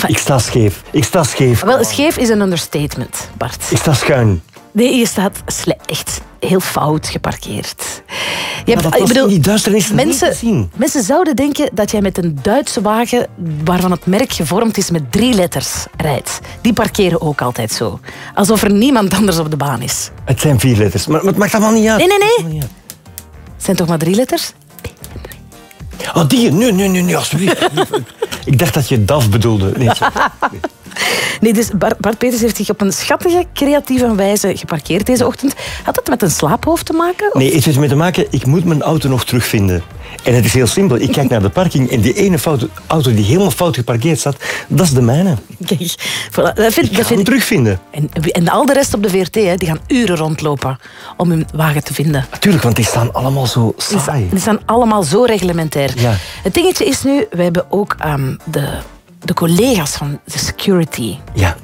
Ik sta scheef. Ik sta scheef. Wel, scheef is een understatement, Bart. Ik sta schuin. Nee, je staat echt heel fout geparkeerd. Je Maar dat was in die duisternis niet mensen, te zien. mensen zouden denken dat jij met een Duitse wagen waarvan het merk gevormd is met drie letters rijdt. Die parkeren ook altijd zo. Alsof er niemand anders op de baan is. Het zijn vier letters. Maar, maar het maakt allemaal niet uit. Nee, nee, nee. Het zijn toch maar drie letters? Oh, die? Nee, nee, nee, nee alsjeblieft. ik dacht dat je DAF bedoelde. Nee. Nee, dus Bart, Bart Peters heeft zich op een schattige, creatieve wijze geparkeerd deze ochtend. Had dat met een slaaphoofd te maken? Nee, het heeft ermee te maken, ik moet mijn auto nog terugvinden. En het is heel simpel. Ik kijk naar de parking en die ene fout, auto die helemaal fout geparkeerd staat, dat is de mijne. Kijk, voilà, dat vind, Ik dat vind terugvinden. En, en al de rest op de VRT, hè, die gaan uren rondlopen om hun wagen te vinden. Natuurlijk, want die staan allemaal zo saai. die zijn allemaal zo reglementair. Ja. Het dingetje is nu, we hebben ook ehm, de, de collega's van de security. Ja.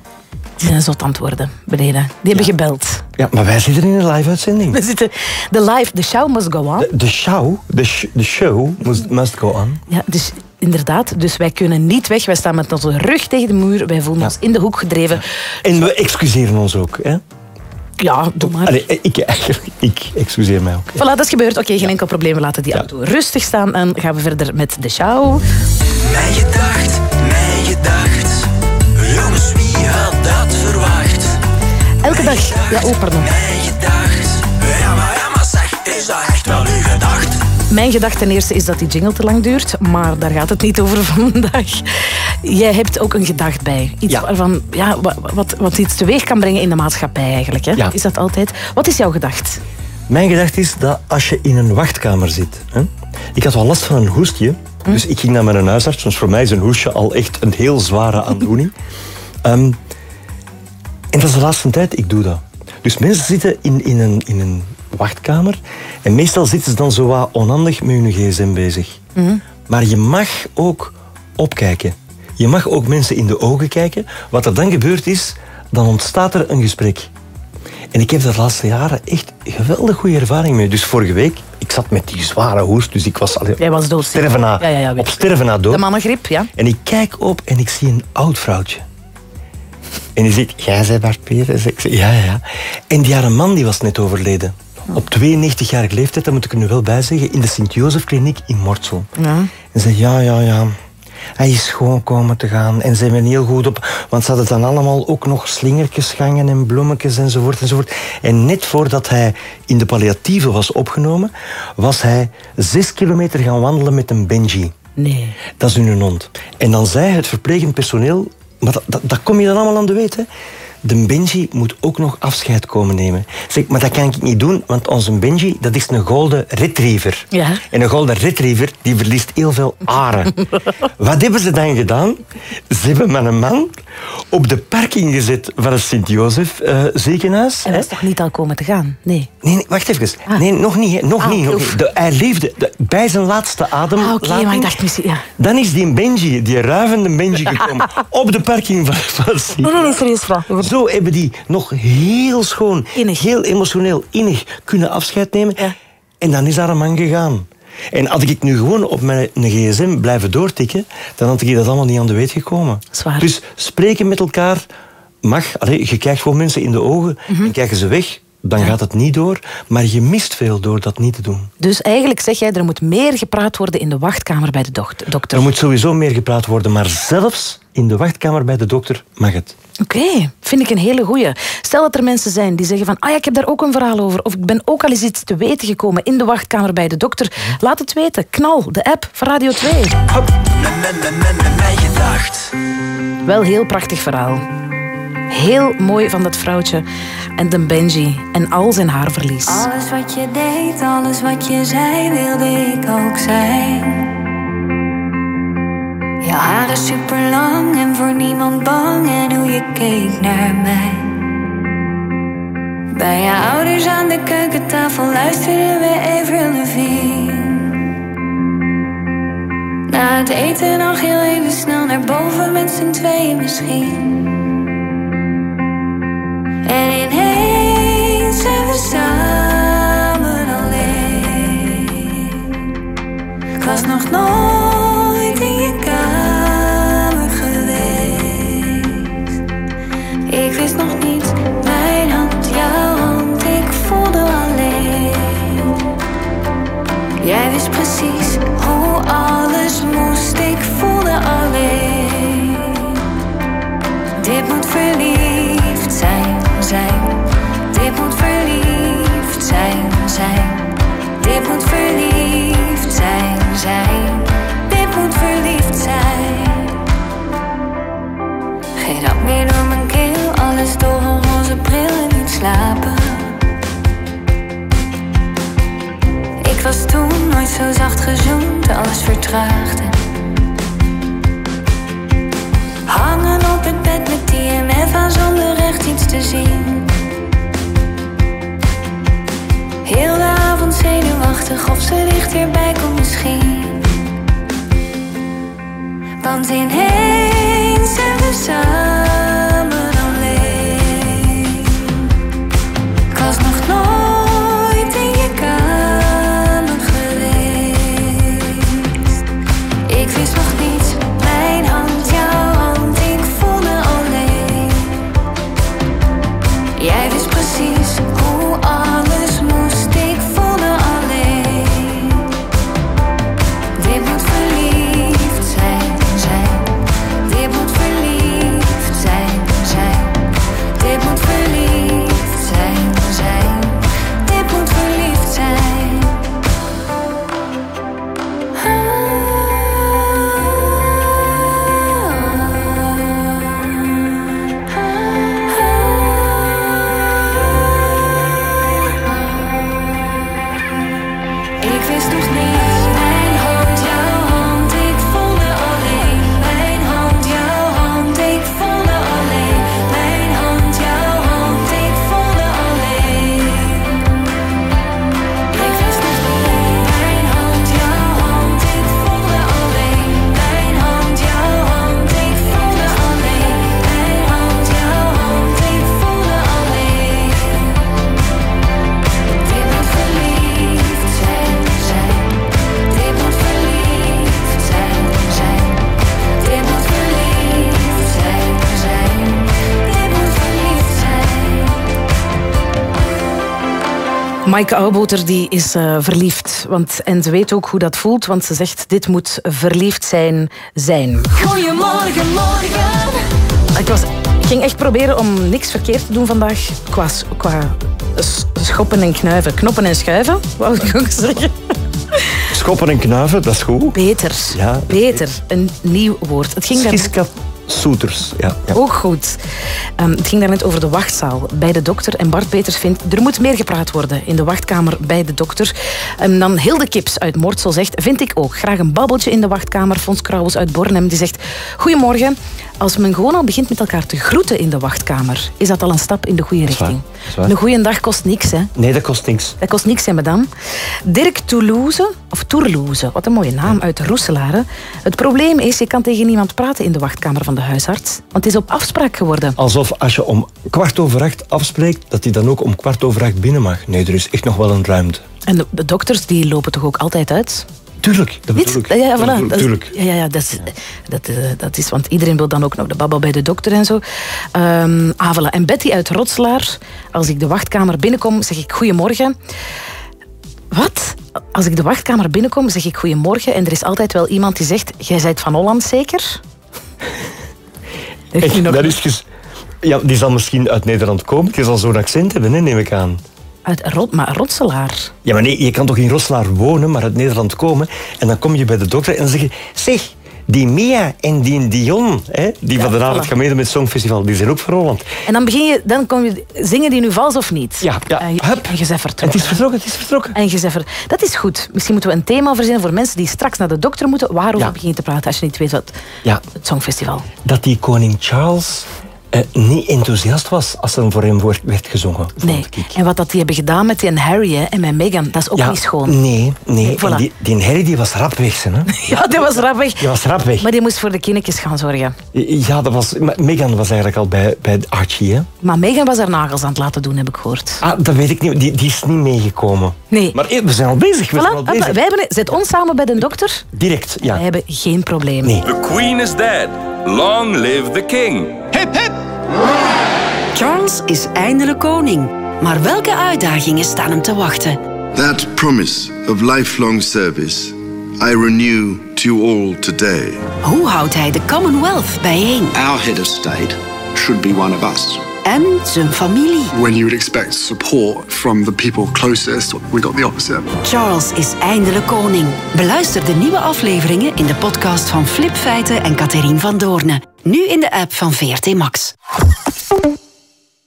Die zijn zot aan het worden beneden. Die hebben gebeld. Ja, maar wij zitten in een live-uitzending. We zitten, de live, de show must go on. De, show, de, sh- de show must, must go on. Ja, dus inderdaad, dus wij kunnen niet weg. Wij staan met onze rug tegen de muur. Wij voelen ons in de hoek gedreven. En we excuseren ons ook. Hè? Ja, doe maar. Allee, ik, eigenlijk, ik excuseer mij ook. Voilà, dat is gebeurd. Oké, geen enkel probleem. We laten die auto rustig staan en gaan we verder met de show. Mijn gedacht, gedacht. Jongens, wie had dat verwacht? Elke dag. Ja, oh, pardon. Mijn gedacht. Ja, maar, ja, maar zeg, is dat echt wel uw gedacht? Mijn gedachte ten eerste is dat die jingle te lang duurt, maar daar gaat het niet over vandaag. Jij hebt ook een gedacht bij. Iets waarvan, ja, wa- wat, wat iets teweeg kan brengen in de maatschappij eigenlijk. Hè? Ja. Is dat altijd? Wat is jouw gedacht? Mijn gedachte is dat als je in een wachtkamer zit... Hè, ik had wel last van een hoestje, dus ik ging naar mijn huisarts. Dus voor mij is een hoestje al echt een heel zware aandoening. Ehm, en dat is de laatste tijd, ik doe dat. Dus mensen zitten in, in, een, in een wachtkamer en meestal zitten ze dan zo wat onhandig met hun gsm bezig. Maar je mag ook opkijken. Je mag ook mensen in de ogen kijken. Wat er dan gebeurt is, dan ontstaat er een gesprek. En ik heb daar de laatste jaren echt geweldig goede ervaring mee. Dus vorige week, ik zat met die zware hoest, dus ik was, Jij was dood. sterven na, Ja, ja, op sterven na dood. De mannengriep, ja. En ik kijk op en ik zie een oud vrouwtje. En die zegt, jij zei Bart Peters? Ik zeg, ja, ja, ja. En die haar man die was net overleden. Op 92-jarige leeftijd, dat moet ik er nu wel bij zeggen, in de Sint-Jozef-kliniek in Mortsel. Ja. En zei, ja, ja, ja. Hij is gewoon komen te gaan. En ze hebben er heel goed op. Want ze hadden dan allemaal ook nog slingertjes gangen en bloemetjes enzovoort enzovoort. En net voordat hij in de palliatieve was opgenomen, was hij zes kilometer gaan wandelen met een Benji. Nee. Dat is hun hond. En dan zei het verplegend personeel, maar dat, dat, dat kom je dan allemaal aan de weet, hè. De Benji moet ook nog afscheid komen nemen. Zeg, maar dat kan ik niet doen, want onze Benji, dat is een golden retriever. Ja. En een golden retriever, die verliest heel veel aren. Wat hebben ze dan gedaan? Ze hebben met een man op de parking gezet van het Sint-Jozef eh, ziekenhuis. Hij was toch niet al komen te gaan? Nee. Nee, nee, wacht even. Nee, nog niet. hè. Nog Ah, niet, nog niet. De- hij leefde de- bij zijn laatste adem. Ah, oké, maar ik dacht misschien... Ja. Dan is die Benji, die ruivende Benji gekomen op de parking van, van het Nee, nee, nee, serieus vraag. Zo hebben die nog heel schoon, heel emotioneel, innig kunnen afscheid nemen. En dan is daar een man gegaan. En had ik nu gewoon op mijn gsm blijven doortikken, dan had ik dat allemaal niet aan de weet gekomen. Zwaar. Dus spreken met elkaar mag. Allee, je kijkt gewoon mensen in de ogen Mhm. en kijken ze weg. Dan gaat het niet door, maar je mist veel door dat niet te doen. Dus eigenlijk zeg jij, er moet meer gepraat worden in de wachtkamer bij de dokter. Er moet sowieso meer gepraat worden, maar zelfs in de wachtkamer bij de dokter mag het. Oké, vind ik een hele goeie. Stel dat er mensen zijn die zeggen van, ah ja, ik heb daar ook een verhaal over. Of ik ben ook al eens iets te weten gekomen in de wachtkamer bij de dokter. Laat het weten. Knal, de app van Radio 2. Mijn gedacht. Wel heel prachtig verhaal. Heel mooi van dat vrouwtje en de Benji en al zijn haarverlies. Alles wat je deed, alles wat je zei, wilde ik ook zijn. Je haren super lang en voor niemand bang en hoe je keek naar mij. Bij je ouders aan de keukentafel luisterden we Avril Lavigne. Na het eten nog heel even snel naar boven met z'n tweeën misschien. En ineens zijn we samen alleen. Ik was nog nooit Wist nog niet, mijn hand, jouw hand, ik voelde alleen. Jij wist precies hoe alles moest, ik voelde alleen. Dit moet verliefd Ik was toen nooit zo zacht gezoend, alles vertraagde. Hangen op het bed met TMF aan zonder echt iets te zien. Heel de avond zenuwachtig of ze dichterbij komt misschien. Want ineens zijn we samen Maaike Ouboter die is eh, verliefd. Want, en ze weet ook hoe dat voelt, want ze zegt dit moet verliefd zijn, zijn. Goedemorgen, morgen. Ik, was, ik ging echt proberen om niks verkeerd te doen vandaag qua, qua schoppen en knuiven. Knoppen en schuiven, wou ik ook zeggen. Schoppen en knuiven, dat is goed. Beter. Ja. Beter. Een nieuw woord. Het ging daar... Soeters. Ja. Ook goed. Ehm, het ging daarnet over de wachtzaal bij de dokter. En Bart Peters vindt, er moet meer gepraat worden in de wachtkamer bij de dokter. En dan Hilde Kips uit Mortsel zegt, vind ik ook. Graag een babbeltje in de wachtkamer. Fons Krauwels uit Bornem die zegt, goedemorgen. Als men gewoon al begint met elkaar te groeten in de wachtkamer, is dat al een stap in de goede richting. Een goede dag kost niks, hè. Nee, dat kost niks. Dat kost niks, hè, madame. Dirk Toulouse, of Tourlouse, wat een mooie naam, uit Roeselare. Het probleem is, je kan tegen niemand praten in de wachtkamer van de huisarts. Want het is op afspraak geworden. Alsof als je om kwart over acht afspreekt, dat hij dan ook om kwart over acht binnen mag. Nee, er is echt nog wel een ruimte. En de, de dokters die lopen toch ook altijd uit? Tuurlijk, dat bedoel ik. Ja, ja, voilà. Dat tuurlijk. Ja, ja, ja dat, is, dat, eh, dat is, want iedereen wil dan ook nog de babbel bij de dokter en zo. Ehm ah, voilà. En Betty uit Rotslaar, als ik de wachtkamer binnenkom, zeg ik goedemorgen. Wat? Als ik de wachtkamer binnenkom, zeg ik goedemorgen en er is altijd wel iemand die zegt, jij zijt van Holland zeker? Echt, dat is ja, die zal misschien uit Nederland komen. Die zal zo'n accent hebben, hè, neem ik aan. Uit Rot, maar Rotselaar. Ja, maar nee, je kan toch in Rosselaar wonen, maar uit Nederland komen. En dan kom je bij de dokter en dan zeg je... Zeg, die Mia en die Dion, hè, die van de avond voilà. gaan meedoen met het Songfestival, die zijn ook van Holland. En dan begin je, dan kom je, zingen die nu vals of niet? Ja, ja. En je, en je bent vertrokken. En het is vertrokken, het is vertrokken. En je ver- Dat is goed. Misschien moeten we een thema verzinnen voor mensen die straks naar de dokter moeten. Waarover Ja. begin je te praten als je niet weet wat Ja, het Songfestival. dat die koning Charles eh, niet enthousiast was als er voor hem wordt, werd gezongen. Nee. En wat dat die hebben gedaan met die en Harry hè, en met Meghan, dat is ook ja, niet schoon. Nee, nee. Voilà. En die, die Harry die was rap weg, hè. Ja, die was rap weg. Die was rap weg. Maar die moest voor de kindertjes gaan zorgen. Ja, dat was, maar Meghan was eigenlijk al bij, bij Archie, hè. Maar Meghan was haar nagels aan het laten doen, heb ik gehoord. Ah, dat weet ik niet. Die, die is niet meegekomen. Nee. Maar eh, we zijn al bezig. We Voilà, zijn al bezig. wij hebben, zet ons samen bij de dokter. Direct, ja. Wij hebben geen probleem. Nee. The Queen is dead. Long live the King. Hip hip! Charles is eindelijk koning. Maar welke uitdagingen staan hem te wachten? That promise of lifelong service I renew to you all today. Hoe houdt hij de Commonwealth bijeen? Our head of state should be one of us. En zijn familie. When you would expect support from the people closest, we got the opposite. Charles is eindelijk koning. Beluister de nieuwe afleveringen in de podcast van Flip Feiten en Catherine van Doornen. Nu in de app van VRT Max.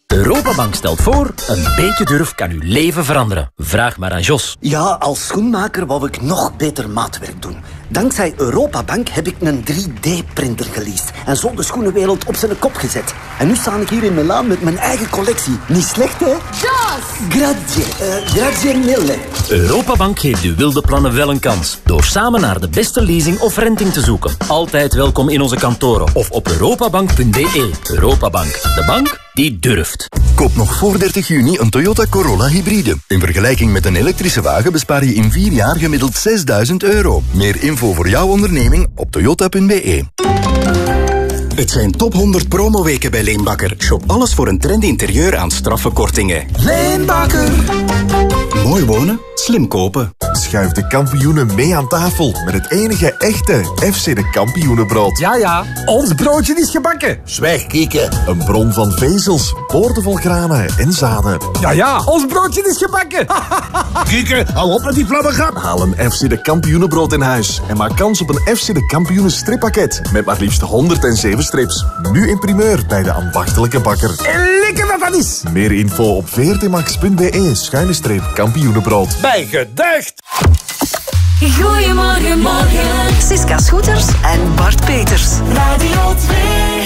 Europabank stelt voor, een beetje durf kan uw leven veranderen. Vraag maar aan Jos. Ja, als schoenmaker wou ik nog beter maatwerk doen. Dankzij Europabank heb ik een 3D-printer geleased en zo de schoenenwereld op zijn kop gezet. En nu sta ik hier in Milaan met mijn eigen collectie. Niet slecht, hè? Jos! Grazie, eh, grazie mille. Europabank geeft uw wilde plannen wel een kans. Door samen naar de beste leasing of renting te zoeken. Altijd welkom in onze kantoren of op europabank.be. Europabank, de bank die durft. Koop nog voor 30 juni een Toyota Corolla hybride. In vergelijking met een elektrische wagen bespaar je in 4 jaar gemiddeld 6000 euro. Meer info voor jouw onderneming op toyota.be. Het zijn top 100 promoweken bij Leenbakker. Shop alles voor een trendy interieur aan straffe kortingen. Leenbakker. Mooi wonen, slim kopen. Schuif de kampioenen mee aan tafel met het enige echte FC de kampioenenbrood. Ja, ja, ons broodje is gebakken. Zwijg, kieken. Een bron van vezels, boordevol granen en zaden. Ja, ja, ons broodje is gebakken. Kieken, hou op met die flabbe grap. Haal een FC de kampioenenbrood in huis en maak kans op een FC de kampioenen strippakket met maar liefst 107 strips. Nu in primeur bij de ambachtelijke bakker. Lekker dat dat is. Meer info op vrtmax.be schuine streep kampioenenbrood. Bij gedacht. Goedemorgen, morgen. Siska Scooters en Bart Peters. Radio 2.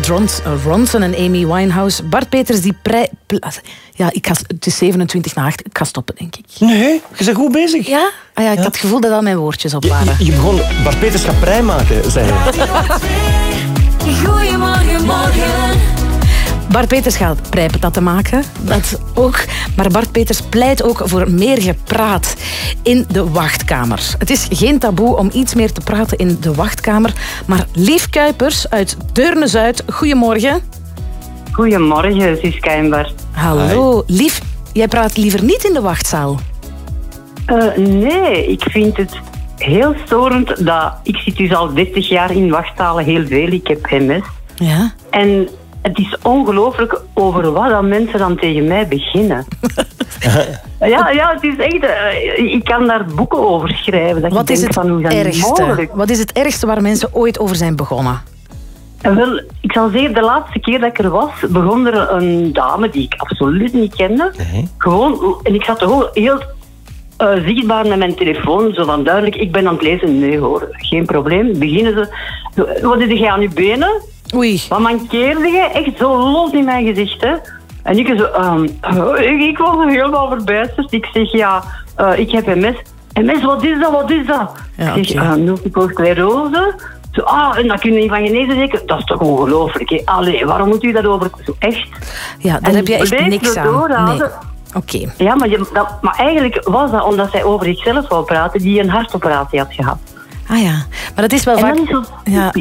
Drons, eh, Ronson en Amy Winehouse. Bart Peters, die prei... pla- Ja, ik ga, het is 27 na 8. Ik ga stoppen, denk ik. Nee, je bent goed bezig. Ja? Ah ja, ik had het gevoel dat al mijn woordjes op waren. Je, je begon Bart Peters gaat prij maken, zei je. Goedemorgen, morgen. Bart Peters gaat prijpetatten maken, dat ook. Maar Bart Peters pleit ook voor meer gepraat in de wachtkamer. Het is geen taboe om iets meer te praten in de wachtkamer. Maar Lief Kuipers uit Deurne-Zuid, goedemorgen. Goedemorgen, Siska en Bart. Hallo. Lief, jij praat liever niet in de wachtzaal. Eh, nee, ik vind het heel storend dat... Ik zit dus al 30 jaar in wachtzalen, heel veel. Ik heb MS. Ja. En het is ongelooflijk over wat dan mensen dan tegen mij beginnen. ja, ja, het is echt... eh, ik kan daar boeken over schrijven. Dat Wat is het van, hoe dat ergste? mogelijk? Wat is het ergste waar mensen ooit over zijn begonnen? En wel, ik zal zeggen, de laatste keer dat ik er was, begon er een dame die ik absoluut niet kende. Gewoon, en ik zat gewoon heel eh, zichtbaar met mijn telefoon, zo van duidelijk, ik ben aan het lezen. Nee hoor, geen probleem. Beginnen ze, wat is jij aan je benen? Oei. Wat mankeerde je? Echt zo los in mijn gezicht, hè. En ik zo, ehm, ik, ik was er helemaal verbijsterd. Ik zeg, ja, eh, ik heb MS. MS, wat is dat, wat is dat? Ja, ik zeg, eh, multiple sclerose. Zo, ah, en dat kun je niet van genezen zeker? Dat is toch ongelooflijk, hè? Allee, waarom moet u dat over... Zo, echt? Ja, daar En heb je echt niks aan. Nee. Oké. Ja, maar, je, dat, maar eigenlijk was dat omdat zij over zichzelf wou praten die een hartoperatie had gehad. Ah ja, maar dat is wel En vaak... is ja,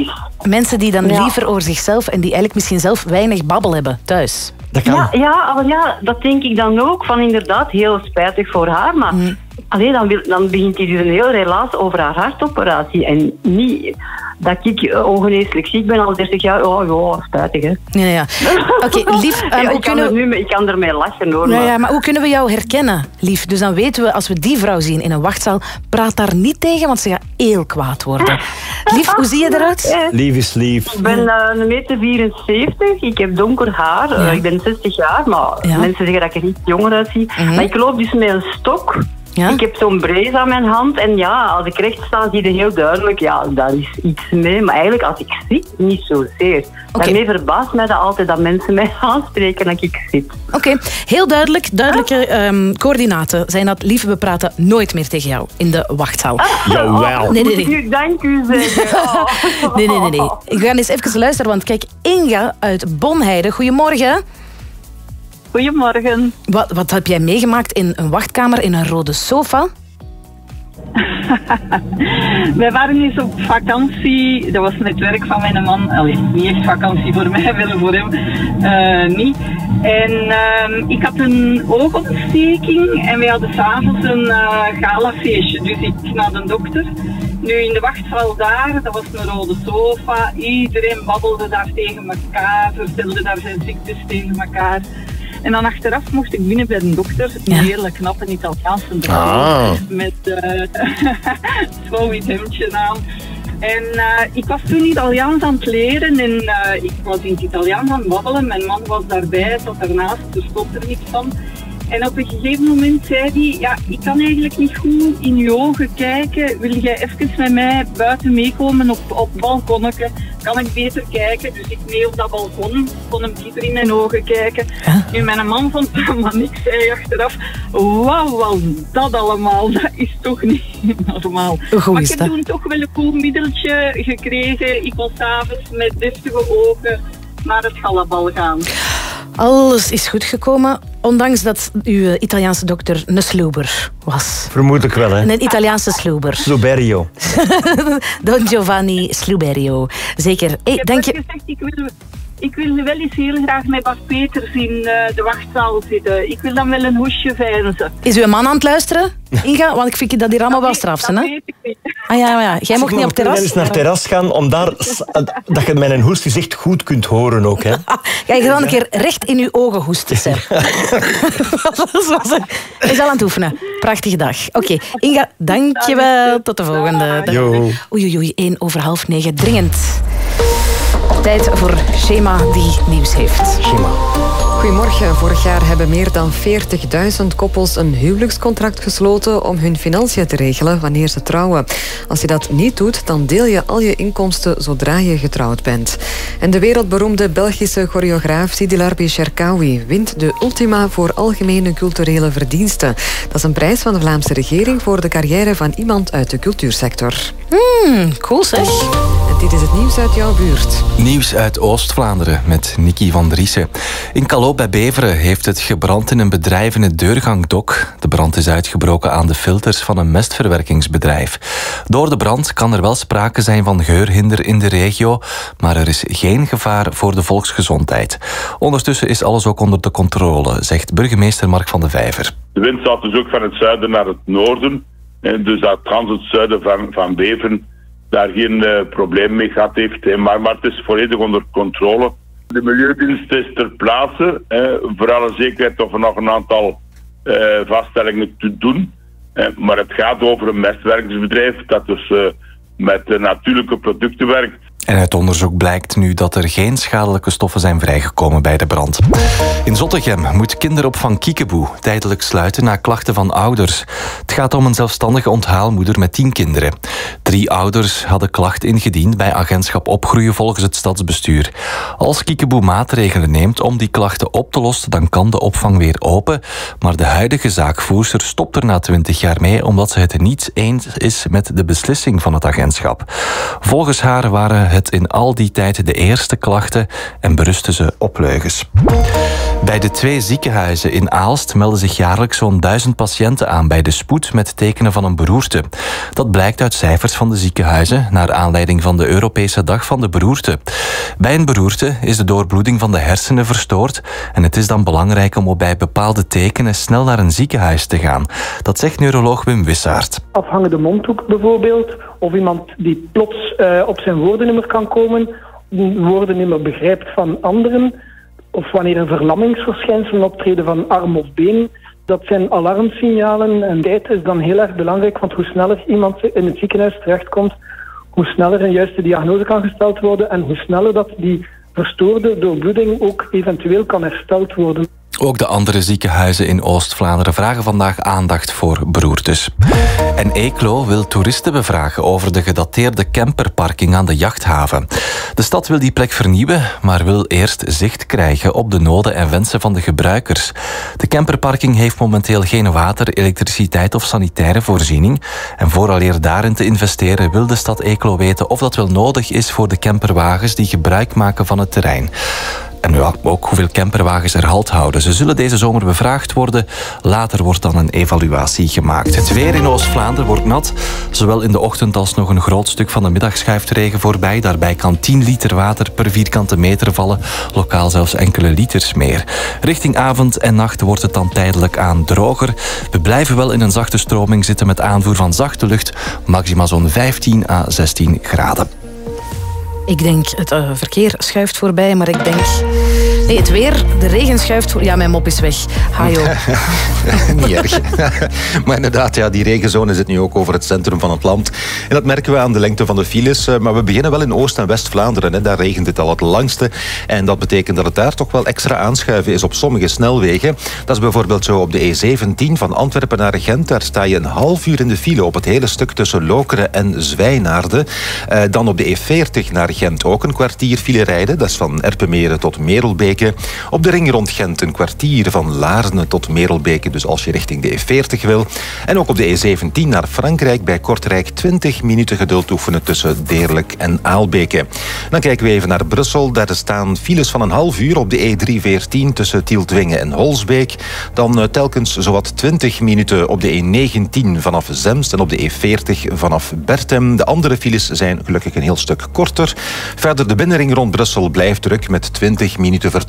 mensen die dan Ja. liever over zichzelf en die eigenlijk misschien zelf weinig babbel hebben thuis. Dat Ja, ja, maar ja, dat denk ik dan ook. Van inderdaad, heel spijtig voor haar. Maar Mm. Alleen dan, wil- dan begint hij dus een heel relaas over haar hartoperatie. En niet dat ik eh, ongeneeslijk ziek ben al 30 jaar. Oh ja, spijtig hè. Ja, ja. Oké, lief, ehm, Ja, hoe ik, kan kunnen er we... nu, ik kan ermee lachen hoor. Maar- ja, maar hoe kunnen we jou herkennen, lief? Dus dan weten we, als we die vrouw zien in een wachtzaal, praat daar niet tegen, want ze gaat heel kwaad worden. Lief, hoe zie je eruit? Lief is lief. Ik ben eh, een meter 74, ik heb donker haar, Ja. ik ben 60 jaar, maar Ja. Mhm. mensen zeggen dat ik er iets jonger uitzie. Maar ik loop dus met een stok. Ik heb zo'n brace aan mijn hand en ja, als ik recht sta, zie je heel duidelijk, ja, daar is iets mee. Maar eigenlijk, als ik zit, niet zozeer. Daarmee verbaast mij dat altijd dat mensen mij aanspreken dat ik zit. Oké, heel duidelijk. Duidelijke ehm, coördinaten zijn dat, lief, we praten nooit meer tegen jou in de wachtzaal. Jawel. Nee, nee, Moet nee. ik u dank u zeggen? Oh. Nee, nee, nee, nee. Ik ga eens even luisteren, want kijk, Inga uit Bonheide, goedemorgen. Goedemorgen. Wat, wat heb jij meegemaakt in een wachtkamer in een rode sofa? Wij waren eens op vakantie. Dat was met werk van mijn man. Allee, niet echt vakantie voor mij, wel voor hem eh, niet. En ehm, ik had een oogontsteking en wij hadden s'avonds een eh galafeestje. Dus ik naar de dokter. Nu in de wachtzaal daar, dat was een rode sofa. Iedereen babbelde daar tegen elkaar, vertelde daar zijn ziektes tegen elkaar. En dan achteraf mocht ik binnen bij de dokter, een hele knappe Italiaanse dokter. Ah. Met eh zo'n wit hemdje aan. En eh, ik was toen Italiaans aan het leren en eh, ik was in het Italiaans aan het babbelen. Mijn man was daarbij, zat daarnaast, er stond er niks van. En op een gegeven moment zei hij, ja, ik kan eigenlijk niet goed in je ogen kijken. Wil jij even met mij buiten meekomen op, op het balkonnetje? Kan ik beter kijken? Dus ik mee op dat balkon, kon hem dieper in mijn ogen kijken. Nu, mijn man vond helemaal niks, zei achteraf. Wauw, was dat allemaal? Dat is toch niet normaal. Maar ik heb toen toch wel een cool middeltje gekregen. Ik kon s'avonds met deftige ogen naar het galabal gaan. Alles is goed gekomen, ondanks dat uw Italiaanse dokter een sloeber was. Vermoedelijk wel, hè. Een Italiaanse sloeber. Sluberio. Don Giovanni Sluberio. Zeker. Hey, Ik heb denk wel je... gezegd, ik wil, ik wil wel eens heel graag met Bart Peters in eh, de wachtzaal zitten. Ik wil dan wel een hoesje veinzen. Is uw man aan het luisteren, Inga? Want ik vind dat hier allemaal wel straf zijn, hè? Ah ja, ja. jij mocht niet op terras. eens naar het terras gaan om daar, dat je met een hoest dus echt goed kunt horen ook, hè. Ja, je gaat een keer recht in uw ogen hoesten. Hij is al aan het oefenen. Prachtige dag. Oké, Inga, dankjewel. Tot de volgende. Jo. Oei, oei, oei. één over half negen. Dringend. Tijd voor Shema die nieuws heeft. Shema. Goedemorgen. Vorig jaar hebben meer dan 40.000 koppels een huwelijkscontract gesloten om hun financiën te regelen wanneer ze trouwen. Als je dat niet doet, dan deel je al je inkomsten zodra je getrouwd bent. En de wereldberoemde Belgische choreograaf Sidi Larbi Cherkaoui wint de Ultima voor algemene culturele verdiensten. Dat is een prijs van de Vlaamse regering voor de carrière van iemand uit de cultuursector. Hmm, cool zeg. En dit is het nieuws uit jouw buurt. Nieuws uit Oost-Vlaanderen met Nicky van Driessen. In Calot bij Beveren heeft het gebrand in een bedrijf in het deurgangdok. De brand is uitgebroken aan de filters van een mestverwerkingsbedrijf. Door de brand kan er wel sprake zijn van geurhinder in de regio, maar er is geen gevaar voor de volksgezondheid. Ondertussen is alles ook onder de controle, zegt burgemeester Mark van de Vijver. De wind staat dus ook van het zuiden naar het noorden. En dus dat trans het zuiden van, van Beveren daar geen eh, probleem mee gehad heeft. Maar, maar het is volledig onder controle. De Milieudienst is ter plaatse. hè, voor alle zekerheid of er nog een aantal eh, vaststellingen te doen. hè. maar het gaat over een mestwerkingsbedrijf dat dus eh, met eh, natuurlijke producten werkt. En uit onderzoek blijkt nu dat er geen schadelijke stoffen zijn vrijgekomen bij de brand. In Zottegem moet kinderopvang Kiekeboe tijdelijk sluiten na klachten van ouders. Het gaat om een zelfstandige onthaalmoeder met tien kinderen. Drie ouders hadden klacht ingediend bij agentschap Opgroeien volgens het stadsbestuur. Als Kiekeboe maatregelen neemt om die klachten op te lossen, dan kan de opvang weer open. Maar de huidige zaakvoerster stopt er na twintig jaar mee omdat ze het niet eens is met de beslissing van het agentschap. Volgens haar waren in al die tijd de eerste klachten en berusten ze op leugens. Bij de twee ziekenhuizen in Aalst melden zich jaarlijks zo'n duizend patiënten aan bij de spoed met tekenen van een beroerte. Dat blijkt uit cijfers van de ziekenhuizen naar aanleiding van de Europese Dag van de Beroerte. Bij een beroerte is de doorbloeding van de hersenen verstoord en het is dan belangrijk om bij bepaalde tekenen snel naar een ziekenhuis te gaan. Dat zegt neuroloog Wim Wissaert. afhangende mondhoek bijvoorbeeld, of iemand die plots eh, op zijn woorden niet meer kan komen, woorden begrijpt van anderen, of wanneer een verlammingsverschijnselen optreden van arm of been. Dat zijn alarmsignalen en tijd is dan heel erg belangrijk, want hoe sneller iemand in het ziekenhuis terechtkomt, hoe sneller een juiste diagnose kan gesteld worden en hoe sneller dat die verstoorde doorbloeding ook eventueel kan hersteld worden. Ook de andere ziekenhuizen in Oost-Vlaanderen vragen vandaag aandacht voor beroertes. En Eeklo wil toeristen bevragen over de gedateerde camperparking aan de jachthaven. De stad wil die plek vernieuwen, maar wil eerst zicht krijgen op de noden en wensen van de gebruikers. De camperparking heeft momenteel geen water, elektriciteit of sanitaire voorziening. En vooraleer daarin te investeren wil de stad Eeklo weten of dat wel nodig is voor de camperwagens die gebruik maken van het terrein. En ook hoeveel camperwagens er halt houden. Ze zullen deze zomer bevraagd worden. Later wordt dan een evaluatie gemaakt. Het weer in Oost-Vlaanderen wordt nat. Zowel in de ochtend als nog een groot stuk van de middag schuift regen voorbij. Daarbij kan 10 liter water per vierkante meter vallen. Lokaal zelfs enkele liters meer. Richting avond en nacht wordt het dan tijdelijk aan droger. We blijven wel in een zachte stroming zitten met aanvoer van zachte lucht. Maximaal zo'n 15 à 16 graden. Ik denk, het eh, verkeer schuift voorbij, maar ik denk... Nee, het weer, de regen schuift. Ja, mijn mop is weg. Hajo. Niet erg. maar inderdaad, ja, die regenzone zit nu ook over het centrum van het land. En dat merken we aan de lengte van de files. Eh, Maar we beginnen wel in Oost- en West-Vlaanderen. Daar regent het al het langste. En dat betekent dat het daar toch wel extra aanschuiven is op sommige snelwegen. Dat is bijvoorbeeld zo op de E17 van Antwerpen naar Gent. Daar sta je een half uur in de file op het hele stuk tussen Lokeren en Zwijnaarden. Eh, dan op de E40 naar Gent ook een kwartier file rijden. Dat is van Erpenmeren tot Op de ring rond Gent een kwartier van Laarsene tot Merelbeke. Dus als je richting de E40 wil. En ook op de E17 naar Frankrijk bij Kortrijk 20 minuten geduld oefenen tussen Deerlijk en Aalbeke. Dan kijken we even naar Brussel. Daar staan files van een half uur op de E314 tussen Tieltwingen en Holsbeek. Dan eh, telkens zowat 20 minuten op de E19 vanaf Zemst en op de E40 vanaf Bertem. De andere files zijn gelukkig een heel stuk korter. Verder de binnenring rond Brussel blijft druk met 20 minuten vertraging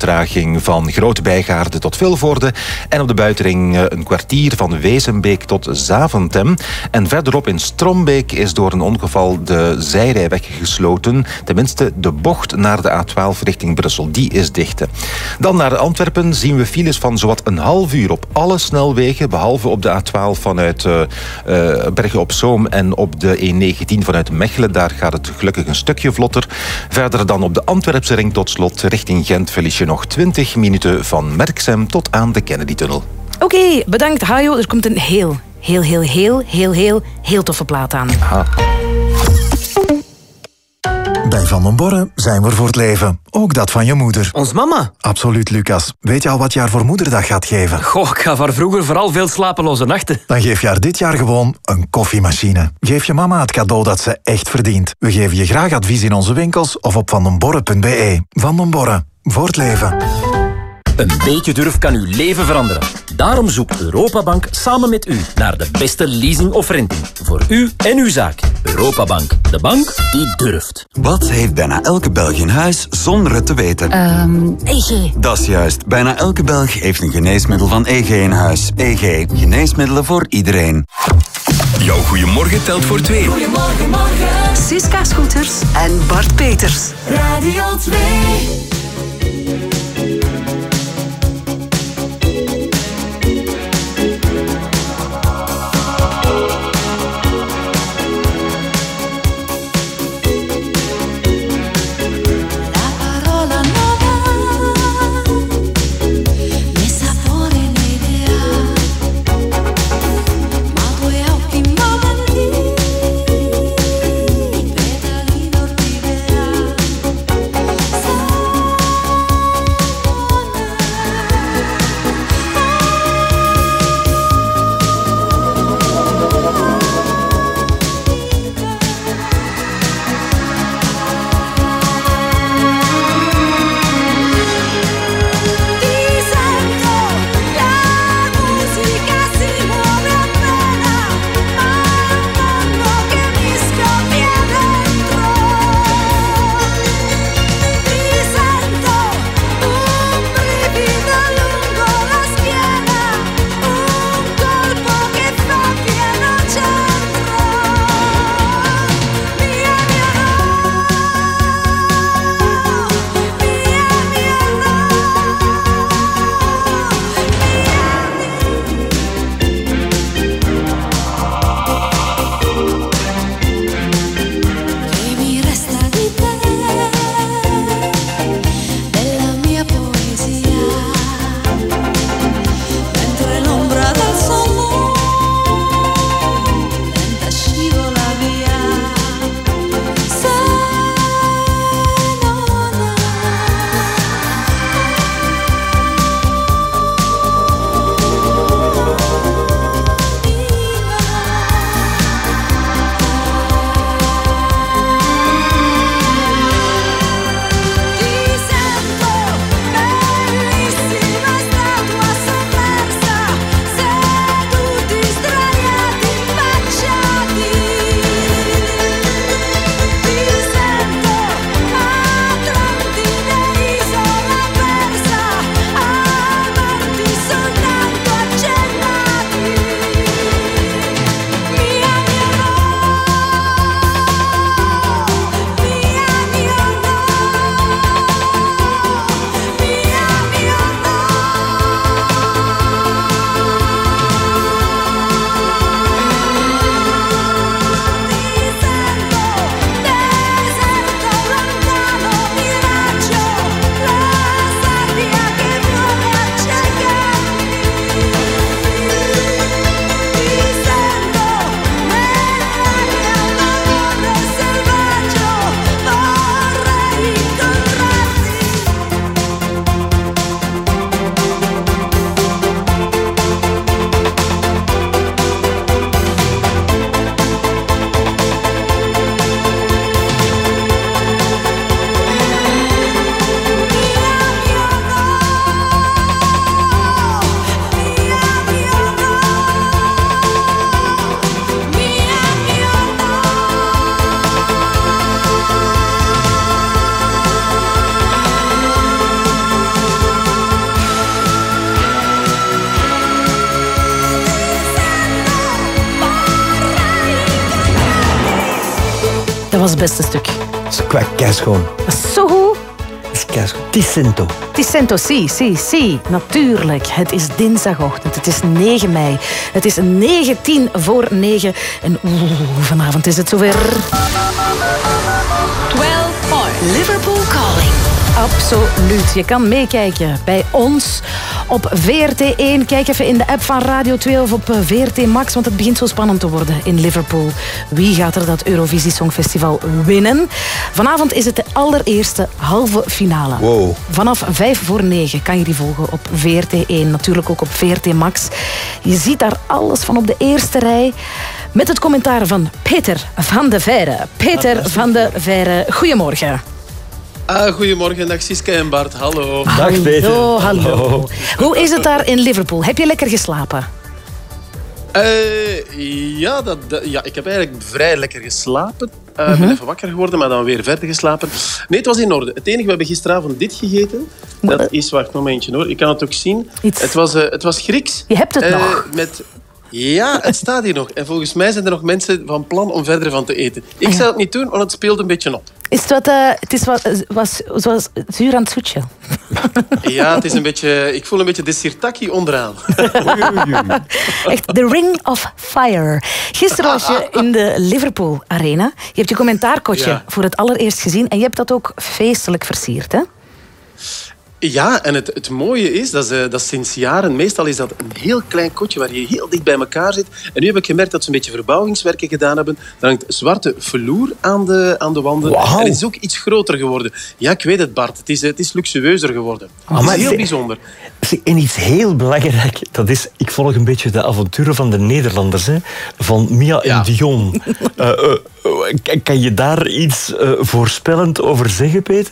van Grote Bijgaarde tot Vilvoorde. En op de buitenring eh, een kwartier van Wezenbeek tot Zaventem. En verderop in Strombeek is door een ongeval de zijrijweg gesloten. Tenminste, de bocht naar de A12 richting Brussel, die is dicht. Dan naar Antwerpen zien we files van zowat een half uur op alle snelwegen, behalve op de A12 vanuit eh, Bergen op Zoom en op de E19 vanuit Mechelen. Daar gaat het gelukkig een stukje vlotter. Verder dan op de Antwerpse ring tot slot richting Gent verlies nog 20 minuten van Merksem tot aan de Kennedy-tunnel. Oké, bedankt Hajo. Er komt een heel, heel, heel, heel, heel, heel, heel toffe plaat aan. Bij Van den Borren zijn we voor het leven. Ook dat van je moeder. Ons mama? Absoluut, Lucas. Weet je al wat je haar voor moederdag gaat geven? Goh, ik gaf haar vroeger vooral veel slapeloze nachten. Dan geef je haar dit jaar gewoon een koffiemachine. Geef je mama het cadeau dat ze echt verdient. We geven je graag advies in onze winkels of op vandenborre.be. Van den Borre, voor het leven. Een beetje durf kan uw leven veranderen. Daarom zoekt Europabank samen met u naar de beste leasing of renting. Voor u en uw zaak. Europabank, de bank die durft. Wat heeft bijna elke Belg in huis zonder het te weten? Ehm, EG. Dat is juist. Bijna elke Belg heeft een geneesmiddel van EG in huis. EG. Geneesmiddelen voor iedereen. Jouw goeiemorgen telt voor twee. Goedemorgen, morgen. Siska Scooters en Bart Peters. Radio 2. Was het beste stuk. Dat is qua keischoon. Dat is zo goed. Dat is keischoon. Ticento. Ticento, si, si, si. Natuurlijk. Het is dinsdagochtend. Het is 9 mei. Het is 19 voor 9. En oeh, vanavond is het zover. 12 points. Liverpool. Absoluut. Je kan meekijken bij ons op VRT1. Kijk even in de app van Radio 2 of op eh, VRT Max, want het begint zo spannend te worden in Liverpool. Wie gaat er dat Eurovisie Songfestival winnen? Vanavond is het de allereerste halve finale. Wow. Vanaf 5 voor 9 kan je die volgen op VRT1. Natuurlijk ook op VRT Max. Je ziet daar alles van op de eerste rij. Met het commentaar van Peter van de Verre. Peter van de Verre, goedemorgen. Ah, goedemorgen, dag Siska en Bart. Hallo. hallo, hallo. Hoe is het daar in Liverpool? Heb je lekker geslapen? Eh, ja, dat, dat- ja, ik heb eigenlijk vrij lekker geslapen. Eh, Ik Mhm. ben even wakker geworden, maar dan weer verder geslapen. Nee, het was in orde. Het enige, we hebben gisteravond dit gegeten. Dat is, wacht, eentje hoor. Ik kan het ook zien. Het was, eh, het was Grieks. Je hebt het Eh, nog. Met, ja, het staat hier nog. En volgens mij zijn er nog mensen van plan om verder van te eten. Ik Ah, ja. zou het niet doen, want het speelt een beetje op. Is het wat, eh, het is wat, was, zoals zuur aan het zoetje. Ja, het is een beetje... Ik voel een beetje de sirtaki onderaan. Echt, the ring of fire. Gisteren was je in de Liverpool Arena. Je hebt je commentaarkotje Ja. voor het allereerst gezien. En je hebt dat ook feestelijk versierd, hè? Ja, en het, het mooie is dat, ze, dat sinds jaren, meestal is dat een heel klein kotje waar je heel dicht bij elkaar zit. En nu heb ik gemerkt dat ze een beetje verbouwingswerken gedaan hebben. Er hangt zwarte vloer aan de, aan de wanden. En het is ook iets groter geworden. Ja, ik weet het, Bart. Het is, het is luxueuzer geworden. Ah, het is heel bijzonder. En iets heel belangrijk, dat is, ik volg een beetje de avonturen van de Nederlanders, hè, van Mia en Dion. Eh, eh, eh, kan je daar iets voorspellend over zeggen, Peter?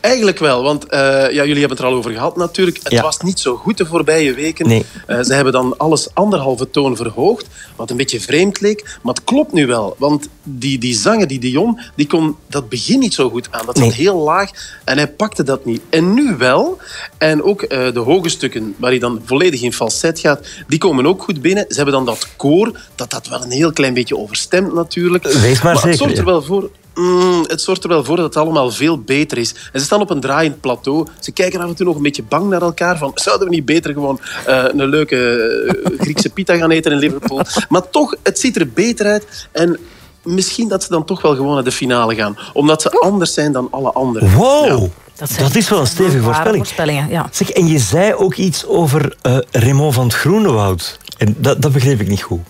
Eigenlijk wel, want eh, ja, jullie hebben het er al over gehad natuurlijk. Het Ja. was niet zo goed de voorbije weken. Nee. Eh, ze hebben dan alles anderhalve toon verhoogd, wat een beetje vreemd leek. Maar het klopt nu wel, want die, die zanger, die Dion, die kon dat begin niet zo goed aan. Dat zat Nee. heel laag en hij pakte dat niet. En nu wel. En ook eh, de hoge stukken, waar hij dan volledig in falset gaat, die komen ook goed binnen. Ze hebben dan dat koor, dat dat wel een heel klein beetje overstemt natuurlijk. Wees maar het zeker, zorgt er wel voor... Mm, het zorgt er wel voor dat het allemaal veel beter is. En ze staan op een draaiend plateau. Ze kijken af en toe nog een beetje bang naar elkaar. Van, zouden we niet beter gewoon eh, een leuke eh, Griekse pita gaan eten in Liverpool? Maar toch, het ziet er beter uit. En misschien dat ze dan toch wel gewoon naar de finale gaan. Omdat ze anders zijn dan alle anderen. Wow! Dat, is wel een stevige voorspelling. voorspellingen, ja. Zeg, en je zei ook iets over eh Raymond van het Groenewoud. En dat, dat begreep ik niet goed.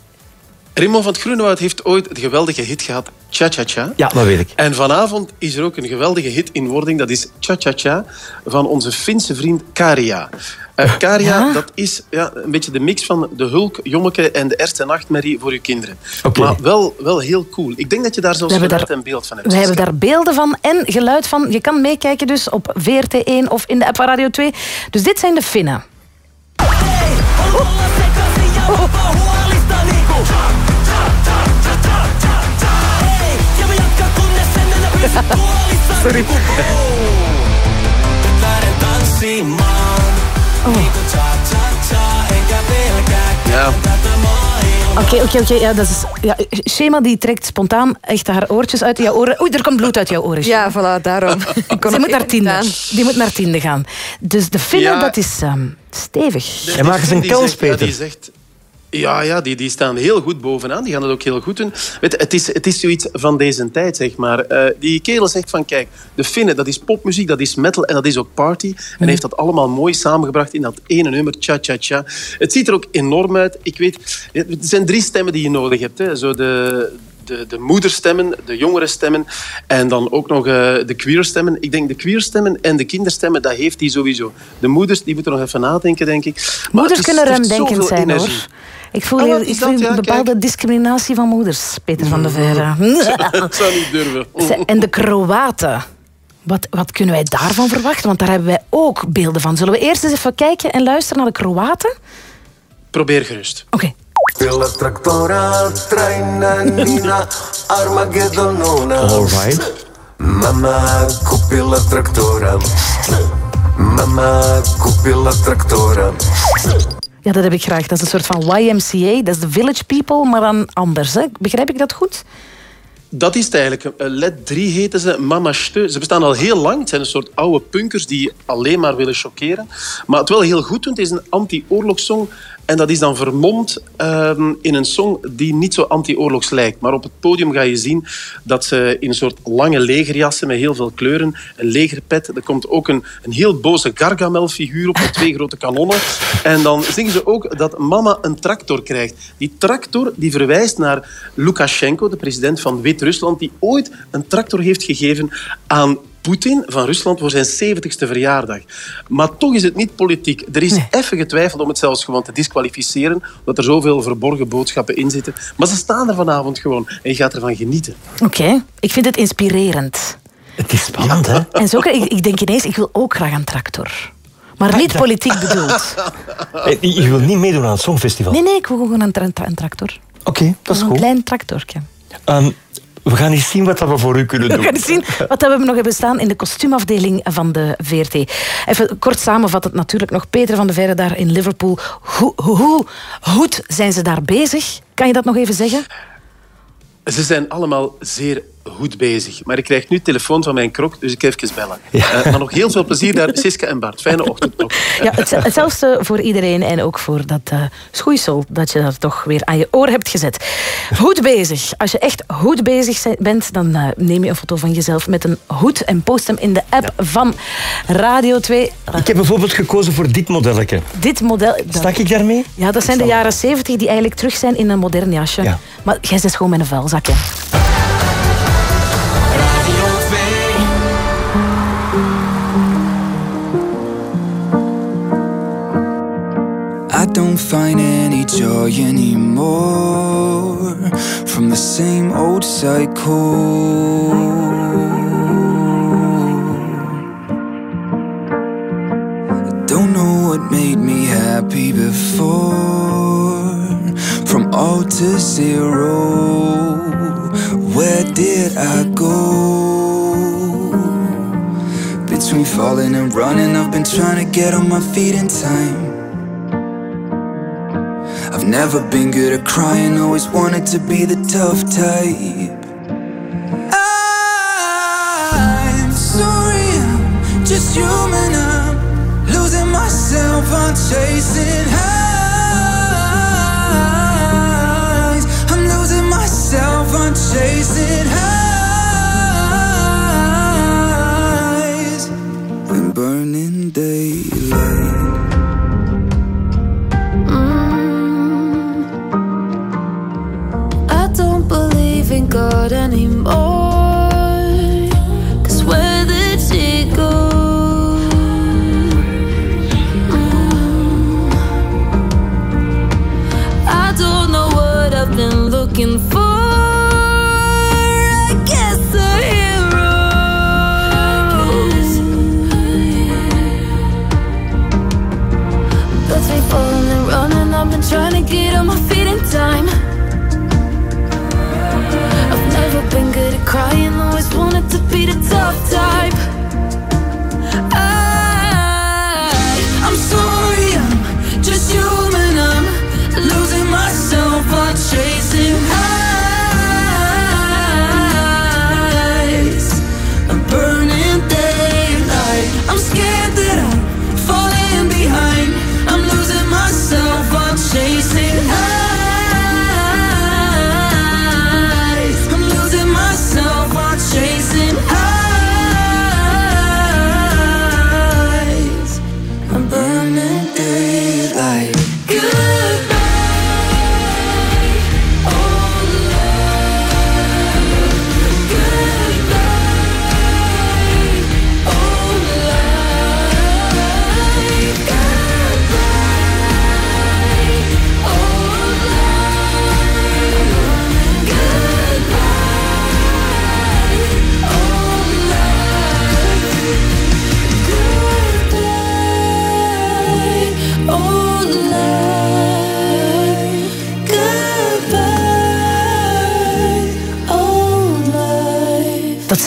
Raymond van het Groenewoud heeft ooit een geweldige hit gehad, Cha Cha Cha. Ja, dat weet ik. En vanavond is er ook een geweldige hit in wording. Dat is Cha Cha Cha van onze Finse vriend Karia. Eh, Karia, dat is ja, een beetje de mix van de Hulk, Jommeke en de Eerste Nachtmerrie voor je kinderen. Maar wel, wel heel cool. Ik denk dat je daar zelfs We hebben geluid daar- en beeld van hebt. We hebben daar beelden van en geluid van. Je kan meekijken dus op VRT1 of in de app van Radio 2. Dus dit zijn de Finnen. Sorry. Ja. Oké, oké, oké. Ja, dat is... Ja, Shema die trekt spontaan echt haar oortjes uit jouw oren. Oei, er komt bloed uit jouw oren. Ja, voilà, daarom. Ze moet naar tiende. Die moet naar tiende gaan. Dus de Finnen, Ja. dat is ehm, stevig. De- de Finn die zegt- Ja, die zegt, ja, ja die, die staan heel goed bovenaan. Die gaan het ook heel goed doen. Weet, het, is, het is zoiets van deze tijd, zeg maar. Eh, die kerel zegt van, kijk, de Finnen, dat is popmuziek, dat is metal en dat is ook party. En heeft dat allemaal mooi samengebracht in dat ene nummer, Cha Cha Cha. Het ziet er ook enorm uit. Ik weet, er zijn drie stemmen die je nodig hebt. Hè. Zo de, de, de moederstemmen, de jongere stemmen en dan ook nog eh, de queerstemmen. Ik denk de queerstemmen en de kinderstemmen, dat heeft hij sowieso. De moeders, die moeten nog even nadenken, denk ik. Maar Moeders kunnen zoveel zijn, energie. hoor. Ik voel, Ah, hier- wat ik is voel dat? Ja, een bepaalde discriminatie van moeders, Peter van der Verre. Dat zou niet durven. En de Kroaten. Wat, wat kunnen wij daarvan verwachten? Want daar hebben wij ook beelden van. Zullen we eerst eens even kijken en luisteren naar de Kroaten? Probeer gerust. Pela tractora, traina Nina, Armageddonona. Alright. Mama kupila traktora. Mama kupila traktora. Ja, dat heb ik graag. Dat is een soort van YMCA. Dat is de Village People, maar dan anders. Hè? Begrijp ik dat goed? Dat is het eigenlijk. Eh, LED 3 heten ze, Mama Steu. Ze bestaan al heel lang. Het zijn een soort oude punkers die alleen maar willen chockeren. Maar het wel heel goed doen. Is een anti-oorlogssong En dat is dan vermomd ehm, in een song die niet zo anti-oorlogs lijkt. Maar op het podium ga je zien dat ze in een soort lange legerjassen met heel veel kleuren, een legerpet. Er komt ook een, een heel boze Gargamel-figuur op met twee grote kanonnen. En dan zingen ze ook dat mama een tractor krijgt. Die tractor die verwijst naar Lukashenko, de president van Wit-Rusland, die ooit een tractor heeft gegeven aan Poetin van Rusland voor zijn 70ste verjaardag. Maar toch is het niet politiek. Er is even getwijfeld om het zelfs gewoon te disqualificeren, omdat er zoveel verborgen boodschappen in zitten. Maar ze staan er vanavond gewoon en je gaat ervan genieten. Oké, ik vind het inspirerend. Het is spannend, hè? En zo, ik, ik denk ineens, ik wil ook graag een tractor. Maar niet politiek bedoeld. Eh, Je wil niet meedoen aan het Songfestival. Nee, nee, ik wil gewoon een, tra- een tra- een tractor. Oké, dat is een goed. klein tractortje. Ehm, we gaan eens zien wat dat we voor u kunnen doen. We gaan eens zien wat we nog hebben staan in de kostuumafdeling van de VRT. Even kort samenvattend natuurlijk nog. Peter van de Verre daar in Liverpool. Hoe, hoe, hoe goed zijn ze daar bezig? Kan je dat nog even zeggen? Ze zijn allemaal zeer goed bezig. Maar ik krijg nu telefoon van mijn krok, dus ik ga even bellen. Eh, maar nog heel veel plezier daar, Siska en Bart. Fijne ochtend nog. Ja, het- hetzelfde voor iedereen en ook voor dat eh schoeisel dat je daar toch weer aan je oor hebt gezet. Goed bezig. Als je echt goed bezig bent, dan eh, neem je een foto van jezelf met een hoed en post hem in de app van Radio 2. Ik heb bijvoorbeeld gekozen voor dit modelletje. Dit model... Sta ik daarmee? Ja, dat zijn de jaren 70 die eigenlijk terug zijn in een modern jasje. Maar jij zit gewoon met een vuilzakje. Don't find any joy anymore from the same old cycle. I don't know what made me happy before. From all to zero, where did I go? Between falling and running, I've been trying to get on my feet in time. I've never been good at crying, always wanted to be the tough type. I'm sorry, I'm just human. I'm losing myself, I'm chasing highs. I'm losing myself, I'm chasing highs. In burning daylight. God anymore. Cause where did she go? Mm. I don't know what I've been looking for. To be the tough type.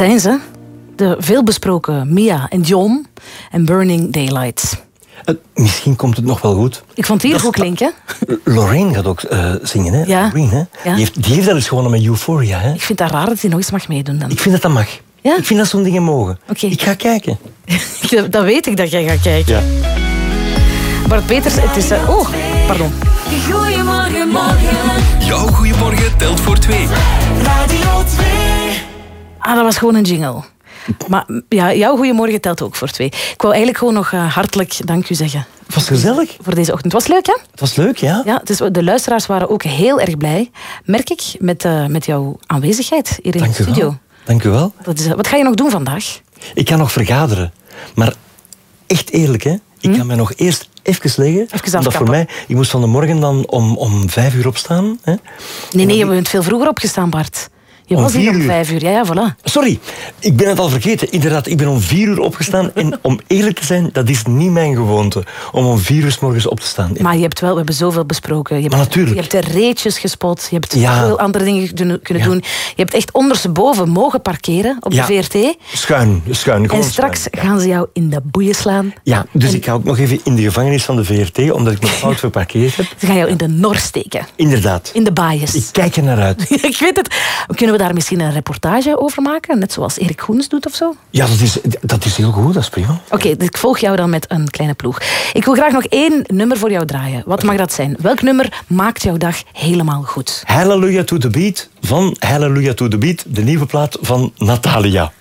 Zijn ze. De veelbesproken Mia en John en Burning Daylights. Eh, misschien komt het nog wel goed. Ik vond het hier goed klinken. Lorraine gaat ook eh, zingen, hè? Ja. Lorraine, hè? Ja. Die, heeft, die heeft dat dus gewonnen met Euphoria, hè? Ik vind dat raar dat hij nog eens mag meedoen dan. Ik vind dat dat mag. Ik vind dat zo'n dingen mogen. Ik ga kijken. Dat weet ik dat jij gaat kijken. Ja. Bart Peters, het is... eh, oh, Pardon. Goedemorgen, morgen. Jouw goeiemorgen telt voor twee. Radio 2. Ah, dat was gewoon een jingle. Maar ja, jouw goeiemorgen telt ook voor twee. Ik wou eigenlijk gewoon nog eh, hartelijk dank u zeggen. Het was gezellig. Voor deze ochtend. Het was leuk, hè? Het was leuk, ja. Ja, dus de luisteraars waren ook heel erg blij, merk ik, met, eh, met jouw aanwezigheid hier in Dank de studio. wel. Dank u wel. Dat is, eh, wat ga je nog doen vandaag? Ik kan nog vergaderen. Maar echt eerlijk, hè. Ik kan mij nog eerst even leggen. Hm? Even omdat voor mij... Ik moest van de morgen dan om, om vijf uur opstaan. Hè. Nee, nee, je bent veel vroeger opgestaan, Bart. Je Om was hier om uur. vijf uur. Ja, ja, voilà. Sorry, ik ben het al vergeten. Inderdaad, ik ben om vier uur opgestaan. En om eerlijk te zijn, dat is niet mijn gewoonte. Om om vier uur 's morgens op te staan. Maar je hebt wel, we hebben zoveel besproken. Je hebt, Maar natuurlijk. Je hebt de reetjes gespot. Je hebt Ja. veel andere dingen kunnen, doen. Je hebt echt ondersteboven mogen parkeren op de VRT. Schuin, schuin. En straks schuin. gaan ze jou in de boeien slaan. Ja, dus ik ga ook nog even in de gevangenis van de VRT, omdat ik me fout verparkeerd heb. Ze gaan jou in de nor steken. Inderdaad. In de baaiers. Ik kijk er naar uit. ik weet het. Kunnen we daar misschien een reportage over maken? Net zoals Erik Goens doet of zo? Ja, dat is, dat is heel goed, dat is prima. Oké, dus ik volg jou dan met een kleine ploeg. Ik wil graag nog één nummer voor jou draaien. Wat mag dat zijn? Welk nummer maakt jouw dag helemaal goed? Hallelujah to the Beat van Hallelujah to the Beat, de nieuwe plaat van Natalia.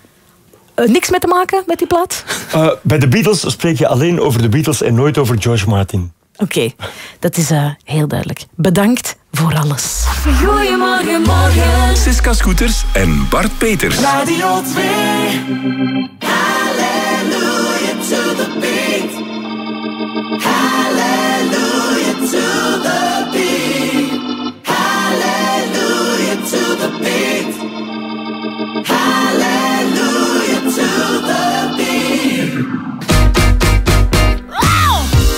Eh, niks mee te maken met die plaat? Eh, bij de Beatles spreek je alleen over de Beatles en nooit over George Martin. Oké, dat is eh, heel duidelijk. Bedankt voor alles. Goedemorgen, morgen. Siska Scooters en Bart Peters. Radio 2. Hallelujah to the beat. Hallelujah to the beat. Hallelujah to the beat. Hallelujah to the beat.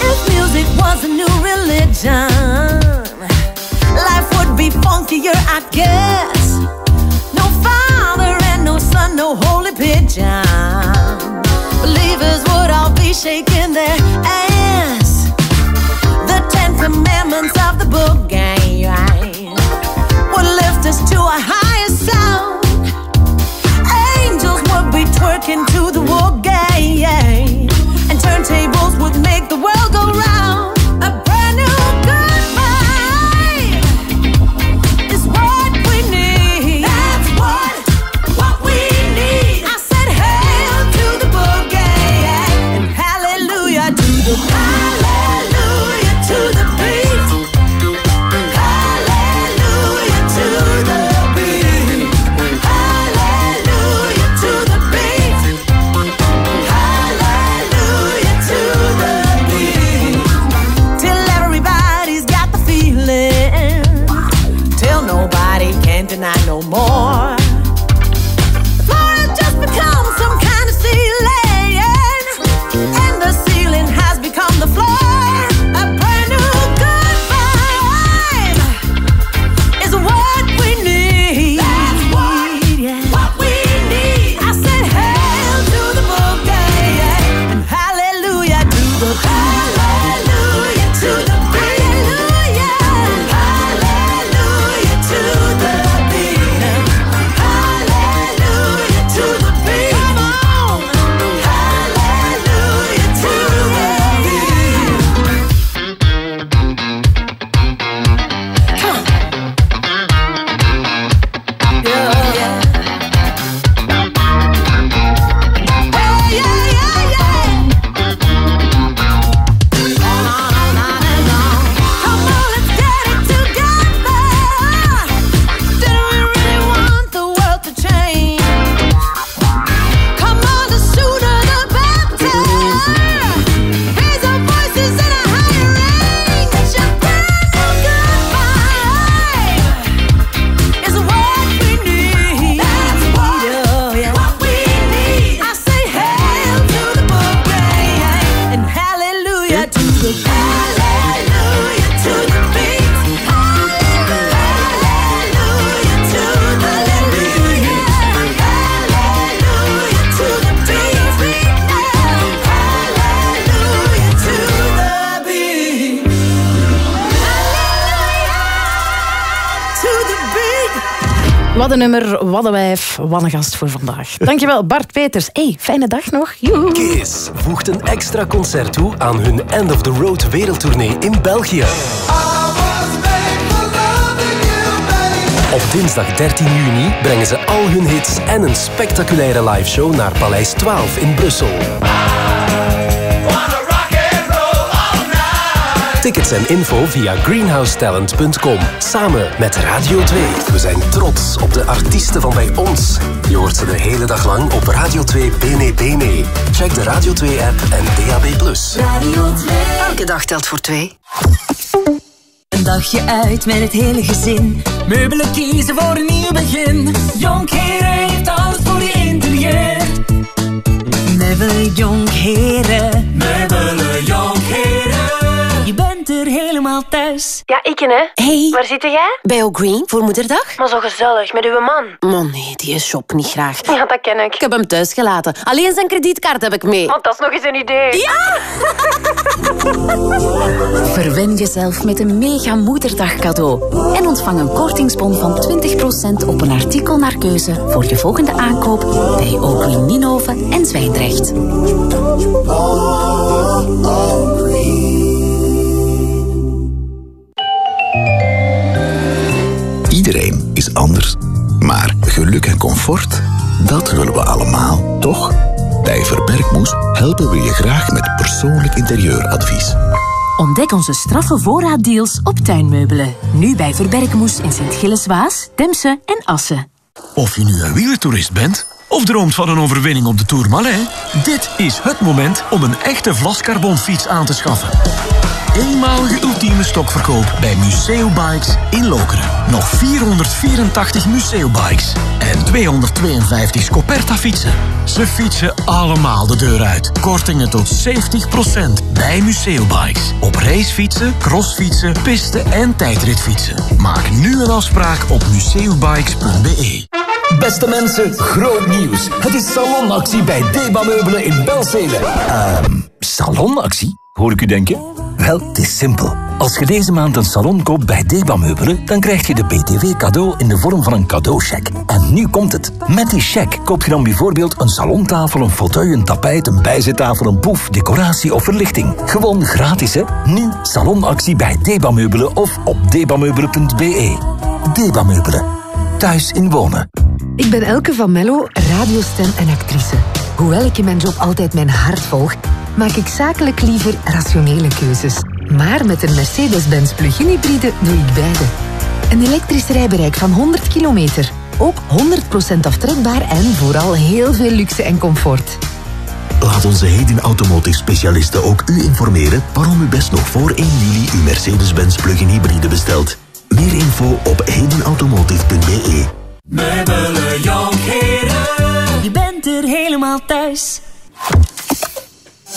If music was a new religion, be funkier, I guess. No father and no son, no holy pigeon. Believers would all be shaking their ass. The Ten Commandments of the book, gang, would lift us to a higher sound. Angels would be twerking to the war gang, and turntables would make the world go round. Wat een nummer, wat een wijf, gast voor vandaag. Dankjewel Bart Peters. Hey, fijne dag nog. Joehoe. Kiss voegt een extra concert toe aan hun End of the Road wereldtournee in België. Op dinsdag 13 juni brengen ze al hun hits en een spectaculaire liveshow naar Paleis 12 in Brussel. Tickets en info via greenhousetalent.com. Samen met Radio 2. We zijn trots op de artiesten van bij ons. Je hoort ze de hele dag lang op Radio 2 Bene Bene. Check de Radio 2-app en DAB+. Radio 2. Elke dag telt voor twee. Een dagje uit met het hele gezin. Meubelen kiezen voor een nieuw begin. Jonkheren heeft alles voor je interieur. Meubelen Jonkheren. Er helemaal thuis. Ja, ik hè. Hey. Waar zit jij? Bij O'Green voor moederdag? Maar zo gezellig, met uw man. Man, nee, die shop niet graag. Ja, dat ken ik. Ik heb hem thuis gelaten. Alleen zijn kredietkaart heb ik mee. Want dat is nog eens een idee. Ja! Verwen jezelf met een mega moederdag cadeau. En ontvang een kortingsbon van 20% op een artikel naar keuze voor je volgende aankoop bij O'Green Ninove en Zwijndrecht. Iedereen is anders. Maar geluk en comfort, dat willen we allemaal, toch? Bij Verbergmoes helpen we je graag met persoonlijk interieuradvies. Ontdek onze straffe voorraaddeals op tuinmeubelen. Nu bij Verbergmoes in Sint-Gilles-Waas, Temse en Assen. Of je nu een wielertoerist bent of droomt van een overwinning op de Tourmalet, dit is het moment om een echte vlascarbonfiets aan te schaffen. Eenmalige ultieme stokverkoop bij Museo Bikes in Lokeren. Nog 484 Museo Bikes en 252 Scoperta fietsen. Ze fietsen allemaal de deur uit. Kortingen tot 70% bij Museo Bikes. Op racefietsen, crossfietsen, piste en tijdritfietsen. Maak nu een afspraak op museobikes.be. Beste mensen, groot nieuws. Het is salonactie bij Deba Meubelen in Belzele. Ehm, salonactie? Hoor ik u denken? Wel, het is simpel. Als je deze maand een salon koopt bij Deba Meubelen, dan krijg je de BTW cadeau in de vorm van een cadeaucheque. En nu komt het. Met die cheque koop je dan bijvoorbeeld een salontafel, een fauteuil, een tapijt, een bijzettafel, een poef, decoratie of verlichting. Gewoon gratis, hè? Nu salonactie bij Deba Meubelen of op debameubelen.be. Deba Meubelen. Thuis in wonen. Ik ben Elke van Mello, radiostem en actrice. Hoewel ik in mijn job altijd mijn hart volg, maak ik zakelijk liever rationele keuzes. Maar met een Mercedes-Benz plug-in hybride doe ik beide. Een elektrisch rijbereik van 100 kilometer. Ook 100% aftrekbaar en vooral heel veel luxe en comfort. Laat onze Hedin Automotive specialisten ook u informeren waarom u best nog voor 1 juli uw Mercedes-Benz plug-in hybride bestelt. Meer info op hedinautomotive.be. Meubelen Jonkheren. Je bent er helemaal thuis.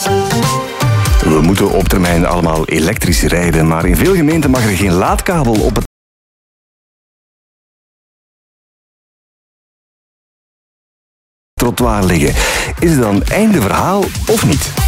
We moeten op termijn allemaal elektrisch rijden, maar in veel gemeenten mag er geen laadkabel op het trottoir liggen. Is het dan einde verhaal of niet?